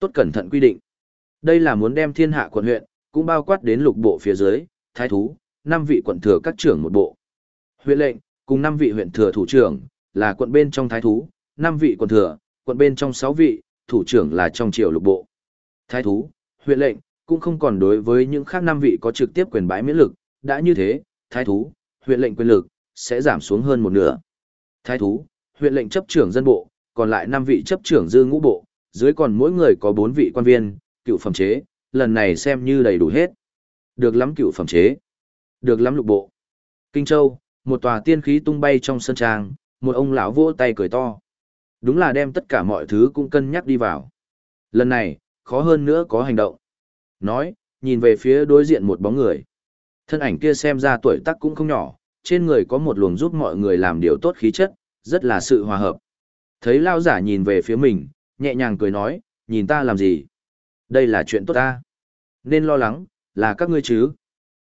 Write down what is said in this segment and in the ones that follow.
Tốt cẩn thận quy định. Đây là muốn đem thiên hạ quận huyện, cũng bao quát đến lục bộ phía dưới, thái thú, năm vị quận thừa các trưởng một bộ. Huyện lệnh, cùng năm vị huyện thừa thủ trưởng, là quận bên trong thái thú, năm vị quận thừa, quận bên trong sáu vị, thủ trưởng là trong triều lục bộ. Thái thú, huyện lệnh, cũng không còn đối với những khác năm vị có trực tiếp quyền bãi miễn lực, đã như thế, thái thú, huyện lệnh quyền lực, sẽ giảm xuống hơn một nửa. Thái thú, huyện lệnh chấp trưởng dân bộ, còn lại năm vị chấp trưởng dư ngũ bộ, dưới còn mỗi người có bốn vị quan viên, cựu phẩm chế, lần này xem như đầy đủ hết. Được lắm cựu phẩm chế. Được lắm lục bộ. Kinh Châu, một tòa tiên khí tung bay trong sân trang, một ông lão vỗ tay cười to. Đúng là đem tất cả mọi thứ cũng cân nhắc đi vào. Lần này, khó hơn nữa có hành động. Nói, nhìn về phía đối diện một bóng người. Thân ảnh kia xem ra tuổi tác cũng không nhỏ, trên người có một luồng giúp mọi người làm điều tốt khí chất, rất là sự hòa hợp. Thấy lao giả nhìn về phía mình, nhẹ nhàng cười nói, nhìn ta làm gì? Đây là chuyện tốt ta. Nên lo lắng, là các ngươi chứ.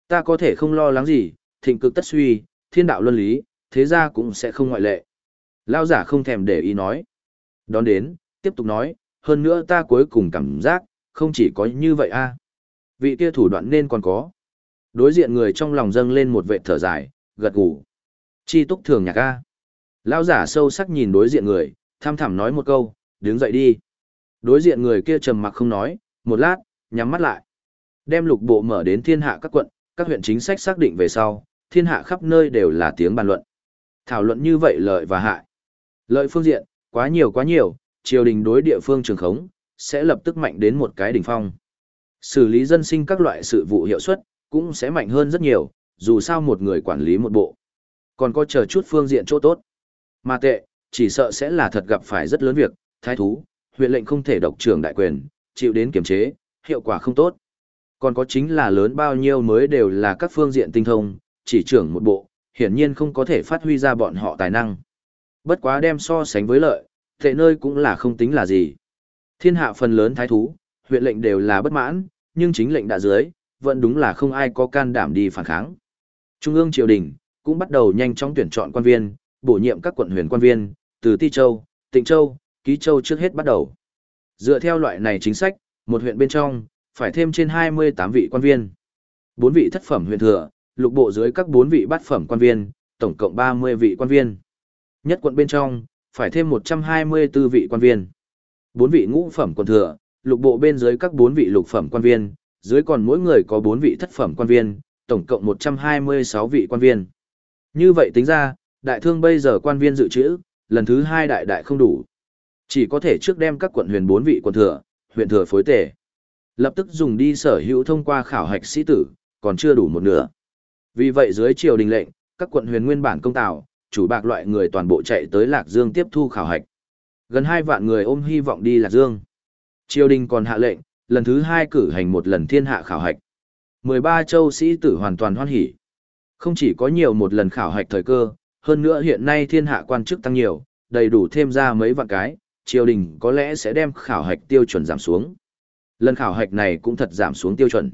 Ta có thể không lo lắng gì, thịnh cực tất suy, thiên đạo luân lý, thế ra cũng sẽ không ngoại lệ. Lao giả không thèm để ý nói. Đón đến, tiếp tục nói, hơn nữa ta cuối cùng cảm giác, không chỉ có như vậy a Vị kia thủ đoạn nên còn có. Đối diện người trong lòng dâng lên một vệ thở dài, gật gù. Chi túc thường nhạc a. Lao giả sâu sắc nhìn đối diện người, tham thẳm nói một câu, đứng dậy đi. Đối diện người kia trầm mặc không nói, một lát, nhắm mắt lại. Đem lục bộ mở đến thiên hạ các quận, các huyện chính sách xác định về sau, thiên hạ khắp nơi đều là tiếng bàn luận. Thảo luận như vậy lợi và hại. Lợi phương diện, quá nhiều quá nhiều, triều đình đối địa phương trường khống, sẽ lập tức mạnh đến một cái đỉnh phong. Xử lý dân sinh các loại sự vụ hiệu suất, cũng sẽ mạnh hơn rất nhiều, dù sao một người quản lý một bộ. Còn có chờ chút phương diện chỗ tốt. Mà tệ, chỉ sợ sẽ là thật gặp phải rất lớn việc, thái thú, huyện lệnh không thể độc trưởng đại quyền, chịu đến kiểm chế, hiệu quả không tốt. Còn có chính là lớn bao nhiêu mới đều là các phương diện tinh thông, chỉ trưởng một bộ, hiển nhiên không có thể phát huy ra bọn họ tài năng. Bất quá đem so sánh với lợi, tệ nơi cũng là không tính là gì. Thiên hạ phần lớn thái thú, huyện lệnh đều là bất mãn, nhưng chính lệnh đã dưới, vẫn đúng là không ai có can đảm đi phản kháng. Trung ương triều đình cũng bắt đầu nhanh chóng tuyển chọn quan viên, bổ nhiệm các quận huyền quan viên, từ Ti Châu, Tịnh Châu, Ký Châu trước hết bắt đầu. Dựa theo loại này chính sách, một huyện bên trong, phải thêm trên 28 vị quan viên. 4 vị thất phẩm huyện thừa, lục bộ dưới các 4 vị bát phẩm quan viên, tổng cộng 30 vị quan viên. Nhất quận bên trong, phải thêm 124 vị quan viên. 4 vị ngũ phẩm quận thừa, lục bộ bên dưới các 4 vị lục phẩm quan viên, dưới còn mỗi người có 4 vị thất phẩm quan viên, tổng cộng 126 vị quan viên. Như vậy tính ra, đại thương bây giờ quan viên dự trữ, lần thứ hai đại đại không đủ. Chỉ có thể trước đem các quận huyền bốn vị quận thừa, huyện thừa phối tể. Lập tức dùng đi sở hữu thông qua khảo hạch sĩ tử, còn chưa đủ một nửa. Vì vậy dưới triều đình lệnh, các quận huyền nguyên bản công tào, chủ bạc loại người toàn bộ chạy tới Lạc Dương tiếp thu khảo hạch. Gần hai vạn người ôm hy vọng đi Lạc Dương. Triều đình còn hạ lệnh, lần thứ hai cử hành một lần thiên hạ khảo hạch. 13 châu sĩ tử hoàn toàn hoan hỉ. Không chỉ có nhiều một lần khảo hạch thời cơ, hơn nữa hiện nay thiên hạ quan chức tăng nhiều, đầy đủ thêm ra mấy vạn cái, triều đình có lẽ sẽ đem khảo hạch tiêu chuẩn giảm xuống. Lần khảo hạch này cũng thật giảm xuống tiêu chuẩn.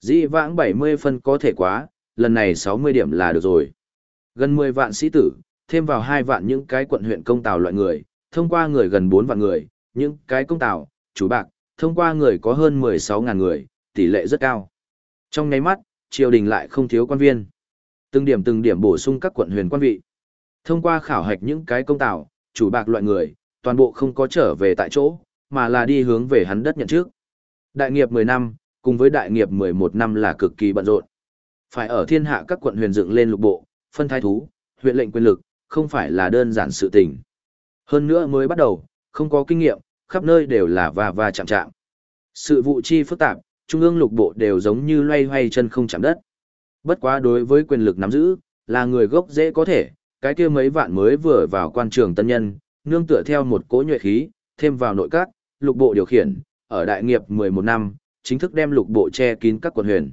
Dĩ vãng 70 phân có thể quá, lần này 60 điểm là được rồi. Gần 10 vạn sĩ tử, thêm vào 2 vạn những cái quận huyện công tào loại người, thông qua người gần 4 vạn người, những cái công tào, chủ bạc, thông qua người có hơn 16 ngàn người, tỷ lệ rất cao. Trong nháy mắt, triều đình lại không thiếu quan viên. Từng điểm từng điểm bổ sung các quận huyền quan vị. Thông qua khảo hạch những cái công tào, chủ bạc loại người, toàn bộ không có trở về tại chỗ, mà là đi hướng về hắn đất nhận trước. Đại nghiệp 10 năm, cùng với đại nghiệp 11 năm là cực kỳ bận rộn. Phải ở thiên hạ các quận huyền dựng lên lục bộ, phân thái thú, huyện lệnh quyền lực, không phải là đơn giản sự tình. Hơn nữa mới bắt đầu, không có kinh nghiệm, khắp nơi đều là va va chạm chạm. Sự vụ chi phức tạp, trung ương lục bộ đều giống như loay hoay chân không chạm đất. Bất quá đối với quyền lực nắm giữ, là người gốc dễ có thể, cái kia mấy vạn mới vừa vào quan trường tân nhân, nương tựa theo một cỗ nhuệ khí, thêm vào nội các, lục bộ điều khiển, ở đại nghiệp 11 năm, chính thức đem lục bộ che kín các quận huyền.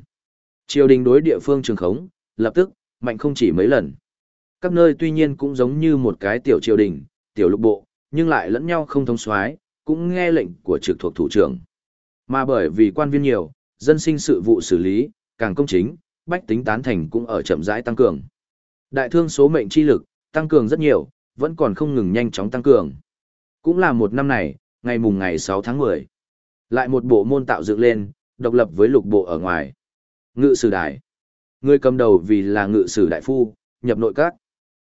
Triều đình đối địa phương trường khống, lập tức, mạnh không chỉ mấy lần. Các nơi tuy nhiên cũng giống như một cái tiểu triều đình, tiểu lục bộ, nhưng lại lẫn nhau không thông soái, cũng nghe lệnh của trực thuộc thủ trưởng. Mà bởi vì quan viên nhiều, dân sinh sự vụ xử lý, càng công chính, bách tính tán thành cũng ở chậm rãi tăng cường. Đại thương số mệnh chi lực, tăng cường rất nhiều, vẫn còn không ngừng nhanh chóng tăng cường. Cũng là một năm này, ngày mùng ngày 6 tháng 10. Lại một bộ môn tạo dựng lên, độc lập với lục bộ ở ngoài. Ngự sử đại. Người cầm đầu vì là ngự sử đại phu, nhập nội các.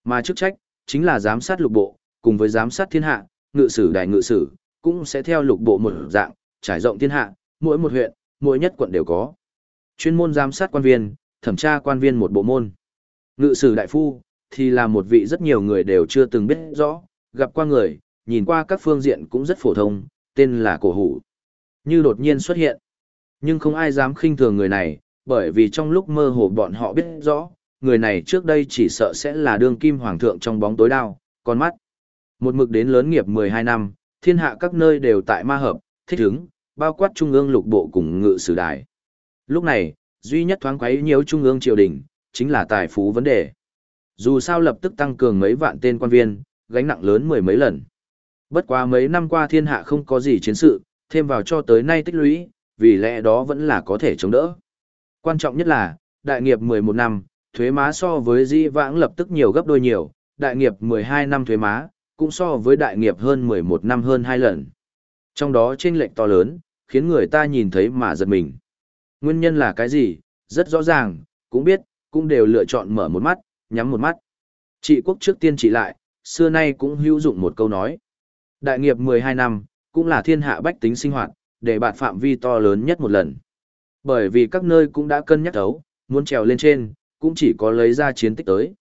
Mà chức trách, chính là giám sát lục bộ, cùng với giám sát thiên hạ, ngự sử đại ngự sử, cũng sẽ theo lục bộ một dạng, trải rộng thiên hạ, mỗi một huyện, mỗi nhất quận đều có. Chuyên môn giám sát quan viên, thẩm tra quan viên một bộ môn. Ngự sử đại phu, thì là một vị rất nhiều người đều chưa từng biết rõ, gặp qua người, nhìn qua các phương diện cũng rất phổ thông, tên là cổ hủ. Như đột nhiên xuất hiện. Nhưng không ai dám khinh thường người này, bởi vì trong lúc mơ hồ bọn họ biết rõ, người này trước đây chỉ sợ sẽ là đương kim hoàng thượng trong bóng tối đao, con mắt. Một mực đến lớn nghiệp 12 năm, thiên hạ các nơi đều tại ma hợp, thích hứng, bao quát trung ương lục bộ cùng ngự sử đài. Lúc này, duy nhất thoáng quấy nhiều trung ương triều đình, chính là tài phú vấn đề. Dù sao lập tức tăng cường mấy vạn tên quan viên, gánh nặng lớn mười mấy lần. Bất quá mấy năm qua thiên hạ không có gì chiến sự, thêm vào cho tới nay tích lũy, vì lẽ đó vẫn là có thể chống đỡ. Quan trọng nhất là, đại nghiệp 11 năm, thuế má so với di vãng lập tức nhiều gấp đôi nhiều, đại nghiệp 12 năm thuế má, cũng so với đại nghiệp hơn 11 năm hơn 2 lần. Trong đó chênh lệch to lớn, khiến người ta nhìn thấy mà giật mình. Nguyên nhân là cái gì? Rất rõ ràng, cũng biết, cũng đều lựa chọn mở một mắt, nhắm một mắt. Trị quốc trước tiên trị lại, xưa nay cũng hữu dụng một câu nói. Đại nghiệp 12 năm, cũng là thiên hạ bách tính sinh hoạt, để bạn phạm vi to lớn nhất một lần. Bởi vì các nơi cũng đã cân nhắc thấu, muốn trèo lên trên, cũng chỉ có lấy ra chiến tích tới.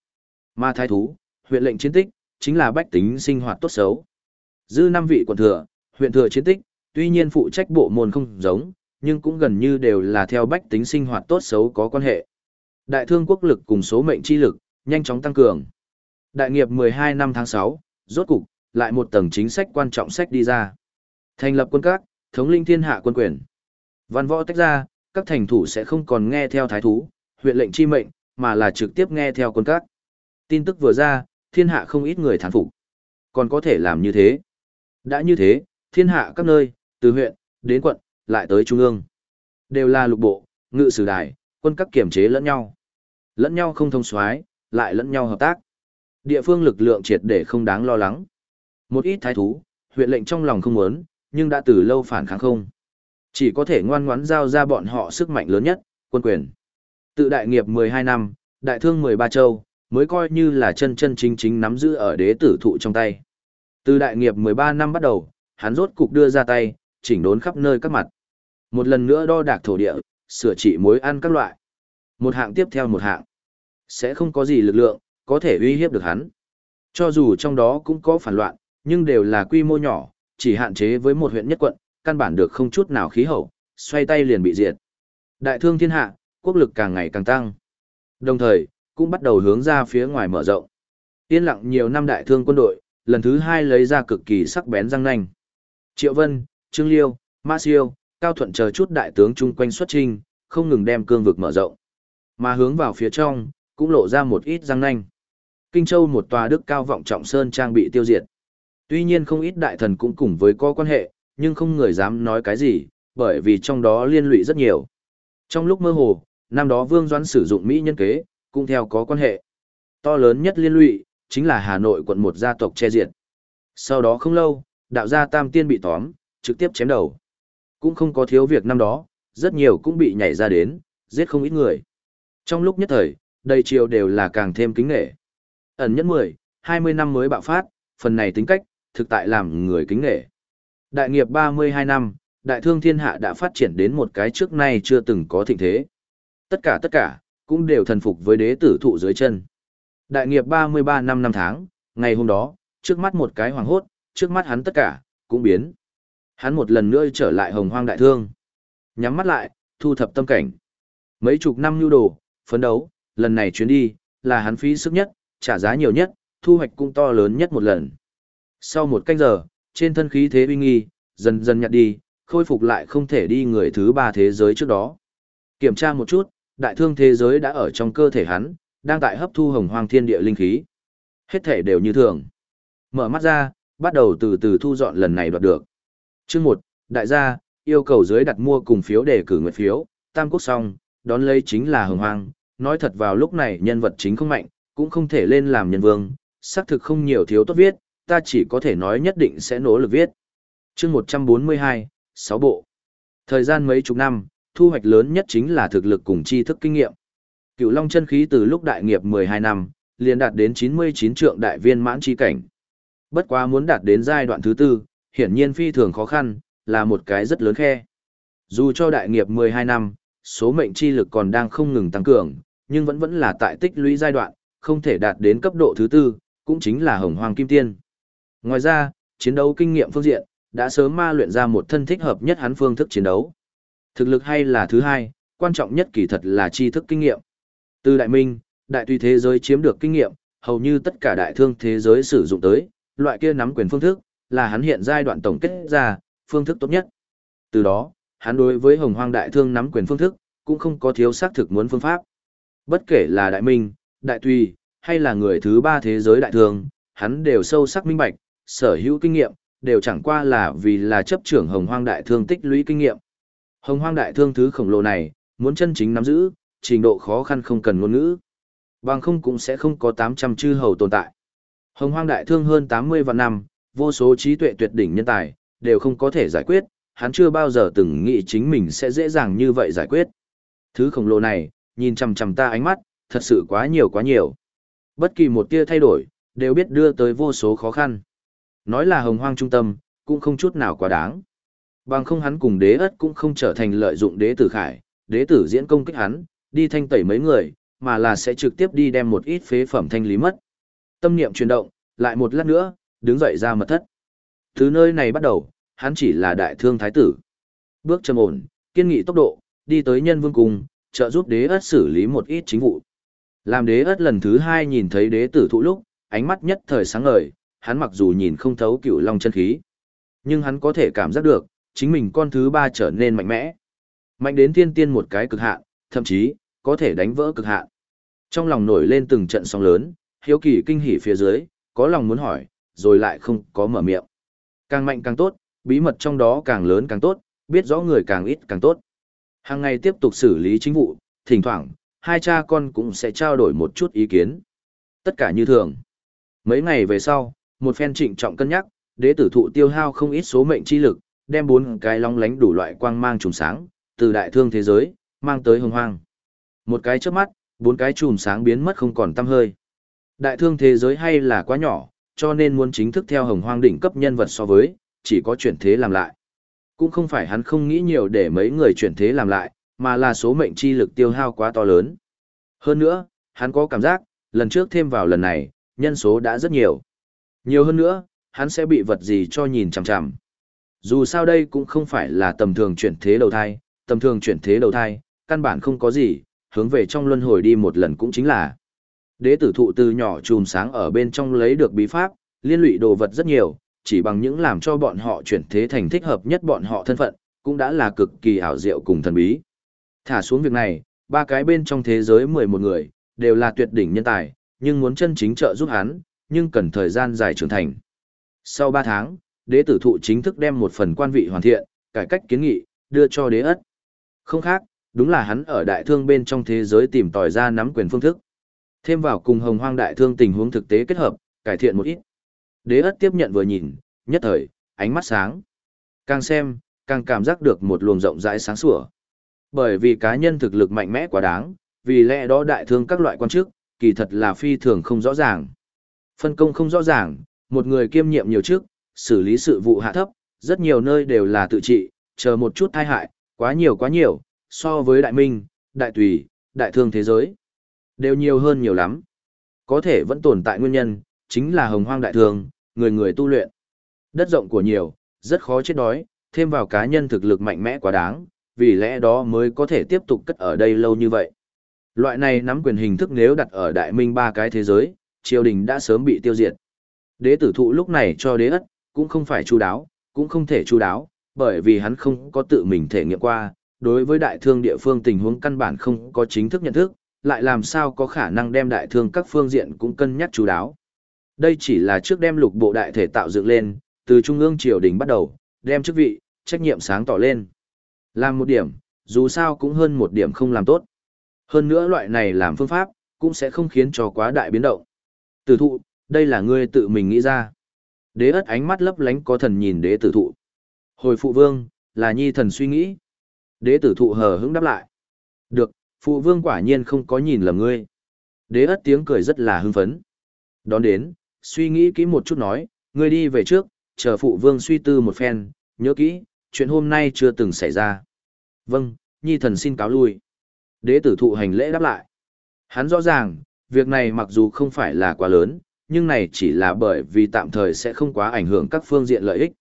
Mà thái thú, huyện lệnh chiến tích, chính là bách tính sinh hoạt tốt xấu. Dư năm vị quận thừa, huyện thừa chiến tích, tuy nhiên phụ trách bộ môn không giống, nhưng cũng gần như đều là theo bách tính sinh hoạt tốt xấu có quan hệ. Đại thương quốc lực cùng số mệnh chi lực, nhanh chóng tăng cường. Đại nghiệp 12 năm tháng 6, rốt cục, lại một tầng chính sách quan trọng sách đi ra. Thành lập quân các, thống linh thiên hạ quân quyền. Văn võ tách ra, các thành thủ sẽ không còn nghe theo thái thú, huyện lệnh chi mệnh, mà là trực tiếp nghe theo quân các. Tin tức vừa ra, thiên hạ không ít người thán phục. Còn có thể làm như thế. Đã như thế, thiên hạ các nơi, từ huyện, đến quận, lại tới trung ương. Đều là lục bộ, ngự sử đài, quân các kiểm chế lẫn nhau. Lẫn nhau không thông soái lại lẫn nhau hợp tác. Địa phương lực lượng triệt để không đáng lo lắng. Một ít thái thú, huyện lệnh trong lòng không muốn, nhưng đã từ lâu phản kháng không. Chỉ có thể ngoan ngoãn giao ra bọn họ sức mạnh lớn nhất, quân quyền. Tự đại nghiệp 12 năm, đại thương 13 châu, mới coi như là chân chân chính chính nắm giữ ở đế tử thụ trong tay. Từ đại nghiệp 13 năm bắt đầu, hắn rốt cục đưa ra tay, chỉnh đốn khắp nơi các mặt. Một lần nữa đo đạc thổ địa, sửa trị mối ăn các loại. Một hạng tiếp theo một hạng. Sẽ không có gì lực lượng, có thể uy hiếp được hắn. Cho dù trong đó cũng có phản loạn, nhưng đều là quy mô nhỏ, chỉ hạn chế với một huyện nhất quận, căn bản được không chút nào khí hậu, xoay tay liền bị diệt. Đại thương thiên hạ, quốc lực càng ngày càng tăng. Đồng thời, cũng bắt đầu hướng ra phía ngoài mở rộng. Yên lặng nhiều năm đại thương quân đội, lần thứ hai lấy ra cực kỳ sắc bén răng nanh. Triệu Vân, Trương Liêu, Ma Siêu, Cao Thuận chờ chút đại tướng chung quanh xuất trinh, không ngừng đem cương vực mở rộng. Mà hướng vào phía trong, cũng lộ ra một ít răng nanh. Kinh Châu một tòa đức cao vọng trọng sơn trang bị tiêu diệt. Tuy nhiên không ít đại thần cũng cùng với có quan hệ, nhưng không người dám nói cái gì, bởi vì trong đó liên lụy rất nhiều. Trong lúc mơ hồ, năm đó Vương Doãn sử dụng Mỹ nhân kế, cũng theo có quan hệ. To lớn nhất liên lụy, chính là Hà Nội quận một gia tộc che diệt. Sau đó không lâu, đạo gia Tam Tiên bị tóm, trực tiếp chém đầu. Cũng không có thiếu việc năm đó, rất nhiều cũng bị nhảy ra đến, giết không ít người. Trong lúc nhất thời, đây chiều đều là càng thêm kính nghệ. Ẩn nhất 10, 20 năm mới bạo phát, phần này tính cách, thực tại làm người kính nghệ. Đại nghiệp 32 năm, đại thương thiên hạ đã phát triển đến một cái trước nay chưa từng có thịnh thế. Tất cả tất cả, cũng đều thần phục với đế tử thụ dưới chân. Đại nghiệp 33 năm năm tháng, ngày hôm đó, trước mắt một cái hoàng hốt, trước mắt hắn tất cả, cũng biến. Hắn một lần nữa trở lại hồng hoang đại thương. Nhắm mắt lại, thu thập tâm cảnh. Mấy chục năm nhu đồ, phấn đấu, lần này chuyến đi, là hắn phí sức nhất, trả giá nhiều nhất, thu hoạch cũng to lớn nhất một lần. Sau một canh giờ, trên thân khí thế uy nghi, dần dần nhạt đi, khôi phục lại không thể đi người thứ ba thế giới trước đó. Kiểm tra một chút, đại thương thế giới đã ở trong cơ thể hắn, đang tại hấp thu hồng hoang thiên địa linh khí. Hết thể đều như thường. Mở mắt ra, bắt đầu từ từ thu dọn lần này đoạt được. Chương 1, đại gia, yêu cầu dưới đặt mua cùng phiếu để cử nguyện phiếu, tam quốc xong, đón lấy chính là hồng hoang. Nói thật vào lúc này nhân vật chính không mạnh, cũng không thể lên làm nhân vương, xác thực không nhiều thiếu tốt viết, ta chỉ có thể nói nhất định sẽ nỗ lực viết. chương 142, 6 bộ. Thời gian mấy chục năm, thu hoạch lớn nhất chính là thực lực cùng tri thức kinh nghiệm. Cựu Long chân khí từ lúc đại nghiệp 12 năm, liền đạt đến 99 trượng đại viên mãn chi cảnh. Bất quá muốn đạt đến giai đoạn thứ tư, hiển nhiên phi thường khó khăn, là một cái rất lớn khe. Dù cho đại nghiệp 12 năm, số mệnh chi lực còn đang không ngừng tăng cường, nhưng vẫn vẫn là tại tích lũy giai đoạn, không thể đạt đến cấp độ thứ tư, cũng chính là hồng hoàng kim tiên. Ngoài ra, chiến đấu kinh nghiệm phương diện, đã sớm ma luyện ra một thân thích hợp nhất hắn phương thức chiến đấu. Thực lực hay là thứ hai, quan trọng nhất kỳ thật là tri thức kinh nghiệm. Từ đại minh, đại tùy thế giới chiếm được kinh nghiệm, hầu như tất cả đại thương thế giới sử dụng tới, loại kia nắm quyền phương thức, là hắn hiện giai đoạn tổng kết ra, phương thức tốt nhất. Từ đó, hắn đối với hồng hoang đại thương nắm quyền phương thức, cũng không có thiếu xác thực muốn phương pháp. Bất kể là đại minh, đại tùy, hay là người thứ ba thế giới đại thương, hắn đều sâu sắc minh bạch, sở hữu kinh nghiệm, đều chẳng qua là vì là chấp trưởng hồng hoang đại thương tích lũy kinh nghiệm. Hồng hoang đại thương thứ khổng lồ này, muốn chân chính nắm giữ, trình độ khó khăn không cần ngôn ngữ. Bằng không cũng sẽ không có 800 chư hầu tồn tại. Hồng hoang đại thương hơn 80 vạn năm, vô số trí tuệ tuyệt đỉnh nhân tài, đều không có thể giải quyết, hắn chưa bao giờ từng nghĩ chính mình sẽ dễ dàng như vậy giải quyết. Thứ khổng lồ này, nhìn chằm chằm ta ánh mắt, thật sự quá nhiều quá nhiều. Bất kỳ một tia thay đổi, đều biết đưa tới vô số khó khăn. Nói là hồng hoang trung tâm, cũng không chút nào quá đáng. Bằng không hắn cùng đế ất cũng không trở thành lợi dụng đế tử khải, đế tử diễn công kích hắn, đi thanh tẩy mấy người, mà là sẽ trực tiếp đi đem một ít phế phẩm thanh lý mất. Tâm niệm chuyển động, lại một lát nữa, đứng dậy ra mật thất. Từ nơi này bắt đầu, hắn chỉ là đại thương thái tử. Bước trầm ổn, kiên nghị tốc độ, đi tới nhân vương cung, trợ giúp đế ất xử lý một ít chính vụ. Làm đế ất lần thứ hai nhìn thấy đế tử thụ lúc, ánh mắt nhất thời sáng ngời, hắn mặc dù nhìn không thấu cựu long chân khí, nhưng hắn có thể cảm giác được, chính mình con thứ ba trở nên mạnh mẽ. Mạnh đến thiên tiên một cái cực hạn, thậm chí, có thể đánh vỡ cực hạn. Trong lòng nổi lên từng trận sóng lớn, hiếu kỳ kinh hỉ phía dưới, có lòng muốn hỏi, rồi lại không có mở miệng. Càng mạnh càng tốt, bí mật trong đó càng lớn càng tốt, biết rõ người càng ít càng tốt. Hàng ngày tiếp tục xử lý chính vụ, thỉnh thoảng, hai cha con cũng sẽ trao đổi một chút ý kiến. Tất cả như thường. Mấy ngày về sau, một phen trịnh trọng cân nhắc, đế tử thụ tiêu hao không ít số mệnh chi lực, đem bốn cái long lánh đủ loại quang mang trùng sáng, từ đại thương thế giới, mang tới hồng hoang. Một cái chớp mắt, bốn cái chùm sáng biến mất không còn tăm hơi. Đại thương thế giới hay là quá nhỏ, cho nên muốn chính thức theo hồng hoang đỉnh cấp nhân vật so với, chỉ có chuyển thế làm lại. Cũng không phải hắn không nghĩ nhiều để mấy người chuyển thế làm lại, mà là số mệnh chi lực tiêu hao quá to lớn. Hơn nữa, hắn có cảm giác, lần trước thêm vào lần này, nhân số đã rất nhiều. Nhiều hơn nữa, hắn sẽ bị vật gì cho nhìn chằm chằm. Dù sao đây cũng không phải là tầm thường chuyển thế đầu thai, tầm thường chuyển thế đầu thai, căn bản không có gì, hướng về trong luân hồi đi một lần cũng chính là. Đế tử thụ từ nhỏ chùm sáng ở bên trong lấy được bí pháp, liên lụy đồ vật rất nhiều, chỉ bằng những làm cho bọn họ chuyển thế thành thích hợp nhất bọn họ thân phận, cũng đã là cực kỳ ảo diệu cùng thần bí. Thả xuống việc này, ba cái bên trong thế giới 11 người, đều là tuyệt đỉnh nhân tài, nhưng muốn chân chính trợ giúp hắn, nhưng cần thời gian dài trưởng thành. Sau 3 tháng, đế tử thụ chính thức đem một phần quan vị hoàn thiện, cải cách kiến nghị, đưa cho đế ất. Không khác, đúng là hắn ở đại thương bên trong thế giới tìm tòi ra nắm quyền phương thức. Thêm vào cùng hồng hoang đại thương tình huống thực tế kết hợp, cải thiện một ít. Đế ất tiếp nhận vừa nhìn, nhất thời, ánh mắt sáng. Càng xem, càng cảm giác được một luồng rộng rãi sáng sủa. Bởi vì cá nhân thực lực mạnh mẽ quá đáng, vì lẽ đó đại thương các loại quan chức, kỳ thật là phi thường không rõ ràng. Phân công không rõ ràng, một người kiêm nhiệm nhiều chức, xử lý sự vụ hạ thấp, rất nhiều nơi đều là tự trị, chờ một chút thai hại, quá nhiều quá nhiều, so với đại minh, đại tùy, đại thương thế giới. Đều nhiều hơn nhiều lắm. Có thể vẫn tồn tại nguyên nhân, chính là hồng hoang đại thương, người người tu luyện. Đất rộng của nhiều, rất khó chết đói, thêm vào cá nhân thực lực mạnh mẽ quá đáng, vì lẽ đó mới có thể tiếp tục cất ở đây lâu như vậy. Loại này nắm quyền hình thức nếu đặt ở đại minh ba cái thế giới, triều đình đã sớm bị tiêu diệt. Đế tử thụ lúc này cho đế ất, cũng không phải chu đáo, cũng không thể chu đáo, bởi vì hắn không có tự mình thể nghiệm qua, đối với đại thương địa phương tình huống căn bản không có chính thức nhận thức, lại làm sao có khả năng đem đại thương các phương diện cũng cân nhắc chú đáo. Đây chỉ là trước đem lục bộ đại thể tạo dựng lên, từ trung ương triều đình bắt đầu, đem chức vị, trách nhiệm sáng tỏ lên. Làm một điểm, dù sao cũng hơn một điểm không làm tốt. Hơn nữa loại này làm phương pháp, cũng sẽ không khiến cho quá đại biến động. Tử thụ, đây là ngươi tự mình nghĩ ra. Đế ất ánh mắt lấp lánh có thần nhìn đế tử thụ. Hồi phụ vương, là nhi thần suy nghĩ. Đế tử thụ hờ hững đáp lại. Được, phụ vương quả nhiên không có nhìn lầm ngươi. Đế ất tiếng cười rất là hưng phấn. Đón đến, suy nghĩ kỹ một chút nói, ngươi đi về trước, chờ phụ vương suy tư một phen, nhớ kỹ, chuyện hôm nay chưa từng xảy ra. Vâng, nhi thần xin cáo lui. Đế tử thụ hành lễ đáp lại. Hắn rõ ràng, việc này mặc dù không phải là quá lớn, nhưng này chỉ là bởi vì tạm thời sẽ không quá ảnh hưởng các phương diện lợi ích.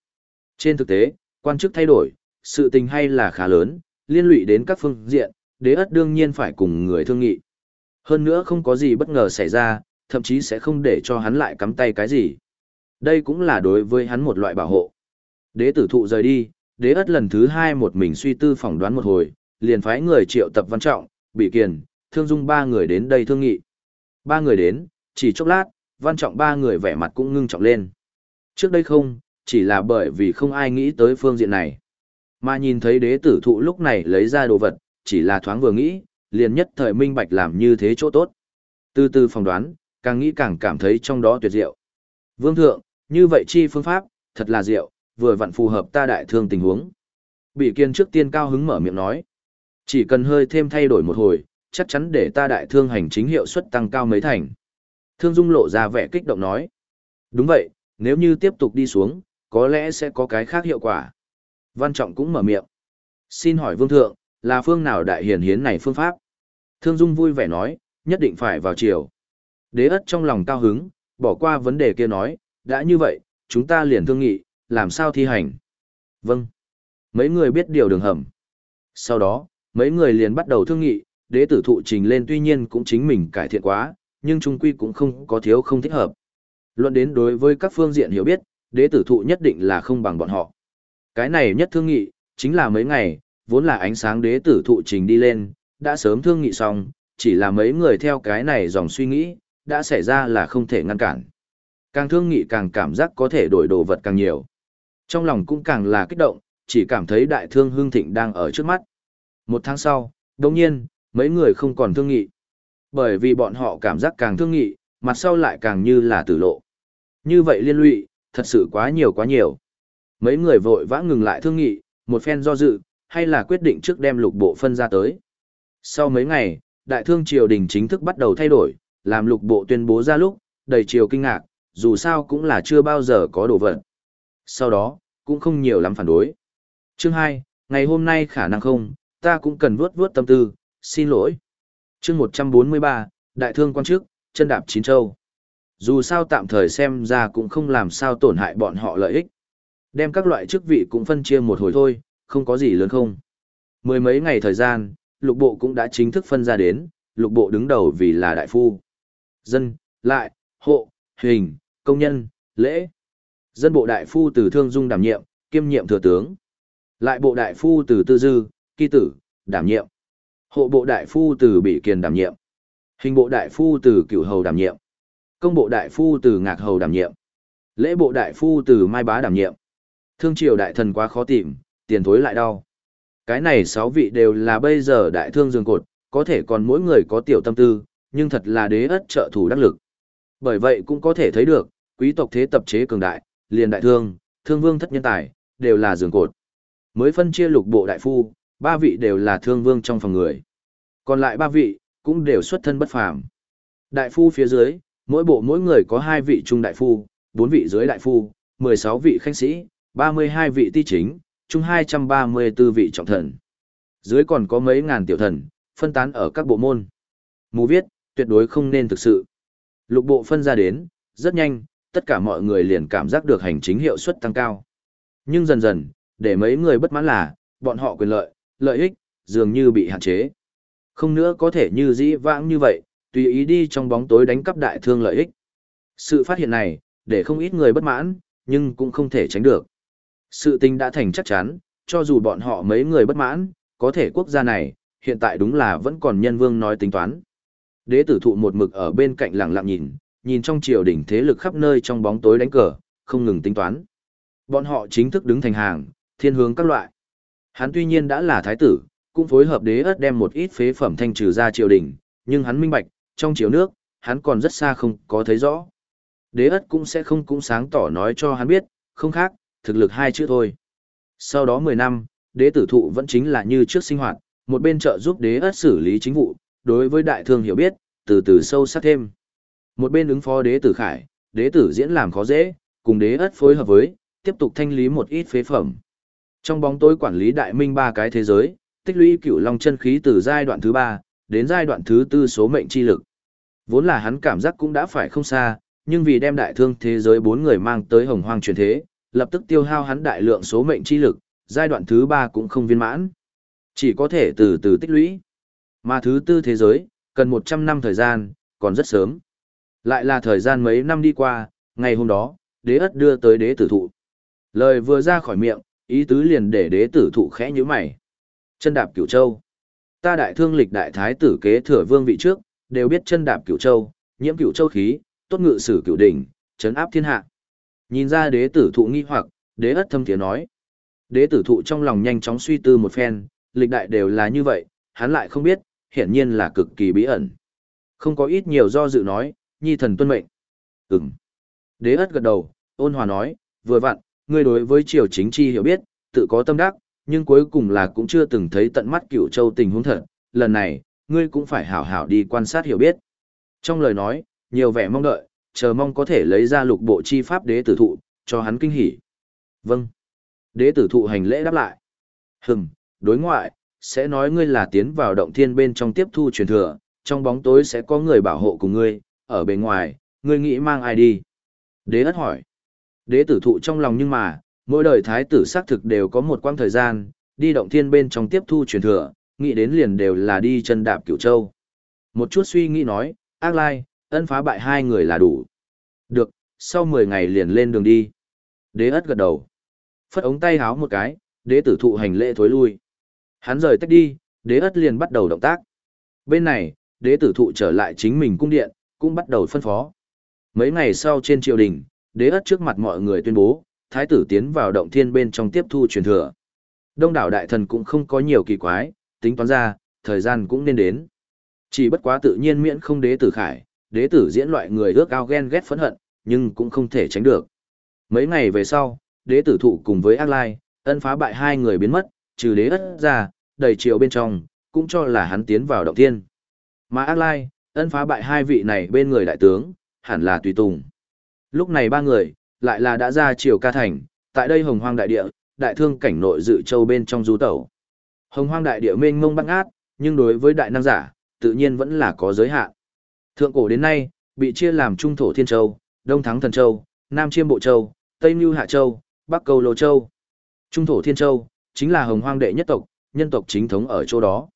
Trên thực tế, quan chức thay đổi, sự tình hay là khá lớn, liên lụy đến các phương diện, đế ất đương nhiên phải cùng người thương nghị. Hơn nữa không có gì bất ngờ xảy ra, thậm chí sẽ không để cho hắn lại cắm tay cái gì. Đây cũng là đối với hắn một loại bảo hộ. Đế tử thụ rời đi, đế ất lần thứ hai một mình suy tư phỏng đoán một hồi, liền phái người triệu tập văn trọng, bị kiền, thương dung ba người đến đây thương nghị. Ba người đến, chỉ chốc lát, văn trọng ba người vẻ mặt cũng ngưng trọng lên. Trước đây không, chỉ là bởi vì không ai nghĩ tới phương diện này. Mà nhìn thấy đế tử thụ lúc này lấy ra đồ vật, chỉ là thoáng vừa nghĩ, liền nhất thời minh bạch làm như thế chỗ tốt. Từ từ phỏng đoán, càng nghĩ càng cảm thấy trong đó tuyệt diệu. Vương thượng, như vậy chi phương pháp, thật là diệu, vừa vặn phù hợp ta đại thương tình huống. Bị kiên trước tiên cao hứng mở miệng nói. Chỉ cần hơi thêm thay đổi một hồi, chắc chắn để ta đại thương hành chính hiệu suất tăng cao mấy thành. Thương Dung lộ ra vẻ kích động nói. Đúng vậy, nếu như tiếp tục đi xuống, có lẽ sẽ có cái khác hiệu quả. Văn Trọng cũng mở miệng. Xin hỏi Vương Thượng, là phương nào đại hiền hiến này phương pháp? Thương Dung vui vẻ nói, nhất định phải vào chiều. Đế ất trong lòng cao hứng, bỏ qua vấn đề kia nói, đã như vậy, chúng ta liền thương nghị, làm sao thi hành. Vâng. Mấy người biết điều đường hầm. Sau đó, mấy người liền bắt đầu thương nghị, đế tử thụ trình lên tuy nhiên cũng chính mình cải thiện quá, nhưng trung quy cũng không có thiếu không thích hợp. Luận đến đối với các phương diện hiểu biết, đế tử thụ nhất định là không bằng bọn họ. Cái này nhất thương nghị, chính là mấy ngày, vốn là ánh sáng đế tử thụ trình đi lên, đã sớm thương nghị xong, chỉ là mấy người theo cái này dòng suy nghĩ, đã xảy ra là không thể ngăn cản. Càng thương nghị càng cảm giác có thể đổi đồ vật càng nhiều. Trong lòng cũng càng là kích động, chỉ cảm thấy đại thương hương thịnh đang ở trước mắt. Một tháng sau, đồng nhiên, mấy người không còn thương nghị. Bởi vì bọn họ cảm giác càng thương nghị, mặt sau lại càng như là tử lộ. Như vậy liên lụy, thật sự quá nhiều quá nhiều. Mấy người vội vã ngừng lại thương nghị, một phen do dự, hay là quyết định trước đem lục bộ phân ra tới. Sau mấy ngày, đại thương triều đình chính thức bắt đầu thay đổi, làm lục bộ tuyên bố ra lúc, đầy triều kinh ngạc, dù sao cũng là chưa bao giờ có đồ vật. Sau đó, cũng không nhiều lắm phản đối. Chương 2, ngày hôm nay khả năng không, ta cũng cần vuốt vuốt tâm tư, xin lỗi. Chương 143, đại thương quan chức, chân đạp chín châu. Dù sao tạm thời xem ra cũng không làm sao tổn hại bọn họ lợi ích. Đem các loại chức vị cũng phân chia một hồi thôi, không có gì lớn không. Mười mấy ngày thời gian, lục bộ cũng đã chính thức phân ra đến, lục bộ đứng đầu vì là đại phu. Dân, lại, hộ, hình, công nhân, lễ. Dân bộ đại phu từ thương dung đảm nhiệm, kiêm nhiệm thừa tướng. Lại bộ đại phu từ tư dư, kỳ tử, đảm nhiệm. Hộ bộ đại phu từ bị kiền đảm nhiệm. Hình bộ đại phu từ cửu hầu đảm nhiệm. Công bộ đại phu từ ngạc hầu đảm nhiệm. Lễ bộ đại phu từ mai bá đảm nhiệm. Thương triều đại thần quá khó tìm, tiền thối lại đau. Cái này sáu vị đều là bây giờ đại thương dương cột, có thể còn mỗi người có tiểu tâm tư, nhưng thật là đế ất trợ thủ đắc lực. Bởi vậy cũng có thể thấy được, quý tộc thế tập chế cường đại, liền đại thương, thương vương thất nhân tài, đều là giường cột. Mới phân chia lục bộ đại phu, ba vị đều là thương vương trong phòng người. Còn lại ba vị, cũng đều xuất thân bất phàm. Đại phu phía dưới, mỗi bộ mỗi người có hai vị trung đại phu, bốn vị dưới đại phu, 16 vị khanh sĩ, 32 vị ti chính, chung 234 vị trọng thần. Dưới còn có mấy ngàn tiểu thần, phân tán ở các bộ môn. Mù viết, tuyệt đối không nên thực sự. Lục bộ phân ra đến, rất nhanh, tất cả mọi người liền cảm giác được hành chính hiệu suất tăng cao. Nhưng dần dần, để mấy người bất mãn là, bọn họ quyền lợi, lợi ích, dường như bị hạn chế. Không nữa có thể như dĩ vãng như vậy, tùy ý đi trong bóng tối đánh cắp đại thương lợi ích. Sự phát hiện này, để không ít người bất mãn, nhưng cũng không thể tránh được. Sự tình đã thành chắc chắn, cho dù bọn họ mấy người bất mãn, có thể quốc gia này, hiện tại đúng là vẫn còn nhân vương nói tính toán. Đế tử thụ một mực ở bên cạnh lặng lặng nhìn, nhìn trong triều đỉnh thế lực khắp nơi trong bóng tối đánh cờ, không ngừng tính toán. Bọn họ chính thức đứng thành hàng, thiên hướng các loại. Hắn tuy nhiên đã là thái tử, cũng phối hợp đế ất đem một ít phế phẩm thanh trừ ra triều đình, nhưng hắn minh bạch, trong triều nước, hắn còn rất xa không có thấy rõ. Đế ất cũng sẽ không cũng sáng tỏ nói cho hắn biết, không khác, thực lực hai chữ thôi. Sau đó 10 năm, đế tử thụ vẫn chính là như trước sinh hoạt, một bên trợ giúp đế ất xử lý chính vụ, đối với đại thương hiểu biết, từ từ sâu sắc thêm. Một bên ứng phó đế tử khải, đế tử diễn làm khó dễ, cùng đế ất phối hợp với, tiếp tục thanh lý một ít phế phẩm. Trong bóng tối quản lý đại minh ba cái thế giới, tích lũy cửu long chân khí từ giai đoạn thứ ba đến giai đoạn thứ tư số mệnh chi lực. Vốn là hắn cảm giác cũng đã phải không xa, nhưng vì đem đại thương thế giới bốn người mang tới hồng hoang truyền thế, lập tức tiêu hao hắn đại lượng số mệnh chi lực, giai đoạn thứ ba cũng không viên mãn. Chỉ có thể từ từ tích lũy. Mà thứ tư thế giới, cần 100 năm thời gian, còn rất sớm. Lại là thời gian mấy năm đi qua, ngày hôm đó, đế ất đưa tới đế tử thụ. Lời vừa ra khỏi miệng, ý tứ liền để đế tử thụ khẽ như mày. Chân đạp cửu châu. Ta đại thương lịch đại thái tử kế thừa vương vị trước, đều biết chân đạp cửu châu, nhiễm cửu châu khí, tốt ngự sử cửu đỉnh, chấn áp thiên hạ. Nhìn ra đế tử thụ nghi hoặc, đế ất thâm tiếng nói. Đế tử thụ trong lòng nhanh chóng suy tư một phen, lịch đại đều là như vậy, hắn lại không biết, hiển nhiên là cực kỳ bí ẩn. Không có ít nhiều do dự nói, nhi thần tuân mệnh. Ừm. Đế ất gật đầu, ôn hòa nói, vừa vặn, ngươi đối với triều chính chi hiểu biết, tự có tâm đắc, nhưng cuối cùng là cũng chưa từng thấy tận mắt cựu châu tình huống thật, lần này, ngươi cũng phải hảo hảo đi quan sát hiểu biết. Trong lời nói, nhiều vẻ mong đợi, chờ mong có thể lấy ra lục bộ chi pháp đế tử thụ, cho hắn kinh hỉ. Vâng. Đế tử thụ hành lễ đáp lại. Hừm, đối ngoại, sẽ nói ngươi là tiến vào động thiên bên trong tiếp thu truyền thừa, trong bóng tối sẽ có người bảo hộ cùng ngươi, ở bên ngoài, ngươi nghĩ mang ai đi? Đế ất hỏi. Đế tử thụ trong lòng nhưng mà, mỗi đời thái tử xác thực đều có một quãng thời gian, đi động thiên bên trong tiếp thu truyền thừa, nghĩ đến liền đều là đi chân đạp cửu châu. Một chút suy nghĩ nói, ác lai, ân phá bại hai người là đủ. Được, sau 10 ngày liền lên đường đi. Đế ất gật đầu. Phất ống tay háo một cái, đế tử thụ hành lễ thối lui. Hắn rời tách đi, đế ất liền bắt đầu động tác. Bên này, đế tử thụ trở lại chính mình cung điện, cũng bắt đầu phân phó. Mấy ngày sau trên triều đình, đế ất trước mặt mọi người tuyên bố, thái tử tiến vào động thiên bên trong tiếp thu truyền thừa. Đông đảo đại thần cũng không có nhiều kỳ quái, tính toán ra, thời gian cũng nên đến. Chỉ bất quá tự nhiên miễn không đế tử khải, đế tử diễn loại người ước ao ghen ghét phẫn hận, nhưng cũng không thể tránh được. Mấy ngày về sau, đế tử thụ cùng với ác lai, ân phá bại hai người biến mất, trừ đế ất ra, đầy triều bên trong, cũng cho là hắn tiến vào động thiên. Mà ác lai, ân phá bại hai vị này bên người đại tướng, hẳn là tùy tùng. Lúc này ba người, lại là đã ra triều ca thành, tại đây hồng hoang đại địa, đại thương cảnh nội dự châu bên trong du tẩu. Hồng hoang đại địa mênh mông băng ác, nhưng đối với đại năng giả, tự nhiên vẫn là có giới hạn. Thượng cổ đến nay, bị chia làm Trung Thổ Thiên Châu, Đông Thắng Thần Châu, Nam Chiêm Bộ Châu, Tây Mưu Hạ Châu, Bắc Cầu Lô Châu. Trung Thổ Thiên Châu, chính là hồng hoang đệ nhất tộc, nhân tộc chính thống ở chỗ đó.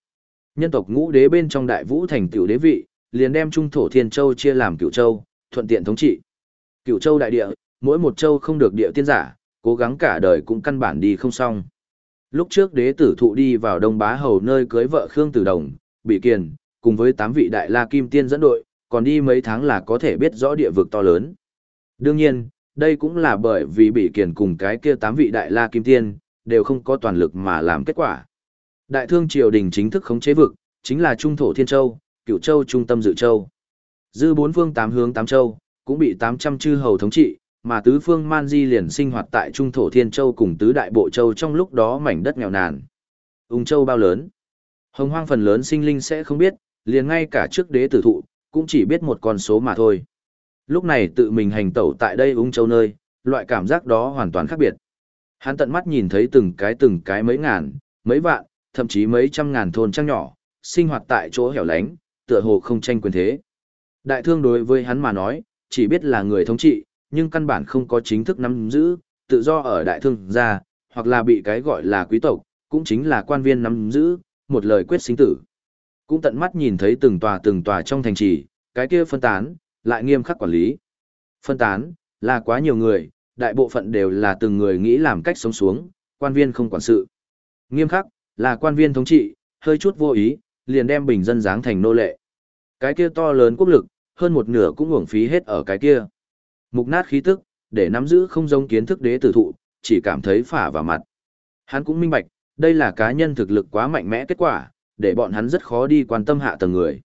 Nhân tộc ngũ đế bên trong đại vũ thành tiểu đế vị, liền đem Trung Thổ Thiên Châu chia làm cửu châu, thuận tiện thống trị. Cửu châu đại địa, mỗi một châu không được địa tiên giả, cố gắng cả đời cũng căn bản đi không xong. Lúc trước đế tử thụ đi vào Đông Bá Hầu nơi cưới vợ Khương Tử Đồng, Bị Kiền, cùng với tám vị đại la kim tiên dẫn đội, còn đi mấy tháng là có thể biết rõ địa vực to lớn. Đương nhiên, đây cũng là bởi vì Bị Kiền cùng cái kia tám vị đại la kim tiên, đều không có toàn lực mà làm kết quả. Đại thương triều đình chính thức khống chế vực, chính là Trung Thổ Thiên Châu, Cựu Châu Trung tâm Dự Châu. Dư bốn phương tám hướng tám châu, cũng bị 800 chư hầu thống trị, mà tứ phương Man Di liền sinh hoạt tại Trung Thổ Thiên Châu cùng tứ đại bộ châu trong lúc đó mảnh đất nghèo nàn. Ung châu bao lớn? Hồng hoang phần lớn sinh linh sẽ không biết, liền ngay cả trước đế tử thụ, cũng chỉ biết một con số mà thôi. Lúc này tự mình hành tẩu tại đây ung châu nơi, loại cảm giác đó hoàn toàn khác biệt. Hắn tận mắt nhìn thấy từng cái từng cái mấy ngàn, mấy vạn, thậm chí mấy trăm ngàn thôn trang nhỏ, sinh hoạt tại chỗ hẻo lánh, tựa hồ không tranh quyền thế. Đại thương đối với hắn mà nói, chỉ biết là người thống trị, nhưng căn bản không có chính thức nắm giữ, tự do ở đại thương ra, hoặc là bị cái gọi là quý tộc, cũng chính là quan viên nắm giữ, một lời quyết sinh tử. Cũng tận mắt nhìn thấy từng tòa từng tòa trong thành trì, cái kia phân tán, lại nghiêm khắc quản lý. Phân tán, là quá nhiều người, đại bộ phận đều là từng người nghĩ làm cách sống xuống, quan viên không quản sự. Nghiêm khắc, là quan viên thống trị, hơi chút vô ý, liền đem bình dân giáng thành nô lệ. Cái kia to lớn quốc lực, hơn một nửa cũng uổng phí hết ở cái kia. Mục nát khí tức, để nắm giữ không giống kiến thức đế tử thụ, chỉ cảm thấy phả vào mặt. Hắn cũng minh bạch, đây là cá nhân thực lực quá mạnh mẽ kết quả, để bọn hắn rất khó đi quan tâm hạ tầng người.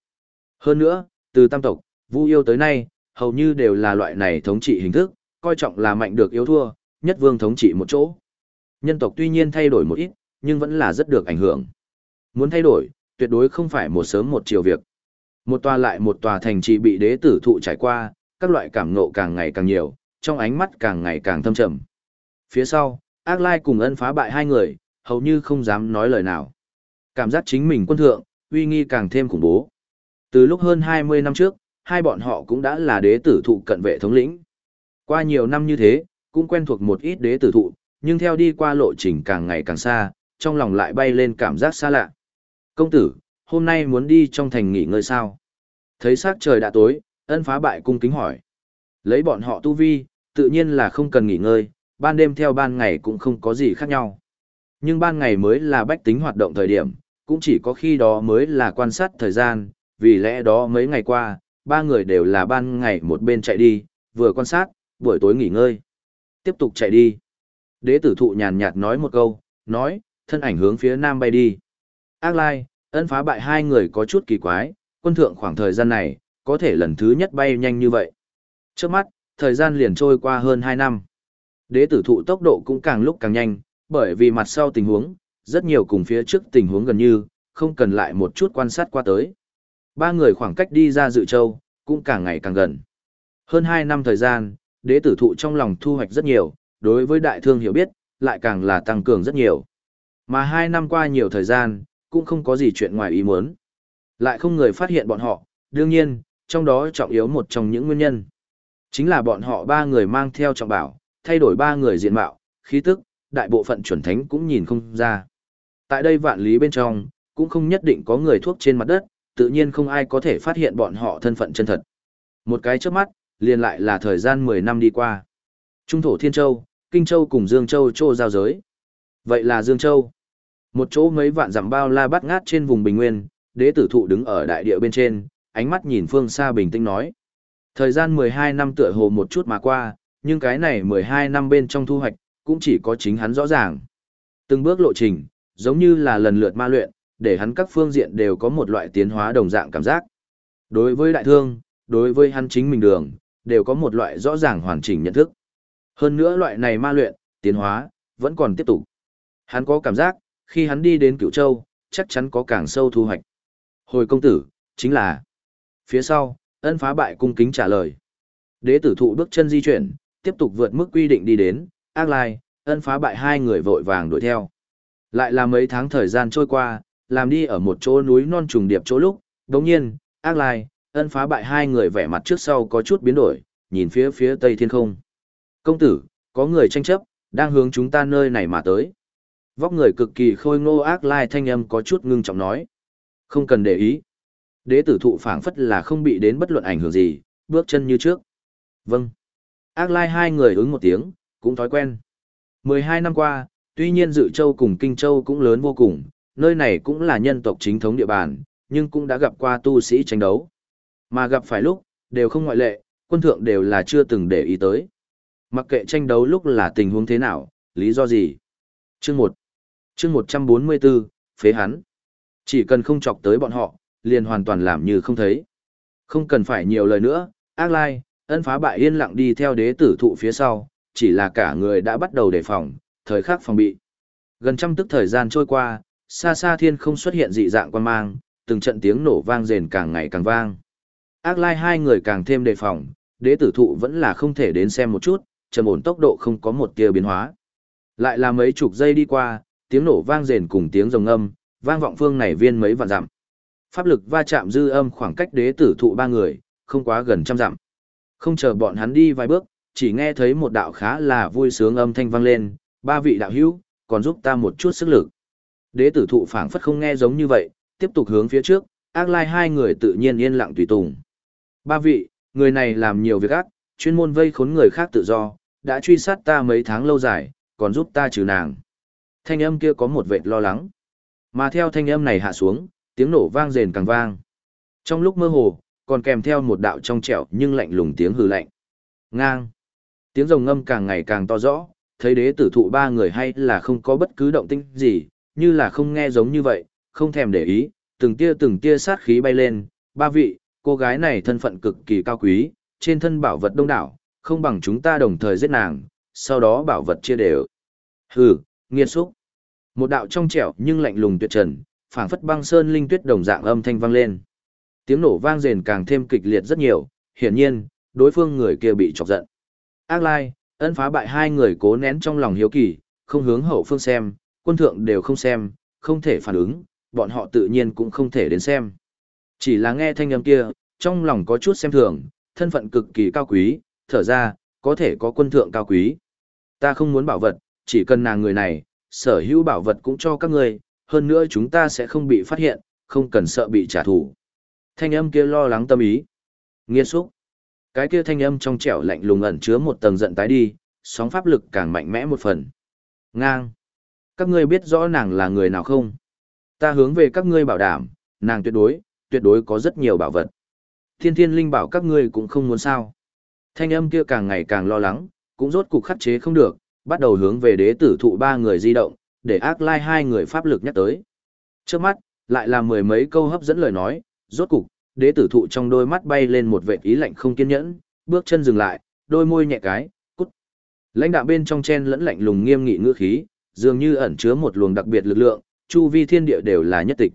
Hơn nữa, từ tam tộc, Vu yêu tới nay, hầu như đều là loại này thống trị hình thức, coi trọng là mạnh được yếu thua, nhất vương thống trị một chỗ. Nhân tộc tuy nhiên thay đổi một ít, nhưng vẫn là rất được ảnh hưởng. Muốn thay đổi, tuyệt đối không phải một sớm một chiều việc. Một tòa lại một tòa thành trì bị đế tử thụ trải qua, các loại cảm ngộ càng ngày càng nhiều, trong ánh mắt càng ngày càng thâm trầm. Phía sau, Ác Lai cùng ân phá bại hai người, hầu như không dám nói lời nào. Cảm giác chính mình quân thượng, uy nghi càng thêm khủng bố. Từ lúc hơn 20 năm trước, hai bọn họ cũng đã là đế tử thụ cận vệ thống lĩnh. Qua nhiều năm như thế, cũng quen thuộc một ít đế tử thụ, nhưng theo đi qua lộ trình càng ngày càng xa, trong lòng lại bay lên cảm giác xa lạ. Công tử, hôm nay muốn đi trong thành nghỉ ngơi sao? Thấy sắc trời đã tối, ân phá bại cung kính hỏi. Lấy bọn họ tu vi, tự nhiên là không cần nghỉ ngơi, ban đêm theo ban ngày cũng không có gì khác nhau. Nhưng ban ngày mới là bách tính hoạt động thời điểm, cũng chỉ có khi đó mới là quan sát thời gian, vì lẽ đó mấy ngày qua, ba người đều là ban ngày một bên chạy đi, vừa quan sát, buổi tối nghỉ ngơi. Tiếp tục chạy đi. Đế tử thụ nhàn nhạt nói một câu, nói, thân ảnh hướng phía nam bay đi. Ác lai, ân phá bại hai người có chút kỳ quái, quân thượng khoảng thời gian này, có thể lần thứ nhất bay nhanh như vậy. Trước mắt, thời gian liền trôi qua hơn 2 năm. Đế tử thụ tốc độ cũng càng lúc càng nhanh, bởi vì mặt sau tình huống, rất nhiều cùng phía trước tình huống gần như, không cần lại một chút quan sát qua tới. Ba người khoảng cách đi ra dự châu, cũng càng ngày càng gần. Hơn 2 năm thời gian, đế tử thụ trong lòng thu hoạch rất nhiều, đối với đại thương hiểu biết, lại càng là tăng cường rất nhiều. Mà hai năm qua nhiều thời gian, cũng không có gì chuyện ngoài ý muốn. Lại không người phát hiện bọn họ, đương nhiên, trong đó trọng yếu một trong những nguyên nhân. Chính là bọn họ ba người mang theo trọng bảo, thay đổi ba người diện mạo, khí tức, đại bộ phận chuẩn thánh cũng nhìn không ra. Tại đây vạn lý bên trong, cũng không nhất định có người thuốc trên mặt đất, tự nhiên không ai có thể phát hiện bọn họ thân phận chân thật. Một cái trước mắt, liền lại là thời gian 10 năm đi qua. Trung thổ Thiên Châu, Kinh Châu cùng Dương Châu trô giao giới. Vậy là Dương Châu. Một chỗ mấy vạn dặm bao la bát ngát trên vùng bình nguyên, đế tử thụ đứng ở đại địa bên trên, ánh mắt nhìn phương xa bình tĩnh nói. Thời gian 12 năm tựa hồ một chút mà qua, nhưng cái này 12 năm bên trong thu hoạch, cũng chỉ có chính hắn rõ ràng. Từng bước lộ trình, giống như là lần lượt ma luyện, để hắn các phương diện đều có một loại tiến hóa đồng dạng cảm giác. Đối với đại thương, đối với hắn chính mình đường, đều có một loại rõ ràng hoàn chỉnh nhận thức. Hơn nữa loại này ma luyện, tiến hóa, vẫn còn tiếp tục. Hắn có cảm giác, khi hắn đi đến Cửu châu, chắc chắn có càng sâu thu hoạch. Hồi công tử, chính là... Phía sau, ân phá bại cung kính trả lời. Đế tử thụ bước chân di chuyển, tiếp tục vượt mức quy định đi đến, ác lai, ân phá bại hai người vội vàng đuổi theo. Lại là mấy tháng thời gian trôi qua, làm đi ở một chỗ núi non trùng điệp chỗ lúc, đồng nhiên, ác lai, ân phá bại hai người vẻ mặt trước sau có chút biến đổi, nhìn phía phía tây thiên không. Công tử, có người tranh chấp, đang hướng chúng ta nơi này mà tới. Vóc người cực kỳ khôi ngô ác lai thanh âm có chút ngưng trọng nói. Không cần để ý. Đế tử thụ phảng phất là không bị đến bất luận ảnh hưởng gì, bước chân như trước. Vâng. Ác lai hai người ứng một tiếng, cũng thói quen. 12 năm qua, tuy nhiên Dự Châu cùng Kinh Châu cũng lớn vô cùng, nơi này cũng là nhân tộc chính thống địa bàn, nhưng cũng đã gặp qua tu sĩ tranh đấu. Mà gặp phải lúc, đều không ngoại lệ, quân thượng đều là chưa từng để ý tới. Mặc kệ tranh đấu lúc là tình huống thế nào, lý do gì. Chương 1 Chương 144, phế hắn. Chỉ cần không chọc tới bọn họ, liền hoàn toàn làm như không thấy. Không cần phải nhiều lời nữa, ác lai, ân phá bại yên lặng đi theo đế tử thụ phía sau, chỉ là cả người đã bắt đầu đề phòng, thời khắc phòng bị. Gần trăm tức thời gian trôi qua, xa xa thiên không xuất hiện dị dạng quan mang, từng trận tiếng nổ vang rền càng ngày càng vang. Ác lai hai người càng thêm đề phòng, đế tử thụ vẫn là không thể đến xem một chút, trầm ổn tốc độ không có một tia biến hóa. Lại là mấy chục giây đi qua, tiếng nổ vang rền cùng tiếng rồng âm, vang vọng phương này viên mấy vạn dặm. Pháp lực va chạm dư âm khoảng cách đế tử thụ ba người, không quá gần trăm dặm. Không chờ bọn hắn đi vài bước, chỉ nghe thấy một đạo khá là vui sướng âm thanh vang lên, ba vị đạo hữu, còn giúp ta một chút sức lực. Đế tử thụ phảng phất không nghe giống như vậy, tiếp tục hướng phía trước, ác lai hai người tự nhiên yên lặng tùy tùng. Ba vị, người này làm nhiều việc ác, chuyên môn vây khốn người khác tự do, đã truy sát ta mấy tháng lâu dài, còn giúp ta trừ nàng. Thanh âm kia có một vệt lo lắng. Mà theo thanh âm này hạ xuống, tiếng nổ vang rền càng vang. Trong lúc mơ hồ, còn kèm theo một đạo trong trẻo nhưng lạnh lùng tiếng hừ lạnh. Ngang. Tiếng rồng ngâm càng ngày càng to rõ, thấy đế tử thụ ba người hay là không có bất cứ động tĩnh gì, như là không nghe giống như vậy, không thèm để ý, từng tia từng tia sát khí bay lên, ba vị, cô gái này thân phận cực kỳ cao quý, trên thân bảo vật đông đảo, không bằng chúng ta đồng thời giết nàng, sau đó bảo vật chia đều. Hừ, nghiệt xúc. Một đạo trong trẻo nhưng lạnh lùng tuyệt trần, phảng phất băng sơn linh tuyết đồng dạng âm thanh vang lên. Tiếng nổ vang rền càng thêm kịch liệt rất nhiều, hiển nhiên, đối phương người kia bị chọc giận. Ác Lai, ân phá bại hai người cố nén trong lòng hiếu kỳ, không hướng hậu phương xem, quân thượng đều không xem, không thể phản ứng, bọn họ tự nhiên cũng không thể đến xem. Chỉ là nghe thanh âm kia, trong lòng có chút xem thường, thân phận cực kỳ cao quý, thở ra, có thể có quân thượng cao quý. Ta không muốn bảo vật, chỉ cần nàng người này, sở hữu bảo vật cũng cho các ngươi, hơn nữa chúng ta sẽ không bị phát hiện, không cần sợ bị trả thù. Thanh âm kia lo lắng tâm ý. Nghiên xúc. Cái kia thanh âm trong trẻo lạnh lùng ẩn chứa một tầng giận tái đi, sóng pháp lực càng mạnh mẽ một phần. Ngang. Các ngươi biết rõ nàng là người nào không? Ta hướng về các ngươi bảo đảm, nàng tuyệt đối, tuyệt đối có rất nhiều bảo vật. Thiên thiên linh bảo các ngươi cũng không muốn sao. Thanh âm kia càng ngày càng lo lắng, cũng rốt cục khắc chế không được, bắt đầu hướng về đế tử thụ ba người di động, để ác lai hai người pháp lực nhắc tới. Trước mắt, lại là mười mấy câu hấp dẫn lời nói, rốt cục, đế tử thụ trong đôi mắt bay lên một vệ ý lạnh không kiên nhẫn, bước chân dừng lại, đôi môi nhẹ cái, cút. Lãnh đạo bên trong chen lẫn lạnh lùng nghiêm nghị ngữ khí, dường như ẩn chứa một luồng đặc biệt lực lượng, chu vi thiên địa đều là nhất tịch.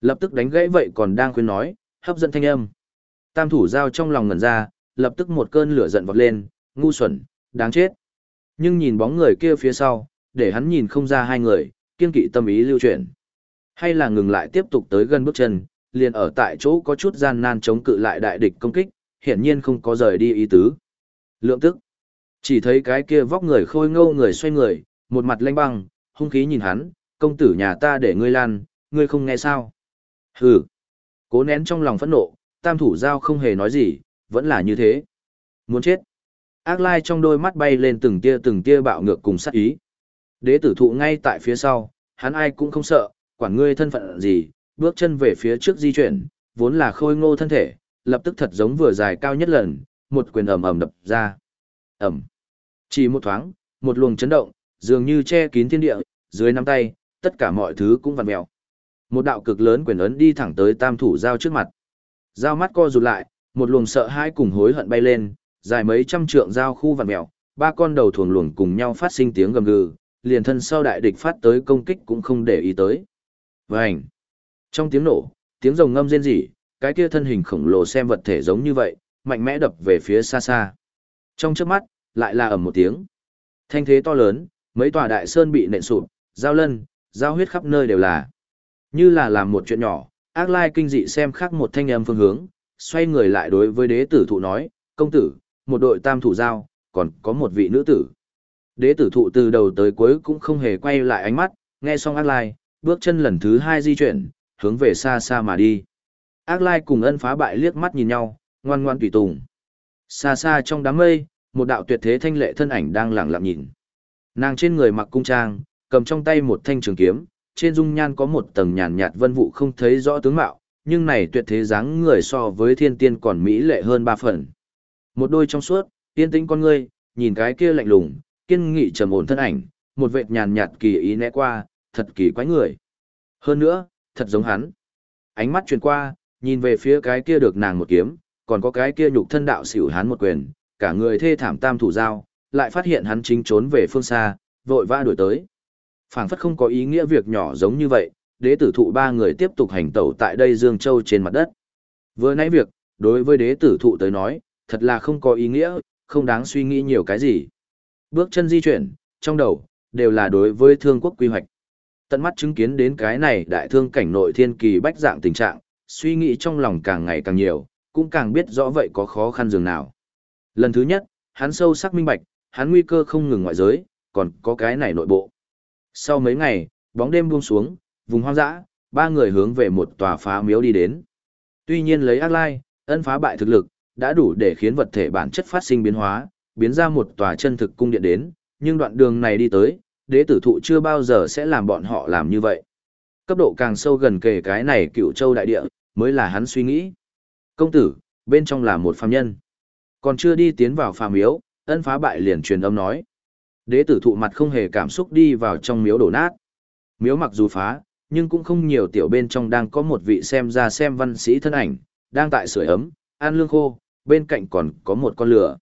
Lập tức đánh gãy vậy còn đang khuyên nói, hấp dẫn thanh âm. Tam thủ giao trong lòng ngẩn ra, lập tức một cơn lửa giận vọt lên, ngu xuẩn, đáng chết. Nhưng nhìn bóng người kia phía sau, để hắn nhìn không ra hai người, kiên kỵ tâm ý lưu chuyển. Hay là ngừng lại tiếp tục tới gần bước chân, liền ở tại chỗ có chút gian nan chống cự lại đại địch công kích, hiển nhiên không có rời đi ý tứ. Lượng tức, chỉ thấy cái kia vóc người khôi ngâu người xoay người, một mặt lanh băng, hung khí nhìn hắn, công tử nhà ta để ngươi lan, ngươi không nghe sao. Hừ, cố nén trong lòng phẫn nộ, tam thủ giao không hề nói gì, vẫn là như thế. Muốn chết. Ác lai trong đôi mắt bay lên từng tia từng tia bạo ngược cùng sát ý. Đế tử thụ ngay tại phía sau, hắn ai cũng không sợ, quản ngươi thân phận gì, bước chân về phía trước di chuyển, vốn là khôi ngô thân thể, lập tức thật giống vừa dài cao nhất lần, một quyền ầm ầm đập ra. Ầm. Chỉ một thoáng, một luồng chấn động, dường như che kín thiên địa, dưới nắm tay, tất cả mọi thứ cũng vặn mèo. Một đạo cực lớn quyền ấn đi thẳng tới tam thủ giao trước mặt. Giao mắt co rụt lại, một luồng sợ hãi cùng hối hận bay lên, dài mấy trăm trượng giao khu vặn mèo, ba con đầu thuồng luồng cùng nhau phát sinh tiếng gầm gừ, liền thân sau đại địch phát tới công kích cũng không để ý tới. Vành. Trong tiếng nổ, tiếng rồng ngâm rên rỉ, cái kia thân hình khổng lồ xem vật thể giống như vậy, mạnh mẽ đập về phía xa xa. Trong trước mắt, lại là ầm một tiếng. Thanh thế to lớn, mấy tòa đại sơn bị nện sụp, giao lân, giao huyết khắp nơi đều là. Như là làm một chuyện nhỏ, ác lai kinh dị xem khác một thanh âm phương hướng, xoay người lại đối với đế tử thụ nói, công tử, một đội tam thủ giao, còn có một vị nữ tử. Đế tử thụ từ đầu tới cuối cũng không hề quay lại ánh mắt, nghe xong ác lai, bước chân lần thứ hai di chuyển, hướng về xa xa mà đi. Ác lai cùng ân phá bại liếc mắt nhìn nhau, ngoan ngoan tùy tùng. Xa xa trong đám mây, một đạo tuyệt thế thanh lệ thân ảnh đang lặng lặng nhìn. Nàng trên người mặc cung trang, cầm trong tay một thanh trường kiếm, trên dung nhan có một tầng nhàn nhạt vân vụ không thấy rõ tướng mạo, nhưng này tuyệt thế dáng người so với thiên tiên còn mỹ lệ hơn ba phần. Một đôi trong suốt, tiên tĩnh con ngươi, nhìn cái kia lạnh lùng, kiên nghị trầm ổn thân ảnh, một vệt nhàn nhạt kỳ ý né qua, thật kỳ quái người. Hơn nữa, thật giống hắn. Ánh mắt truyền qua, nhìn về phía cái kia được nàng một kiếm, còn có cái kia nhục thân đạo xỉu hắn một quyền, cả người thê thảm tam thủ giao, lại phát hiện hắn chính trốn về phương xa, vội vã đuổi tới phảng phất không có ý nghĩa việc nhỏ giống như vậy, đế tử thụ ba người tiếp tục hành tẩu tại đây Dương Châu trên mặt đất. Vừa nãy việc, đối với đế tử thụ tới nói, thật là không có ý nghĩa, không đáng suy nghĩ nhiều cái gì. Bước chân di chuyển, trong đầu, đều là đối với thương quốc quy hoạch. Tận mắt chứng kiến đến cái này đại thương cảnh nội thiên kỳ bách dạng tình trạng, suy nghĩ trong lòng càng ngày càng nhiều, cũng càng biết rõ vậy có khó khăn dường nào. Lần thứ nhất, hắn sâu sắc minh bạch, hắn nguy cơ không ngừng ngoại giới, còn có cái này nội bộ. Sau mấy ngày, bóng đêm buông xuống, vùng hoang dã, ba người hướng về một tòa phá miếu đi đến. Tuy nhiên lấy ác lai, ân phá bại thực lực, đã đủ để khiến vật thể bản chất phát sinh biến hóa, biến ra một tòa chân thực cung điện đến, nhưng đoạn đường này đi tới, đế tử thụ chưa bao giờ sẽ làm bọn họ làm như vậy. Cấp độ càng sâu gần kề cái này cựu châu đại địa, mới là hắn suy nghĩ. Công tử, bên trong là một phàm nhân. Còn chưa đi tiến vào phàm miếu, ân phá bại liền truyền âm nói. Đế tử thụ mặt không hề cảm xúc đi vào trong miếu đổ nát. Miếu mặc dù phá, nhưng cũng không nhiều tiểu bên trong đang có một vị xem ra xem văn sĩ thân ảnh, đang tại sưởi ấm, ăn lương khô, bên cạnh còn có một con lửa.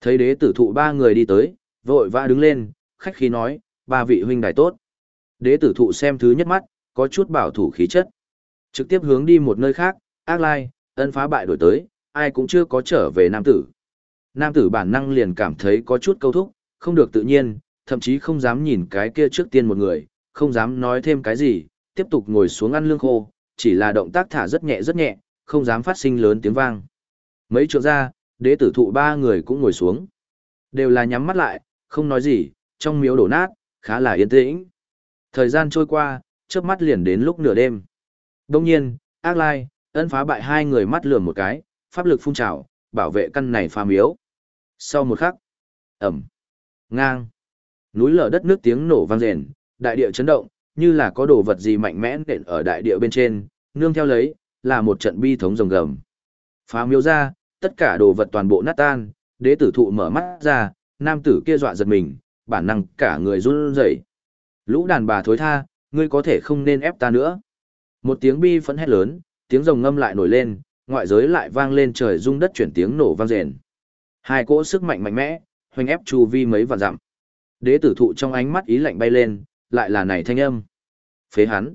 Thấy đế tử thụ ba người đi tới, vội vã đứng lên, khách khí nói, ba vị huynh đài tốt. Đế tử thụ xem thứ nhất mắt, có chút bảo thủ khí chất. Trực tiếp hướng đi một nơi khác, ác lai, ân phá bại đổi tới, ai cũng chưa có trở về nam tử. Nam tử bản năng liền cảm thấy có chút câu thúc, không được tự nhiên, thậm chí không dám nhìn cái kia trước tiên một người, không dám nói thêm cái gì, tiếp tục ngồi xuống ăn lương khô, chỉ là động tác thả rất nhẹ rất nhẹ, không dám phát sinh lớn tiếng vang. Mấy trượng ra, đế tử thụ ba người cũng ngồi xuống. Đều là nhắm mắt lại, không nói gì, trong miếu đổ nát, khá là yên tĩnh. Thời gian trôi qua, chớp mắt liền đến lúc nửa đêm. Đông nhiên, ác lai, ân phá bại hai người mắt lườm một cái, pháp lực phun trào, bảo vệ căn này phá miếu. Sau một khắc, ẩm, ngang, núi lở đất nước tiếng nổ vang rền, đại địa chấn động, như là có đồ vật gì mạnh mẽ nện ở đại địa bên trên, nương theo lấy, là một trận bi thống rồng gầm. Phá miếu ra, tất cả đồ vật toàn bộ nát tan, đế tử thụ mở mắt ra, nam tử kia dọa giật mình, bản năng cả người run rẩy. Lũ đàn bà thối tha, ngươi có thể không nên ép ta nữa. Một tiếng bi phẫn hét lớn, tiếng rồng ngâm lại nổi lên, ngoại giới lại vang lên trời rung đất chuyển tiếng nổ vang rền. Hai cỗ sức mạnh mạnh mẽ, hoành ép chu vi mấy vạn dặm. Đế tử thụ trong ánh mắt ý lạnh bay lên, lại là này thanh âm. Phế hắn.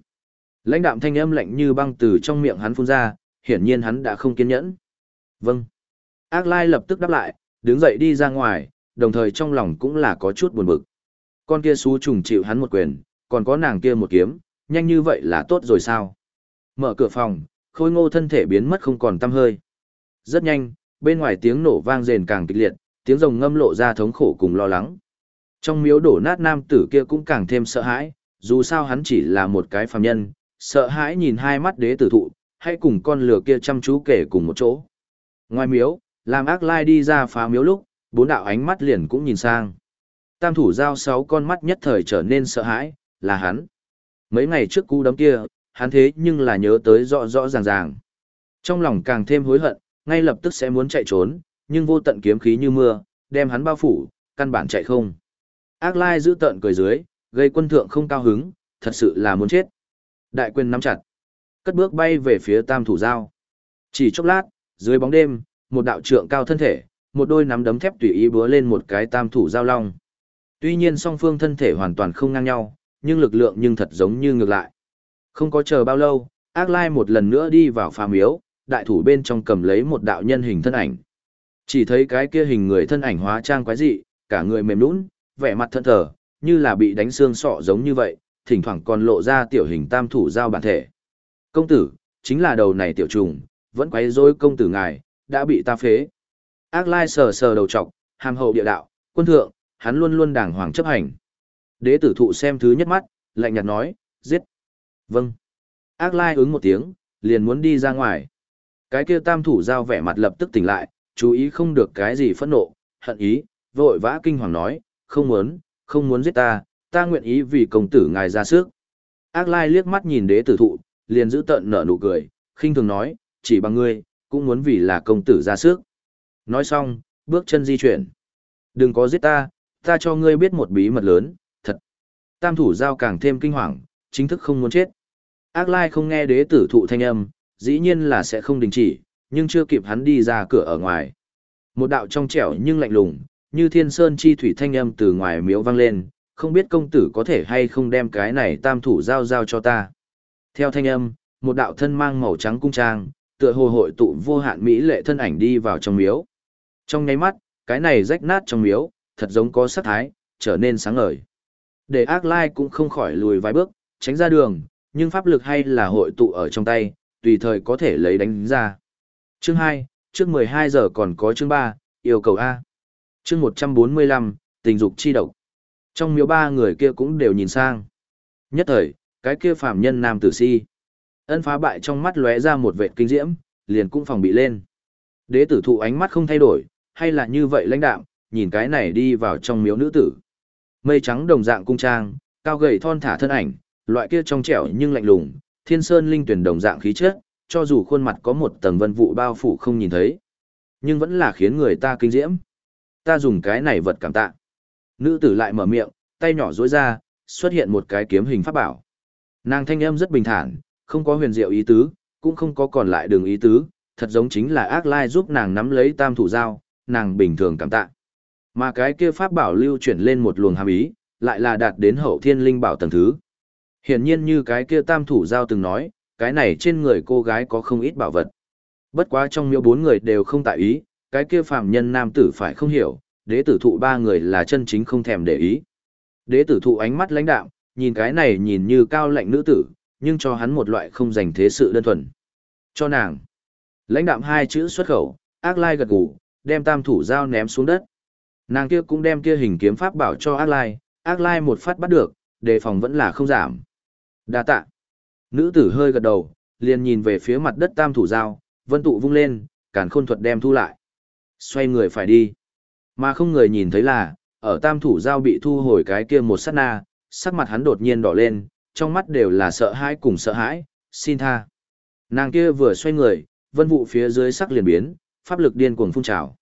Lãnh đạm thanh âm lạnh như băng từ trong miệng hắn phun ra, hiển nhiên hắn đã không kiên nhẫn. Vâng. Ác Lai lập tức đáp lại, đứng dậy đi ra ngoài, đồng thời trong lòng cũng là có chút buồn bực. Con kia xú trùng chịu hắn một quyền, còn có nàng kia một kiếm, nhanh như vậy là tốt rồi sao? Mở cửa phòng, khôi ngô thân thể biến mất không còn tăm hơi. Rất nhanh, bên ngoài tiếng nổ vang rền càng kịch liệt, tiếng rồng ngâm lộ ra thống khổ cùng lo lắng. Trong miếu đổ nát nam tử kia cũng càng thêm sợ hãi, dù sao hắn chỉ là một cái phàm nhân, sợ hãi nhìn hai mắt đế tử thụ, hay cùng con lửa kia chăm chú kể cùng một chỗ. Ngoài miếu, làm ác lai đi ra phá miếu lúc, bốn đạo ánh mắt liền cũng nhìn sang. Tam thủ giao sáu con mắt nhất thời trở nên sợ hãi, là hắn. Mấy ngày trước cú đấm kia, hắn thế nhưng là nhớ tới rõ rõ ràng ràng. Trong lòng càng thêm hối hận, ngay lập tức sẽ muốn chạy trốn, nhưng vô tận kiếm khí như mưa, đem hắn bao phủ, căn bản chạy không. Ác lai giữ tận cười dưới, gây quân thượng không cao hứng, thật sự là muốn chết. Đại quyền nắm chặt, cất bước bay về phía tam thủ giao. Chỉ chốc lát, dưới bóng đêm, một đạo trượng cao thân thể, một đôi nắm đấm thép tùy ý búa lên một cái tam thủ giao long. Tuy nhiên song phương thân thể hoàn toàn không ngang nhau, nhưng lực lượng nhưng thật giống như ngược lại. Không có chờ bao lâu, ác lai một lần nữa đi vào phàm miếu, đại thủ bên trong cầm lấy một đạo nhân hình thân ảnh. Chỉ thấy cái kia hình người thân ảnh hóa trang quái dị, cả người mềm nũng, vẻ mặt thân thờ, như là bị đánh xương sọ giống như vậy, thỉnh thoảng còn lộ ra tiểu hình tam thủ giao bản thể. Công tử, chính là đầu này tiểu trùng, vẫn quấy rối công tử ngài, đã bị ta phế. Ác lai sờ sờ đầu trọc, hàm hậu địa đạo, quân thượng, hắn luôn luôn đàng hoàng chấp hành. Đế tử thụ xem thứ nhất mắt, lạnh nhạt nói, giết. Vâng. Ác lai ứng một tiếng, liền muốn đi ra ngoài. Cái kia tam thủ giao vẻ mặt lập tức tỉnh lại, chú ý không được cái gì phẫn nộ, hận ý, vội vã kinh hoàng nói, không muốn, không muốn giết ta, ta nguyện ý vì công tử ngài ra sức. Ác lai liếc mắt nhìn đế tử thụ, liền giữ tận nở nụ cười, khinh thường nói, chỉ bằng ngươi, cũng muốn vì là công tử ra sức. Nói xong, bước chân di chuyển. Đừng có giết ta, ta cho ngươi biết một bí mật lớn, thật. Tam thủ giao càng thêm kinh hoàng, chính thức không muốn chết. Ác lai không nghe đế tử thụ thanh âm, dĩ nhiên là sẽ không đình chỉ, nhưng chưa kịp hắn đi ra cửa ở ngoài. Một đạo trong trẻo nhưng lạnh lùng, như thiên sơn chi thủy thanh âm từ ngoài miếu vang lên, không biết công tử có thể hay không đem cái này tam thủ giao giao cho ta. Theo thanh âm, một đạo thân mang màu trắng cung trang, tựa hồ hội tụ vô hạn mỹ lệ thân ảnh đi vào trong miếu. Trong nháy mắt, cái này rách nát trong miếu, thật giống có sắc thái, trở nên sáng ngời. Để ác lai cũng không khỏi lùi vài bước, tránh ra đường, nhưng pháp lực hay là hội tụ ở trong tay, tùy thời có thể lấy đánh ra. Chương 2, trước 12 giờ còn có chương 3, yêu cầu A. Chương 145, tình dục chi độc. Trong miếu ba người kia cũng đều nhìn sang. Nhất thời, cái kia phạm nhân nam tử si. Ân phá bại trong mắt lóe ra một vệt kinh diễm, liền cũng phòng bị lên. Đế tử thụ ánh mắt không thay đổi, hay là như vậy lãnh đạm, nhìn cái này đi vào trong miếu nữ tử. Mây trắng đồng dạng cung trang, cao gầy thon thả thân ảnh, loại kia trong trẻo nhưng lạnh lùng, thiên sơn linh tuyển đồng dạng khí chất, cho dù khuôn mặt có một tầng vân vụ bao phủ không nhìn thấy, nhưng vẫn là khiến người ta kinh diễm. Ta dùng cái này vật cảm tạ. Nữ tử lại mở miệng, tay nhỏ duỗi ra, xuất hiện một cái kiếm hình pháp bảo. Nàng thanh âm rất bình thản, không có huyền diệu ý tứ, cũng không có còn lại đường ý tứ, thật giống chính là ác lai giúp nàng nắm lấy tam thủ dao, nàng bình thường cảm tạ. Mà cái kia pháp bảo lưu chuyển lên một luồng hàm ý, lại là đạt đến hậu thiên linh bảo tầng thứ. Hiển nhiên như cái kia tam thủ giao từng nói, cái này trên người cô gái có không ít bảo vật. Bất quá trong miêu bốn người đều không tại ý, cái kia phàm nhân nam tử phải không hiểu, đế tử thụ ba người là chân chính không thèm để ý. Đế tử thụ ánh mắt lãnh đạm, nhìn cái này nhìn như cao lạnh nữ tử, nhưng cho hắn một loại không dành thế sự đơn thuần. Cho nàng. Lãnh đạm hai chữ xuất khẩu, ác lai gật gù, đem tam thủ dao ném xuống đất. Nàng kia cũng đem kia hình kiếm pháp bảo cho ác lai, ác lai một phát bắt được, đề phòng vẫn là không giảm. Đa tạ. Nữ tử hơi gật đầu, liền nhìn về phía mặt đất tam thủ dao, vân tụ vung lên, càn khôn thuật đem thu lại. Xoay người phải đi. Mà không người nhìn thấy là, ở tam thủ dao bị thu hồi cái kia một sát na, sắc mặt hắn đột nhiên đỏ lên, trong mắt đều là sợ hãi cùng sợ hãi, xin tha. Nàng kia vừa xoay người, vân vụ phía dưới sắc liền biến, pháp lực điên cuồng phun trào.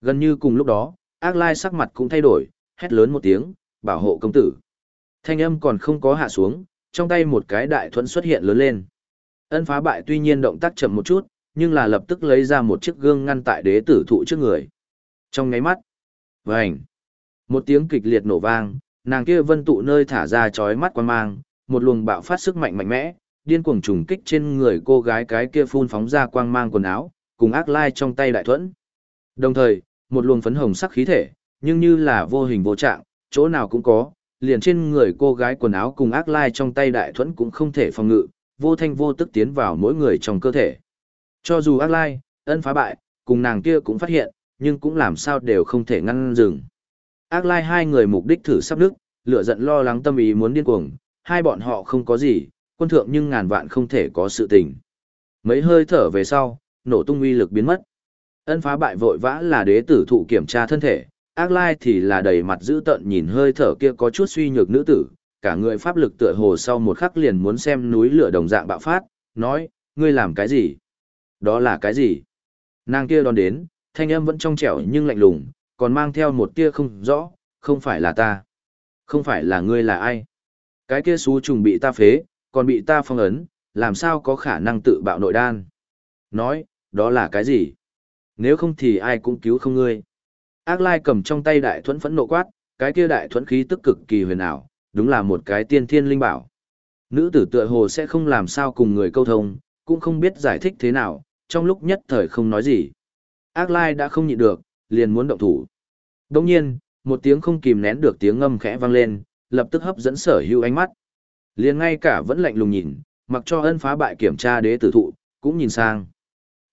Gần như cùng lúc đó, ác lai sắc mặt cũng thay đổi, hét lớn một tiếng, bảo hộ công tử. Thanh âm còn không có hạ xuống, trong tay một cái đại thuẫn xuất hiện lớn lên. Ân phá bại tuy nhiên động tác chậm một chút, nhưng là lập tức lấy ra một chiếc gương ngăn tại đế tử thụ trước người. Trong ngáy mắt, vành, một tiếng kịch liệt nổ vang, nàng kia vân tụ nơi thả ra chói mắt quan mang, một luồng bạo phát sức mạnh mạnh mẽ, điên cuồng trùng kích trên người cô gái cái kia phun phóng ra quang mang quần áo, cùng ác lai trong tay đại thuẫn. Đồng thời, một luồng phấn hồng sắc khí thể, nhưng như là vô hình vô trạng, chỗ nào cũng có, liền trên người cô gái quần áo cùng ác lai trong tay đại thuẫn cũng không thể phòng ngự, vô thanh vô tức tiến vào mỗi người trong cơ thể. Cho dù ác lai, ân phá bại, cùng nàng kia cũng phát hiện, nhưng cũng làm sao đều không thể ngăn dừng. Ác lai hai người mục đích thử sắp nước, lửa giận lo lắng tâm ý muốn điên cuồng, hai bọn họ không có gì, quân thượng nhưng ngàn vạn không thể có sự tình. Mấy hơi thở về sau, nổ tung uy lực biến mất. Ân phá bại vội vã là đế tử thụ kiểm tra thân thể, ác lai thì là đầy mặt dữ tợn nhìn hơi thở kia có chút suy nhược nữ tử, cả người pháp lực tựa hồ sau một khắc liền muốn xem núi lửa đồng dạng bạo phát, nói, ngươi làm cái gì? Đó là cái gì? Nàng kia đón đến, thanh âm vẫn trong trẻo nhưng lạnh lùng, còn mang theo một tia không rõ, không phải là ta. Không phải là ngươi là ai. Cái kia xú trùng bị ta phế, còn bị ta phong ấn, làm sao có khả năng tự bạo nội đan. Nói, đó là cái gì? Nếu không thì ai cũng cứu không ngươi. Ác lai cầm trong tay đại thuẫn phẫn nộ quát, cái kia đại thuẫn khí tức cực kỳ huyền ảo, đúng là một cái tiên thiên linh bảo. Nữ tử tựa hồ sẽ không làm sao cùng người câu thông, cũng không biết giải thích thế nào, trong lúc nhất thời không nói gì. Ác lai đã không nhịn được, liền muốn động thủ. Đồng nhiên, một tiếng không kìm nén được tiếng ngâm khẽ vang lên, lập tức hấp dẫn sở hữu ánh mắt. Liền ngay cả vẫn lạnh lùng nhìn, mặc cho ân phá bại kiểm tra đế tử thụ, cũng nhìn sang.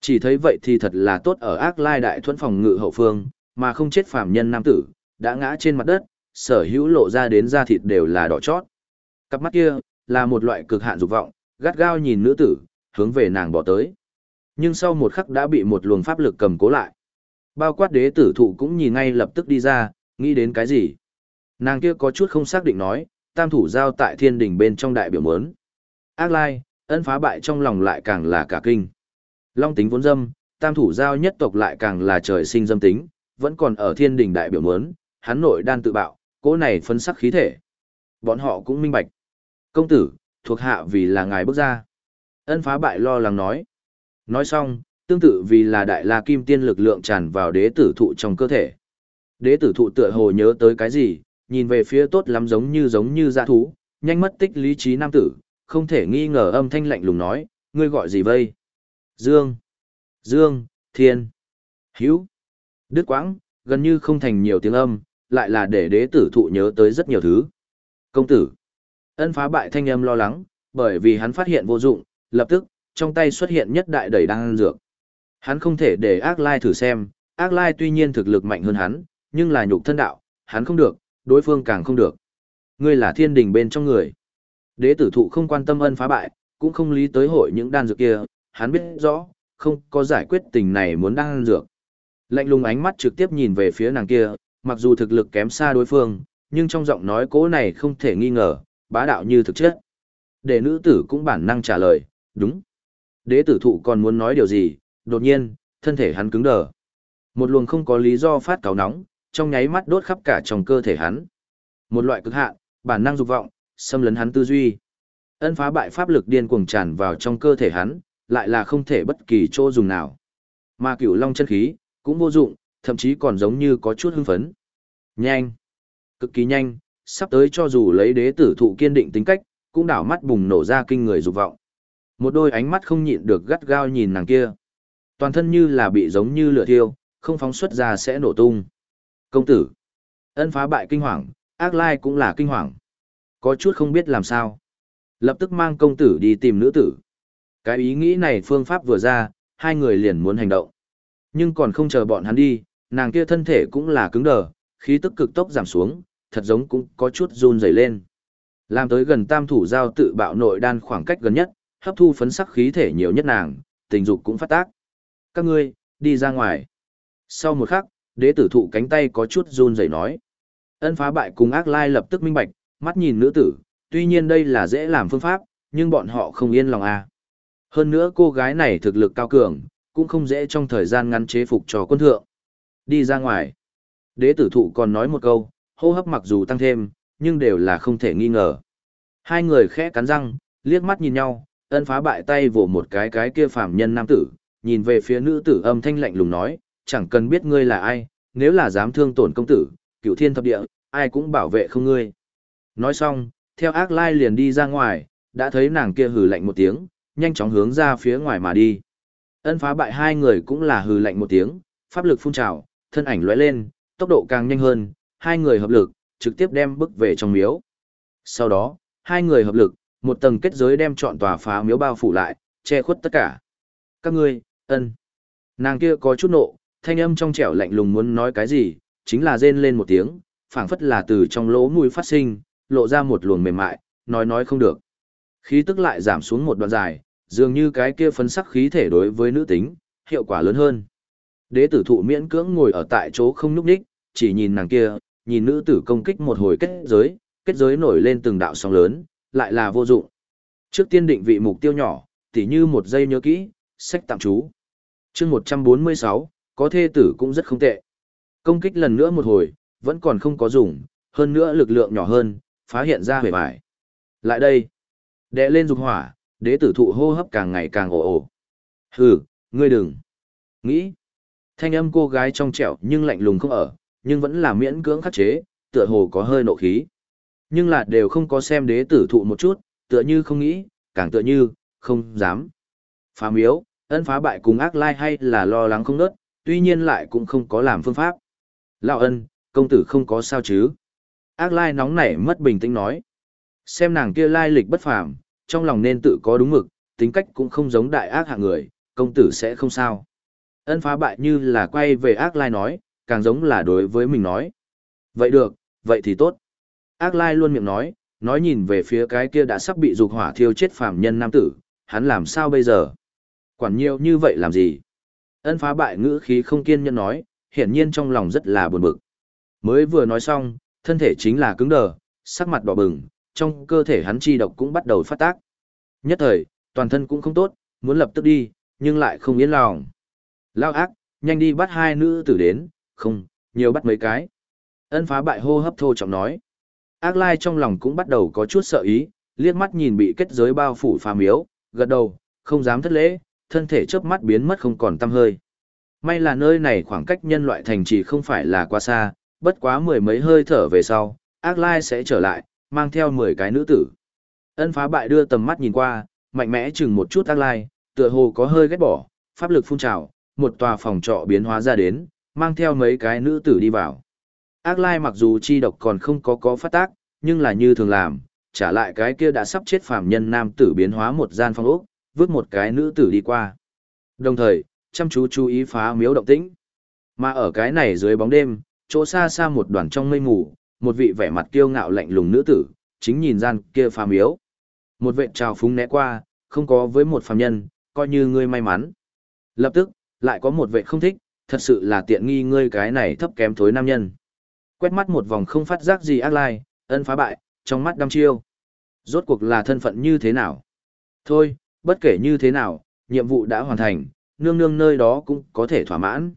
Chỉ thấy vậy thì thật là tốt ở ác lai đại thuẫn phòng ngự hậu phương, mà không chết phàm nhân nam tử, đã ngã trên mặt đất, sở hữu lộ ra đến da thịt đều là đỏ chót. Cặp mắt kia, là một loại cực hạn dục vọng, gắt gao nhìn nữ tử, hướng về nàng bỏ tới. Nhưng sau một khắc đã bị một luồng pháp lực cầm cố lại. Bao quát đế tử thụ cũng nhìn ngay lập tức đi ra, nghĩ đến cái gì. Nàng kia có chút không xác định nói, tam thủ giao tại thiên đình bên trong đại biểu mớn. Ác lai, ân phá bại trong lòng lại càng là cả kinh. Long tính vốn dâm, tam thủ giao nhất tộc lại càng là trời sinh dâm tính, vẫn còn ở thiên đình đại biểu mớn, hắn nội đan tự bạo, cỗ này phân sắc khí thể. Bọn họ cũng minh bạch. Công tử, thuộc hạ vì là ngài bước ra. Ân phá bại lo lắng nói. Nói xong, tương tự vì là đại la kim tiên lực lượng tràn vào đế tử thụ trong cơ thể. Đế tử thụ tựa hồ nhớ tới cái gì, nhìn về phía tốt lắm giống như giống như dã thú, nhanh mất tích lý trí nam tử, không thể nghi ngờ âm thanh lạnh lùng nói, ngươi gọi gì vây? Dương, Dương, Thiên, Hữu, đứt Quãng, gần như không thành nhiều tiếng âm, lại là để đế tử thụ nhớ tới rất nhiều thứ. Công tử, ân phá bại thanh âm lo lắng, bởi vì hắn phát hiện vô dụng, lập tức, trong tay xuất hiện nhất đại đầy đan dược. Hắn không thể để ác lai thử xem, ác lai tuy nhiên thực lực mạnh hơn hắn, nhưng là nhục thân đạo, hắn không được, đối phương càng không được. Ngươi là thiên đình bên trong người. Đế tử thụ không quan tâm ân phá bại, cũng không lý tới hội những đan dược kia, hắn biết rõ, không có giải quyết tình này muốn đan dược. Lạnh lùng ánh mắt trực tiếp nhìn về phía nàng kia, mặc dù thực lực kém xa đối phương, nhưng trong giọng nói cố này không thể nghi ngờ, bá đạo như thực chất. Để nữ tử cũng bản năng trả lời, đúng. Đế tử thụ còn muốn nói điều gì, đột nhiên, thân thể hắn cứng đờ. Một luồng không có lý do phát cáo nóng, trong nháy mắt đốt khắp cả trong cơ thể hắn. Một loại cực hạn, bản năng dục vọng, xâm lấn hắn tư duy. Ân phá bại pháp lực điên cuồng tràn vào trong cơ thể hắn, lại là không thể bất kỳ chỗ dùng nào. Mà cửu long chân khí, cũng vô dụng, thậm chí còn giống như có chút hưng phấn. Nhanh, cực kỳ nhanh, sắp tới cho dù lấy đế tử thụ kiên định tính cách, cũng đảo mắt bùng nổ ra kinh người dục vọng. Một đôi ánh mắt không nhịn được gắt gao nhìn nàng kia. Toàn thân như là bị giống như lửa thiêu, không phóng xuất ra sẽ nổ tung. Công tử. Ân phá bại kinh hoàng, ác lai cũng là kinh hoàng. Có chút không biết làm sao. Lập tức mang công tử đi tìm nữ tử. Cái ý nghĩ này phương pháp vừa ra, hai người liền muốn hành động. Nhưng còn không chờ bọn hắn đi, nàng kia thân thể cũng là cứng đờ, khí tức cực tốc giảm xuống, thật giống cũng có chút run rẩy lên. Làm tới gần tam thủ giao tự bạo nội đan khoảng cách gần nhất, hấp thu phấn sắc khí thể nhiều nhất nàng, tình dục cũng phát tác. Các ngươi, đi ra ngoài. Sau một khắc, đế tử thụ cánh tay có chút run rẩy nói. Ân phá bại cùng ác lai lập tức minh bạch, mắt nhìn nữ tử, tuy nhiên đây là dễ làm phương pháp, nhưng bọn họ không yên lòng à. Hơn nữa cô gái này thực lực cao cường, cũng không dễ trong thời gian ngắn chế phục cho quân thượng. Đi ra ngoài. Đế tử thụ còn nói một câu, hô hấp mặc dù tăng thêm, nhưng đều là không thể nghi ngờ. Hai người khẽ cắn răng, liếc mắt nhìn nhau, ân phá bại tay vỗ một cái cái kia phàm nhân nam tử, nhìn về phía nữ tử âm thanh lạnh lùng nói, chẳng cần biết ngươi là ai, nếu là dám thương tổn công tử, cựu thiên thập địa, ai cũng bảo vệ không ngươi. Nói xong, theo ác lai liền đi ra ngoài, đã thấy nàng kia hừ lạnh một tiếng, nhanh chóng hướng ra phía ngoài mà đi. Ân phá bại hai người cũng là hừ lạnh một tiếng, pháp lực phun trào, thân ảnh lóe lên, tốc độ càng nhanh hơn, hai người hợp lực, trực tiếp đem bước về trong miếu. Sau đó, hai người hợp lực, một tầng kết giới đem trọn tòa phá miếu bao phủ lại, che khuất tất cả. Các ngươi, ân. Nàng kia có chút nộ, thanh âm trong trẻo lạnh lùng muốn nói cái gì, chính là rên lên một tiếng, phảng phất là từ trong lỗ mũi phát sinh, lộ ra một luồng mềm mại, nói nói không được. Khí tức lại giảm xuống một đoạn dài, dường như cái kia phấn sắc khí thể đối với nữ tính, hiệu quả lớn hơn. Đế tử thụ miễn cưỡng ngồi ở tại chỗ không nhúc nhích, chỉ nhìn nàng kia, nhìn nữ tử công kích một hồi kết giới, kết giới nổi lên từng đạo sóng lớn, lại là vô dụng. Trước tiên định vị mục tiêu nhỏ, tỉ như một giây nhớ kỹ, sách tạm chú chương 146, có thê tử cũng rất không tệ. Công kích lần nữa một hồi, vẫn còn không có dùng, hơn nữa lực lượng nhỏ hơn, phá hiện ra hề bài. Lại đây, đệ lên dục hỏa, đế tử thụ hô hấp càng ngày càng ồ ồ. Hừ, ngươi đừng. Nghĩ. Thanh âm cô gái trong trẻo nhưng lạnh lùng không ở, nhưng vẫn là miễn cưỡng khắc chế, tựa hồ có hơi nộ khí. Nhưng là đều không có xem đế tử thụ một chút, tựa như không nghĩ, càng tựa như, không dám. Phá miếu, ân phá bại cùng ác lai hay là lo lắng không nớt, tuy nhiên lại cũng không có làm phương pháp. Lão ân, công tử không có sao chứ. Ác lai nóng nảy mất bình tĩnh nói. Xem nàng kia lai lịch bất phàm, trong lòng nên tự có đúng mực, tính cách cũng không giống đại ác hạng người, công tử sẽ không sao. Ân phá bại như là quay về ác lai nói, càng giống là đối với mình nói. Vậy được, vậy thì tốt. Ác lai luôn miệng nói, nói nhìn về phía cái kia đã sắp bị dục hỏa thiêu chết phàm nhân nam tử, hắn làm sao bây giờ? Quản nhiều như vậy làm gì? Ân phá bại ngữ khí không kiên nhẫn nói, hiển nhiên trong lòng rất là buồn bực. Mới vừa nói xong, thân thể chính là cứng đờ, sắc mặt đỏ bừng, trong cơ thể hắn chi độc cũng bắt đầu phát tác. Nhất thời, toàn thân cũng không tốt, muốn lập tức đi, nhưng lại không yên lòng. Lao ác, nhanh đi bắt hai nữ tử đến, không, nhiều bắt mấy cái. Ân phá bại hô hấp thô trọng nói. Ác lai trong lòng cũng bắt đầu có chút sợ ý, liếc mắt nhìn bị kết giới bao phủ phá miếu, gật đầu, không dám thất lễ, thân thể chớp mắt biến mất không còn tăm hơi. May là nơi này khoảng cách nhân loại thành trì không phải là quá xa, bất quá mười mấy hơi thở về sau, ác lai sẽ trở lại, mang theo mười cái nữ tử. Ân phá bại đưa tầm mắt nhìn qua, mạnh mẽ chừng một chút ác lai, tựa hồ có hơi ghét bỏ, pháp lực phun trào, một tòa phòng trọ biến hóa ra đến, mang theo mấy cái nữ tử đi vào. Ác lai mặc dù chi độc còn không có có phát tác, nhưng là như thường làm, trả lại cái kia đã sắp chết phàm nhân nam tử biến hóa một gian phòng ốc, vứt một cái nữ tử đi qua. Đồng thời, chăm chú chú ý phá miếu động tĩnh. Mà ở cái này dưới bóng đêm, chỗ xa xa một đoàn trong mây mù, một vị vẻ mặt kiêu ngạo lạnh lùng nữ tử, chính nhìn gian kia phàm yếu Một vệ trào phúng né qua, không có với một phàm nhân, coi như ngươi may mắn. Lập tức, lại có một vệ không thích, thật sự là tiện nghi ngươi cái này thấp kém thối nam nhân. Quét mắt một vòng không phát giác gì ác lai, ân phá bại, trong mắt đăm chiêu. Rốt cuộc là thân phận như thế nào? Thôi, bất kể như thế nào, nhiệm vụ đã hoàn thành, nương nương nơi đó cũng có thể thỏa mãn.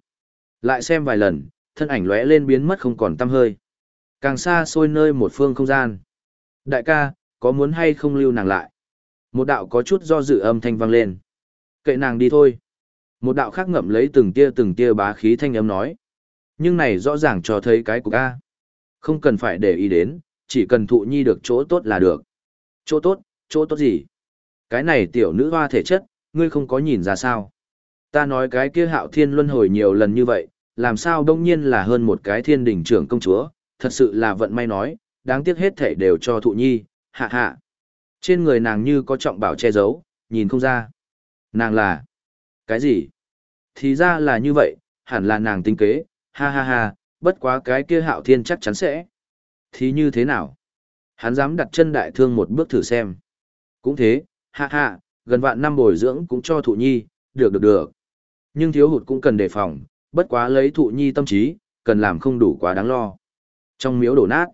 Lại xem vài lần, thân ảnh lóe lên biến mất không còn tăm hơi. Càng xa xôi nơi một phương không gian. Đại ca, có muốn hay không lưu nàng lại? Một đạo có chút do dự âm thanh vang lên. Kệ nàng đi thôi. Một đạo khác ngậm lấy từng tia từng tia bá khí thanh âm nói. Nhưng này rõ ràng cho thấy cái của ca. Không cần phải để ý đến, chỉ cần thụ nhi được chỗ tốt là được. Chỗ tốt, chỗ tốt gì? Cái này tiểu nữ hoa thể chất, ngươi không có nhìn ra sao? Ta nói cái kia hạo thiên luân hồi nhiều lần như vậy, làm sao đông nhiên là hơn một cái thiên đỉnh trưởng công chúa, thật sự là vận may nói, đáng tiếc hết thể đều cho thụ nhi, hạ hạ. Trên người nàng như có trọng bảo che giấu, nhìn không ra. Nàng là... Cái gì? Thì ra là như vậy, hẳn là nàng tính kế, ha ha ha, bất quá cái kia hạo thiên chắc chắn sẽ. Thì như thế nào? Hắn dám đặt chân đại thương một bước thử xem. Cũng thế, ha ha, gần vạn năm bồi dưỡng cũng cho thụ nhi, được được được. Nhưng thiếu hụt cũng cần đề phòng, bất quá lấy thụ nhi tâm trí, cần làm không đủ quá đáng lo. Trong miếu đổ nát,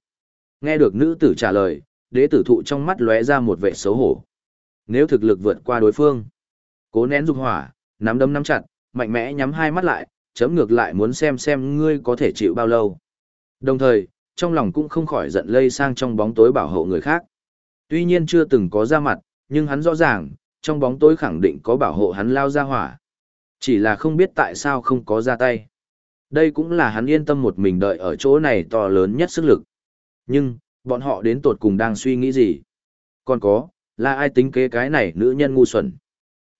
nghe được nữ tử trả lời, đế tử thụ trong mắt lóe ra một vẻ xấu hổ. Nếu thực lực vượt qua đối phương, cố nén dục hỏa, nắm đấm nắm chặt, mạnh mẽ nhắm hai mắt lại, chấm ngược lại muốn xem xem ngươi có thể chịu bao lâu. Đồng thời, trong lòng cũng không khỏi giận lây sang trong bóng tối bảo hộ người khác. Tuy nhiên chưa từng có ra mặt, nhưng hắn rõ ràng, trong bóng tối khẳng định có bảo hộ hắn lao ra hỏa. Chỉ là không biết tại sao không có ra tay. Đây cũng là hắn yên tâm một mình đợi ở chỗ này to lớn nhất sức lực. Nhưng, bọn họ đến tột cùng đang suy nghĩ gì? Còn có, là ai tính kế cái này nữ nhân ngu xuẩn?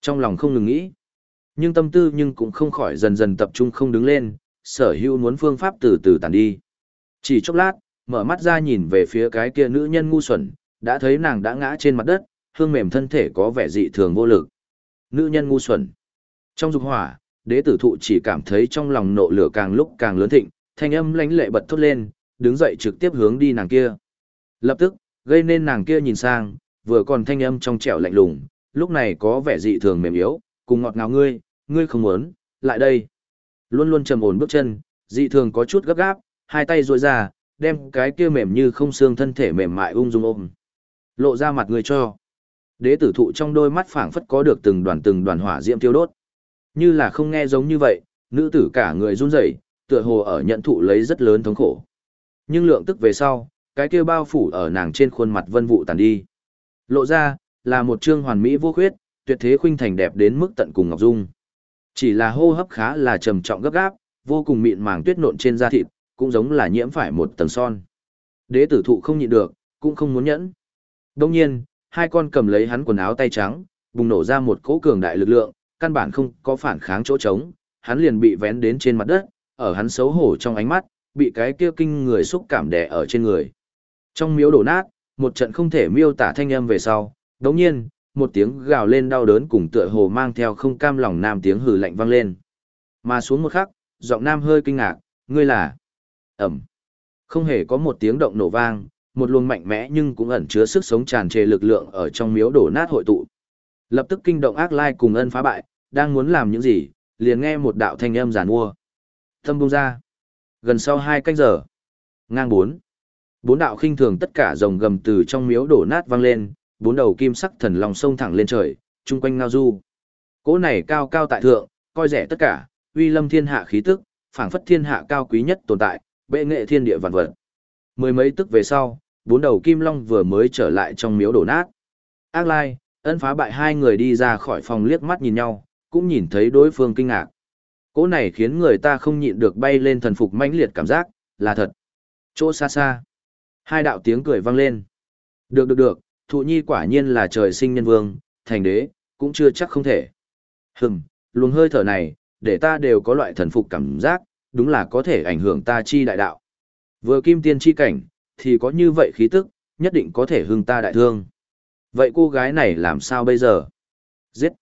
Trong lòng không ngừng nghĩ. Nhưng tâm tư nhưng cũng không khỏi dần dần tập trung không đứng lên, sở hữu muốn phương pháp từ từ tàn đi. Chỉ chốc lát, mở mắt ra nhìn về phía cái kia nữ nhân ngu xuẩn, đã thấy nàng đã ngã trên mặt đất, hương mềm thân thể có vẻ dị thường vô lực. Nữ nhân ngu xuẩn. Trong dục hỏa, đế tử thụ chỉ cảm thấy trong lòng nộ lửa càng lúc càng lớn thịnh, thanh âm lãnh lệ bật thốt lên, đứng dậy trực tiếp hướng đi nàng kia. Lập tức, gây nên nàng kia nhìn sang, vừa còn thanh âm trong trẻo lạnh lùng, lúc này có vẻ dị thường mềm yếu, cùng ngọt ngào ngươi, ngươi không muốn, lại đây. Luôn luôn trầm ổn bước chân, dị thường có chút gấp gáp, hai tay duỗi ra, đem cái kia mềm như không xương thân thể mềm mại ung dung ôm. Lộ ra mặt người cho. Đế tử thụ trong đôi mắt phảng phất có được từng đoàn từng đoàn hỏa diễm tiêu đốt. Như là không nghe giống như vậy, nữ tử cả người run rẩy, tựa hồ ở nhận thụ lấy rất lớn thống khổ. Nhưng lượng tức về sau, cái kia bao phủ ở nàng trên khuôn mặt vân vụ tàn đi. Lộ ra, là một trương hoàn mỹ vô khuyết, tuyệt thế khuynh thành đẹp đến mức tận cùng ngọc dung. Chỉ là hô hấp khá là trầm trọng gấp gáp, vô cùng mịn màng tuyết nộn trên da thịt, cũng giống là nhiễm phải một tầng son. Đế tử thụ không nhịn được, cũng không muốn nhẫn. Đông nhiên, hai con cầm lấy hắn quần áo tay trắng, bùng nổ ra một cỗ cường đại lực lượng, căn bản không có phản kháng chỗ trống, hắn liền bị vén đến trên mặt đất, ở hắn xấu hổ trong ánh mắt, bị cái kia kinh người xúc cảm đè ở trên người. Trong miếu đổ nát, một trận không thể miêu tả thanh âm về sau, đồng nhiên, một tiếng gào lên đau đớn cùng tựa hồ mang theo không cam lòng nam tiếng hừ lạnh vang lên. Mà xuống một khắc, giọng nam hơi kinh ngạc, ngươi là... Ẩm. Không hề có một tiếng động nổ vang, một luồng mạnh mẽ nhưng cũng ẩn chứa sức sống tràn trề lực lượng ở trong miếu đổ nát hội tụ. Lập tức kinh động ác lai cùng ân phá bại, đang muốn làm những gì, liền nghe một đạo thanh âm giàn mua. Tâm bung ra. Gần sau hai canh giờ. Ngang bốn. Bốn đạo khinh thường tất cả rồng gầm từ trong miếu đổ nát vang lên, bốn đầu kim sắc thần lòng sông thẳng lên trời, chung quanh ngao du. Cỗ này cao cao tại thượng, coi rẻ tất cả, uy lâm thiên hạ khí tức, phảng phất thiên hạ cao quý nhất tồn tại, bệ nghệ thiên địa vạn vật. Mười mấy tức về sau, bốn đầu kim long vừa mới trở lại trong miếu đổ nát. Ác lai, ân phá bại hai người đi ra khỏi phòng liếc mắt nhìn nhau, cũng nhìn thấy đối phương kinh ngạc. Cỗ này khiến người ta không nhịn được bay lên thần phục mãnh liệt cảm giác, là thật. Chỗ xa xa. Hai đạo tiếng cười vang lên. Được được được, thụ nhi quả nhiên là trời sinh nhân vương, thành đế, cũng chưa chắc không thể. Hừm, luồng hơi thở này, để ta đều có loại thần phục cảm giác, đúng là có thể ảnh hưởng ta chi đại đạo. Vừa kim tiên chi cảnh, thì có như vậy khí tức, nhất định có thể hưng ta đại thương. Vậy cô gái này làm sao bây giờ? Giết.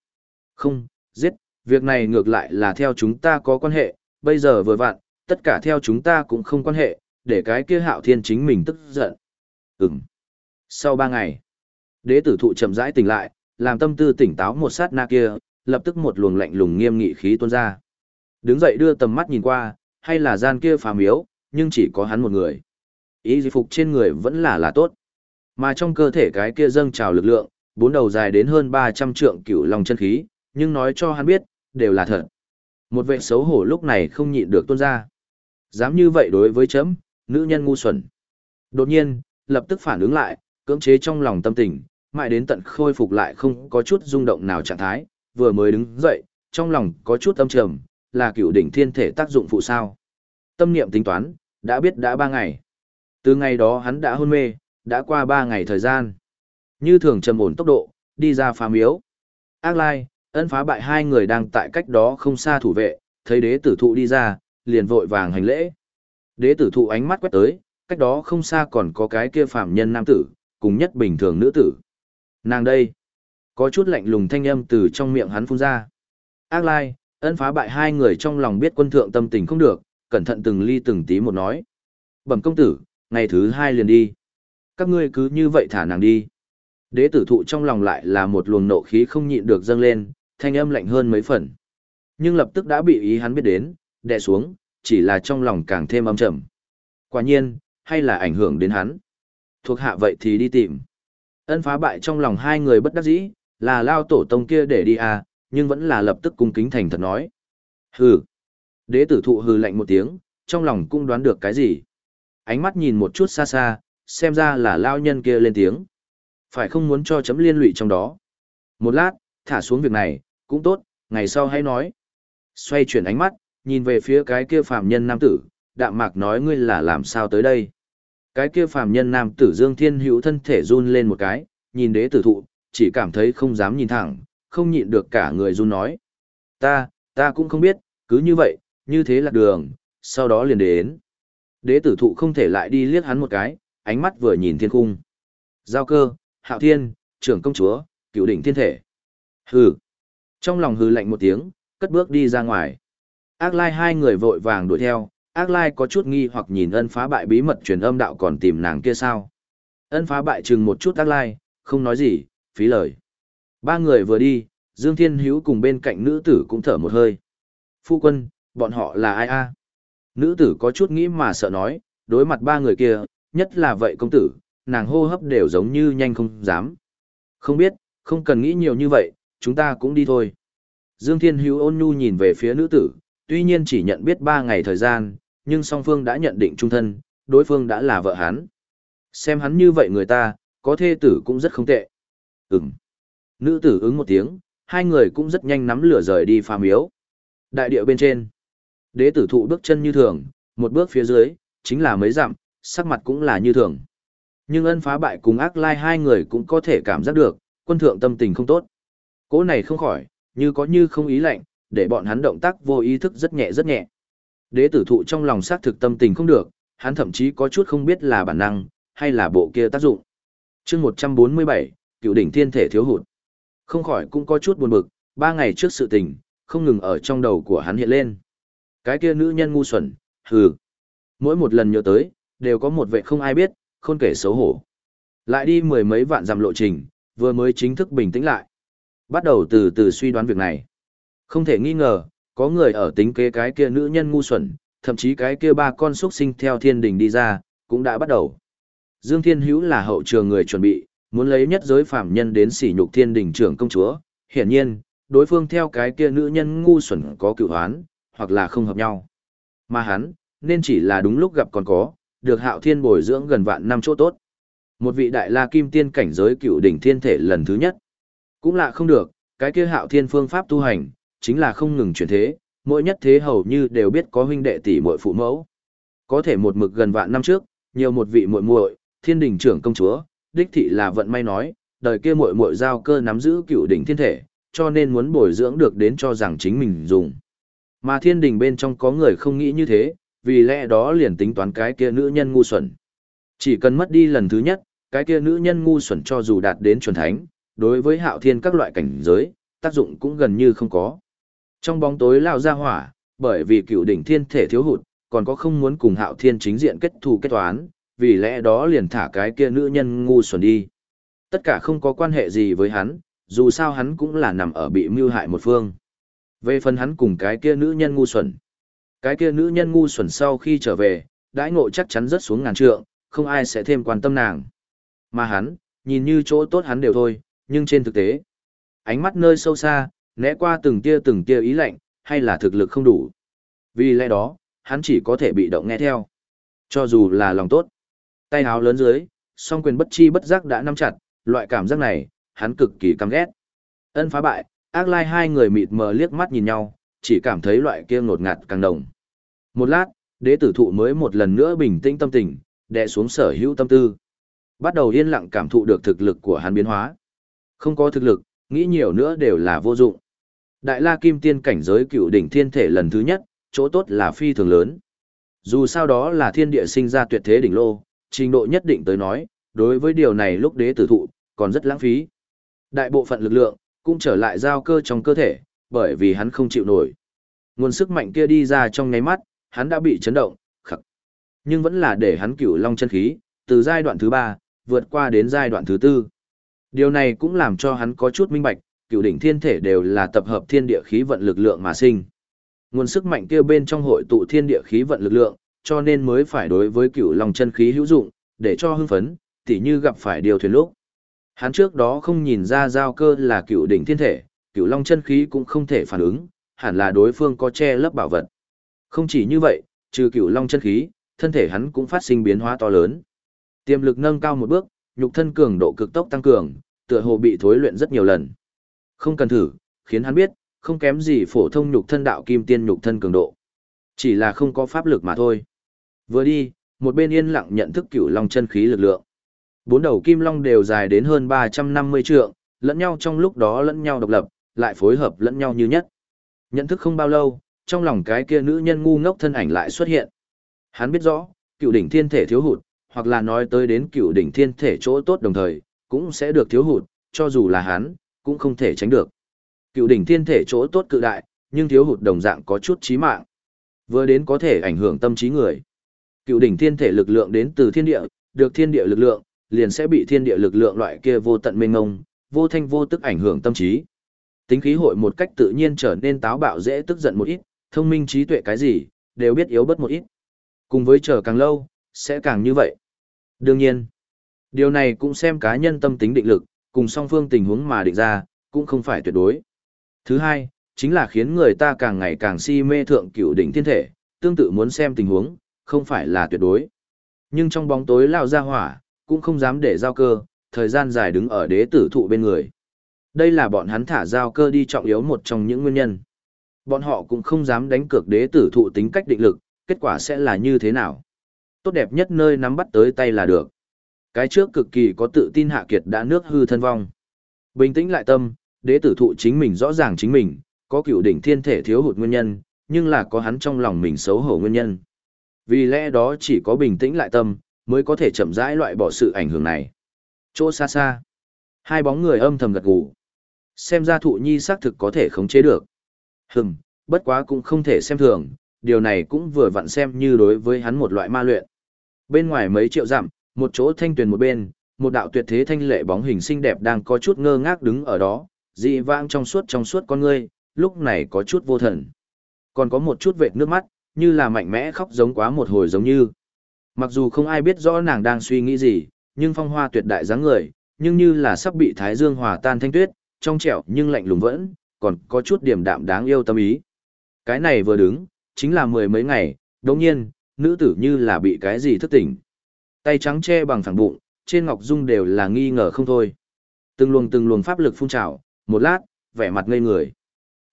Không, giết, việc này ngược lại là theo chúng ta có quan hệ, bây giờ vừa vặn, tất cả theo chúng ta cũng không quan hệ, để cái kia hạo thiên chính mình tức giận. Ừm. Sau ba ngày, đế tử thụ chậm rãi tỉnh lại, làm tâm tư tỉnh táo một sát na kia, lập tức một luồng lạnh lùng nghiêm nghị khí tuôn ra. Đứng dậy đưa tầm mắt nhìn qua, hay là gian kia phàm miếu, nhưng chỉ có hắn một người. Ý di phục trên người vẫn là là tốt. Mà trong cơ thể cái kia dâng trào lực lượng, bốn đầu dài đến hơn 300 trượng cửu long chân khí, nhưng nói cho hắn biết, đều là thật. Một vệ xấu hổ lúc này không nhịn được tuôn ra. Dám như vậy đối với chấm, nữ nhân ngu xuẩn. Đột nhiên, lập tức phản ứng lại, cưỡng chế trong lòng tâm tình, mãi đến tận khôi phục lại không có chút rung động nào trạng thái, vừa mới đứng dậy, trong lòng có chút âm trầm, là cựu đỉnh thiên thể tác dụng phụ sao. Tâm niệm tính toán, đã biết đã ba ngày. Từ ngày đó hắn đã hôn mê, đã qua ba ngày thời gian. Như thường trầm ổn tốc độ, đi ra phá miếu. Ác lai, ân phá bại hai người đang tại cách đó không xa thủ vệ, thấy đế tử thụ đi ra, liền vội vàng hành lễ. Đế tử thụ ánh mắt quét tới, cách đó không xa còn có cái kia phạm nhân nam tử, cùng nhất bình thường nữ tử. Nàng đây, có chút lạnh lùng thanh âm từ trong miệng hắn phun ra. Ác lai, ân phá bại hai người trong lòng biết quân thượng tâm tình không được, cẩn thận từng ly từng tí một nói. Bẩm công tử, ngày thứ hai liền đi. Các ngươi cứ như vậy thả nàng đi. Đế tử thụ trong lòng lại là một luồng nộ khí không nhịn được dâng lên, thanh âm lạnh hơn mấy phần. Nhưng lập tức đã bị ý hắn biết đến, đè xuống, chỉ là trong lòng càng thêm âm trầm. Quả nhiên, hay là ảnh hưởng đến hắn. Thuộc hạ vậy thì đi tìm. Ân phá bại trong lòng hai người bất đắc dĩ, là lao tổ tông kia để đi à, nhưng vẫn là lập tức cung kính thành thật nói. Hừ. Đế tử thụ hừ lạnh một tiếng, trong lòng cũng đoán được cái gì. Ánh mắt nhìn một chút xa xa, xem ra là lao nhân kia lên tiếng. Phải không muốn cho chấm liên lụy trong đó. Một lát, thả xuống việc này, cũng tốt, ngày sau hãy nói. Xoay chuyển ánh mắt, nhìn về phía cái kia phàm nhân nam tử, đạm mạc nói ngươi là làm sao tới đây. Cái kia phàm nhân nam tử Dương Thiên Hữu thân thể run lên một cái, nhìn đế tử thụ, chỉ cảm thấy không dám nhìn thẳng, không nhịn được cả người run nói. Ta, ta cũng không biết, cứ như vậy, như thế là đường, sau đó liền đến. Đế tử thụ không thể lại đi liếc hắn một cái, ánh mắt vừa nhìn thiên cung. Giao cơ, hạo thiên, trưởng công chúa, cựu đỉnh thiên thể. Hừ. Trong lòng hừ lạnh một tiếng, cất bước đi ra ngoài. Ác lai hai người vội vàng đuổi theo, ác lai có chút nghi hoặc nhìn ân phá bại bí mật truyền âm đạo còn tìm nàng kia sao. Ân phá bại chừng một chút ác lai, không nói gì, phí lời. Ba người vừa đi, Dương Thiên Hữu cùng bên cạnh nữ tử cũng thở một hơi. Phu quân, bọn họ là ai a? Nữ tử có chút nghĩ mà sợ nói, đối mặt ba người kia, nhất là vậy công tử, nàng hô hấp đều giống như nhanh không dám. Không biết, không cần nghĩ nhiều như vậy, chúng ta cũng đi thôi. Dương Thiên Hữu ôn nhu nhìn về phía nữ tử, tuy nhiên chỉ nhận biết ba ngày thời gian, nhưng song phương đã nhận định trung thân, đối phương đã là vợ hắn. Xem hắn như vậy người ta, có thê tử cũng rất không tệ. Ừm. Nữ tử ứng một tiếng, hai người cũng rất nhanh nắm lửa rời đi phàm yếu Đại địa bên trên. Đế tử thụ bước chân như thường, một bước phía dưới, chính là mấy dặm, sắc mặt cũng là như thường. Nhưng ân phá bại cùng ác lai hai người cũng có thể cảm giác được, quân thượng tâm tình không tốt. Cố này không khỏi, như có như không ý lạnh, để bọn hắn động tác vô ý thức rất nhẹ rất nhẹ. Đế tử thụ trong lòng xác thực tâm tình không được, hắn thậm chí có chút không biết là bản năng, hay là bộ kia tác dụng. chương 147, cựu đỉnh thiên thể thiếu hụt. Không khỏi cũng có chút buồn bực, ba ngày trước sự tình, không ngừng ở trong đầu của hắn hiện lên. Cái kia nữ nhân ngu xuẩn, hừ. Mỗi một lần nhớ tới, đều có một vệ không ai biết, khôn kể xấu hổ. Lại đi mười mấy vạn dặm lộ trình, vừa mới chính thức bình tĩnh lại. Bắt đầu từ từ suy đoán việc này. Không thể nghi ngờ, có người ở tính kế cái kia nữ nhân ngu xuẩn, thậm chí cái kia ba con xuất sinh theo thiên đình đi ra, cũng đã bắt đầu. Dương Thiên Hữu là hậu trường người chuẩn bị, muốn lấy nhất giới phạm nhân đến sỉ nhục thiên đình trưởng công chúa. Hiển nhiên, đối phương theo cái kia nữ nhân ngu xuẩn có cựu hoán, hoặc là không hợp nhau. Mà hắn, nên chỉ là đúng lúc gặp còn có, được hạo thiên bồi dưỡng gần vạn năm chỗ tốt. Một vị đại la kim tiên cảnh giới cựu đỉnh thiên thể lần thứ nhất. Cũng lạ không được, cái kia hạo thiên phương pháp tu hành, chính là không ngừng chuyển thế, mỗi nhất thế hầu như đều biết có huynh đệ tỷ muội phụ mẫu. Có thể một mực gần vạn năm trước, nhiều một vị muội muội, thiên đình trưởng công chúa, đích thị là vận may nói, đời kia muội muội giao cơ nắm giữ cựu đỉnh thiên thể, cho nên muốn bồi dưỡng được đến cho rằng chính mình dùng. Mà thiên đình bên trong có người không nghĩ như thế, vì lẽ đó liền tính toán cái kia nữ nhân ngu xuẩn. Chỉ cần mất đi lần thứ nhất, cái kia nữ nhân ngu xuẩn cho dù đạt đến chuẩn thánh, đối với hạo thiên các loại cảnh giới, tác dụng cũng gần như không có. Trong bóng tối lao ra hỏa, bởi vì cựu đỉnh thiên thể thiếu hụt, còn có không muốn cùng hạo thiên chính diện kết thù kết toán, vì lẽ đó liền thả cái kia nữ nhân ngu xuẩn đi. Tất cả không có quan hệ gì với hắn, dù sao hắn cũng là nằm ở bị mưu hại một phương. Về phần hắn cùng cái kia nữ nhân ngu xuẩn. Cái kia nữ nhân ngu xuẩn sau khi trở về, đãi ngộ chắc chắn rất xuống ngàn trượng, không ai sẽ thêm quan tâm nàng. Mà hắn, nhìn như chỗ tốt hắn đều thôi, nhưng trên thực tế, ánh mắt nơi sâu xa, né qua từng tia từng tia ý lạnh, hay là thực lực không đủ. Vì lẽ đó, hắn chỉ có thể bị động nghe theo. Cho dù là lòng tốt. Tay háo lớn dưới, song quyền bất chi bất giác đã nắm chặt, loại cảm giác này, hắn cực kỳ căm ghét. Ân phá bại, ác lai hai người mịt mờ liếc mắt nhìn nhau, chỉ cảm thấy loại kia ngột ngạt càng đồng. Một lát, đế tử thụ mới một lần nữa bình tĩnh tâm tình, đè xuống sở hữu tâm tư. bắt đầu yên lặng cảm thụ được thực lực của hắn biến hóa. Không có thực lực, nghĩ nhiều nữa đều là vô dụng. Đại La Kim Tiên cảnh giới cựu đỉnh thiên thể lần thứ nhất, chỗ tốt là phi thường lớn. Dù sao đó là thiên địa sinh ra tuyệt thế đỉnh lô, trình độ nhất định tới nói, đối với điều này lúc đế tử thụ, còn rất lãng phí. Đại bộ phận lực lượng, cũng trở lại giao cơ trong cơ thể, bởi vì hắn không chịu nổi. Nguồn sức mạnh kia đi ra trong nháy mắt, hắn đã bị chấn động, khắc. Nhưng vẫn là để hắn cửu long chân khí, từ giai đoạn thứ ba vượt qua đến giai đoạn thứ tư. Điều này cũng làm cho hắn có chút minh bạch, cửu đỉnh thiên thể đều là tập hợp thiên địa khí vận lực lượng mà sinh. Nguồn sức mạnh kia bên trong hội tụ thiên địa khí vận lực lượng, cho nên mới phải đối với cửu long chân khí hữu dụng, để cho hưng phấn, tỉ như gặp phải điều thuyền lúc. Hắn trước đó không nhìn ra giao cơ là cửu đỉnh thiên thể, cửu long chân khí cũng không thể phản ứng, hẳn là đối phương có che lấp bảo vật. Không chỉ như vậy, trừ cửu long chân khí, thân thể hắn cũng phát sinh biến hóa to lớn. Tiềm lực nâng cao một bước, nhục thân cường độ cực tốc tăng cường, tựa hồ bị thối luyện rất nhiều lần. Không cần thử, khiến hắn biết, không kém gì phổ thông nhục thân đạo kim tiên nhục thân cường độ. Chỉ là không có pháp lực mà thôi. Vừa đi, một bên yên lặng nhận thức cửu long chân khí lực lượng. Bốn đầu kim long đều dài đến hơn 350 trượng, lẫn nhau trong lúc đó lẫn nhau độc lập, lại phối hợp lẫn nhau như nhất. Nhận thức không bao lâu, trong lòng cái kia nữ nhân ngu ngốc thân ảnh lại xuất hiện. Hắn biết rõ, cựu đỉnh thiên thể thiếu hụt, hoặc là nói tới đến cựu đỉnh thiên thể chỗ tốt đồng thời, cũng sẽ được thiếu hụt, cho dù là hắn, cũng không thể tránh được. Cựu đỉnh thiên thể chỗ tốt cự đại, nhưng thiếu hụt đồng dạng có chút chí mạng. Vừa đến có thể ảnh hưởng tâm trí người. Cựu đỉnh thiên thể lực lượng đến từ thiên địa, được thiên địa lực lượng, liền sẽ bị thiên địa lực lượng loại kia vô tận mênh ngông, vô thanh vô tức ảnh hưởng tâm trí. Tính khí hội một cách tự nhiên trở nên táo bạo dễ tức giận một ít, thông minh trí tuệ cái gì, đều biết yếu bớt một ít. Cùng với chờ càng lâu, sẽ càng như vậy. Đương nhiên, điều này cũng xem cá nhân tâm tính định lực, cùng song phương tình huống mà định ra, cũng không phải tuyệt đối. Thứ hai, chính là khiến người ta càng ngày càng si mê thượng cửu đỉnh thiên thể, tương tự muốn xem tình huống, không phải là tuyệt đối. Nhưng trong bóng tối lao ra hỏa, cũng không dám để giao cơ, thời gian dài đứng ở đế tử thụ bên người. Đây là bọn hắn thả giao cơ đi trọng yếu một trong những nguyên nhân. Bọn họ cũng không dám đánh cược đế tử thụ tính cách định lực, kết quả sẽ là như thế nào. Tốt đẹp nhất nơi nắm bắt tới tay là được. Cái trước cực kỳ có tự tin hạ kiệt đã nước hư thân vong. Bình tĩnh lại tâm, đế tử thụ chính mình rõ ràng chính mình, có cựu đỉnh thiên thể thiếu hụt nguyên nhân, nhưng là có hắn trong lòng mình xấu hổ nguyên nhân. Vì lẽ đó chỉ có bình tĩnh lại tâm, mới có thể chậm rãi loại bỏ sự ảnh hưởng này. Chỗ xa xa, hai bóng người âm thầm gật gù. Xem ra thụ nhi xác thực có thể khống chế được. Hừm, bất quá cũng không thể xem thường, điều này cũng vừa vặn xem như đối với hắn một loại ma luyện. Bên ngoài mấy triệu dặm, một chỗ thanh tuyền một bên, một đạo tuyệt thế thanh lệ bóng hình xinh đẹp đang có chút ngơ ngác đứng ở đó, dị vãng trong suốt trong suốt con ngươi, lúc này có chút vô thần. Còn có một chút vệt nước mắt, như là mạnh mẽ khóc giống quá một hồi giống như. Mặc dù không ai biết rõ nàng đang suy nghĩ gì, nhưng phong hoa tuyệt đại dáng người, nhưng như là sắp bị thái dương hòa tan thanh tuyết, trong trẻo nhưng lạnh lùng vẫn, còn có chút điểm đạm đáng yêu tâm ý. Cái này vừa đứng, chính là mười mấy ngày, đồng nhiên, nữ tử như là bị cái gì thức tỉnh. Tay trắng che bằng phẳng bụng, trên ngọc dung đều là nghi ngờ không thôi. Từng luồng từng luồng pháp lực phun trào, một lát, vẻ mặt ngây người.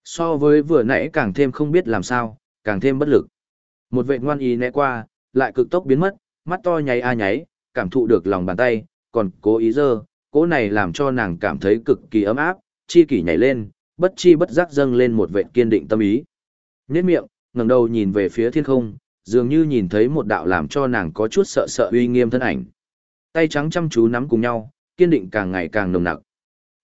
So với vừa nãy càng thêm không biết làm sao, càng thêm bất lực. Một vệ ngoan ý né qua, lại cực tốc biến mất, mắt to nháy a nháy, cảm thụ được lòng bàn tay, còn cố ý dơ, cố này làm cho nàng cảm thấy cực kỳ ấm áp, chi kỷ nhảy lên, bất chi bất giác dâng lên một vệ kiên định tâm ý. Nhếch miệng, ngẩng đầu nhìn về phía thiên không, dường như nhìn thấy một đạo làm cho nàng có chút sợ sợ uy nghiêm thân ảnh. Tay trắng chăm chú nắm cùng nhau, kiên định càng ngày càng nồng nặc.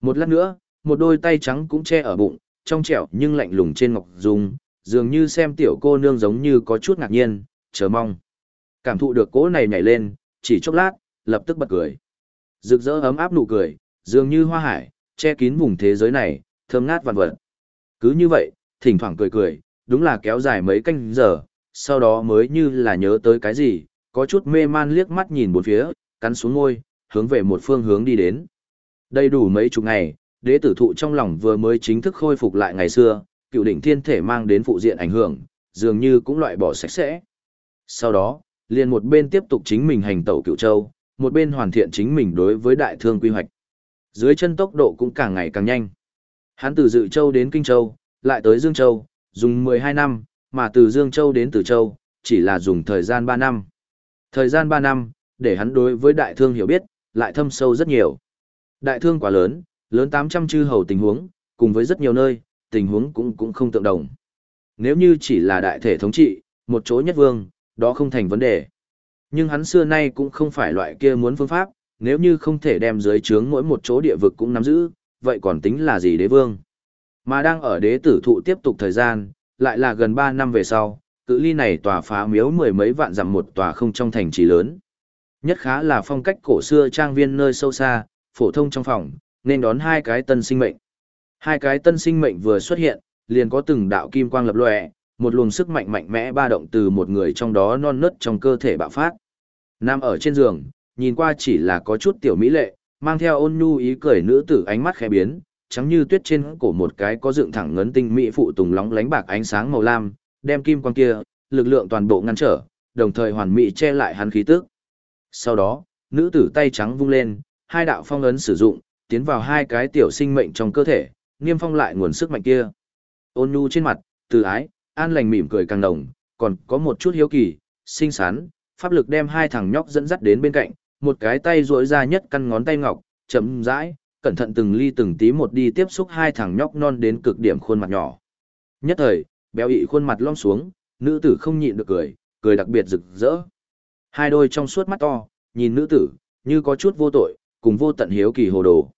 Một lát nữa, một đôi tay trắng cũng che ở bụng, trong trẻo nhưng lạnh lùng trên ngọc dung, dường như xem tiểu cô nương giống như có chút ngạc nhiên, chờ mong. Cảm thụ được cỗ này nhảy lên, chỉ chốc lát, lập tức bật cười. Rực rỡ ấm áp nụ cười, dường như hoa hải, che kín vùng thế giới này, thơm ngát vạn vật. Cứ như vậy, thỉnh thoảng cười cười, đúng là kéo dài mấy canh giờ, sau đó mới như là nhớ tới cái gì, có chút mê man liếc mắt nhìn bốn phía, cắn xuống ngôi, hướng về một phương hướng đi đến. Đầy đủ mấy chục ngày, đế tử thụ trong lòng vừa mới chính thức khôi phục lại ngày xưa, cựu đỉnh thiên thể mang đến phụ diện ảnh hưởng, dường như cũng loại bỏ sạch sẽ. Sau đó, liền một bên tiếp tục chính mình hành tẩu cựu châu, một bên hoàn thiện chính mình đối với đại thương quy hoạch. Dưới chân tốc độ cũng càng ngày càng nhanh. Hắn từ Dự Châu đến Kinh Châu, lại tới Dương Châu, dùng 12 năm, mà từ Dương Châu đến Từ Châu, chỉ là dùng thời gian 3 năm. Thời gian 3 năm, để hắn đối với đại thương hiểu biết, lại thâm sâu rất nhiều. Đại thương quá lớn, lớn 800 chư hầu tình huống, cùng với rất nhiều nơi, tình huống cũng cũng không tương đồng. Nếu như chỉ là đại thể thống trị, một chỗ nhất vương, đó không thành vấn đề. Nhưng hắn xưa nay cũng không phải loại kia muốn phương pháp, nếu như không thể đem dưới trướng mỗi một chỗ địa vực cũng nắm giữ, vậy còn tính là gì đế vương? Mà đang ở đế tử thụ tiếp tục thời gian, lại là gần 3 năm về sau, cự ly này tòa phá miếu mười mấy vạn dặm một tòa không trong thành trì lớn. Nhất khá là phong cách cổ xưa trang viên nơi sâu xa, phổ thông trong phòng, nên đón hai cái tân sinh mệnh. Hai cái tân sinh mệnh vừa xuất hiện, liền có từng đạo kim quang lập lòe, một luồng sức mạnh mạnh mẽ ba động từ một người trong đó non nớt trong cơ thể bạo phát. Nam ở trên giường, nhìn qua chỉ là có chút tiểu mỹ lệ, mang theo ôn nhu ý cười nữ tử ánh mắt khẽ biến, trắng như tuyết trên cổ một cái có dựng thẳng ngấn tinh mỹ phụ tùng lóng lánh bạc ánh sáng màu lam, đem kim quang kia, lực lượng toàn bộ ngăn trở, đồng thời hoàn mỹ che lại hắn khí tức. Sau đó, nữ tử tay trắng vung lên, hai đạo phong ấn sử dụng, tiến vào hai cái tiểu sinh mệnh trong cơ thể, niêm phong lại nguồn sức mạnh kia. Ôn nhu trên mặt, từ ái, an lành mỉm cười càng đồng, còn có một chút hiếu kỳ, xinh xắn, pháp lực đem hai thằng nhóc dẫn dắt đến bên cạnh, một cái tay duỗi ra nhất căn ngón tay ngọc, chậm rãi, cẩn thận từng ly từng tí một đi tiếp xúc hai thằng nhóc non đến cực điểm khuôn mặt nhỏ. Nhất thời, béo ị khuôn mặt lom xuống, nữ tử không nhịn được cười, cười đặc biệt rực rỡ. Hai đôi trong suốt mắt to, nhìn nữ tử, như có chút vô tội, cùng vô tận hiếu kỳ hồ đồ.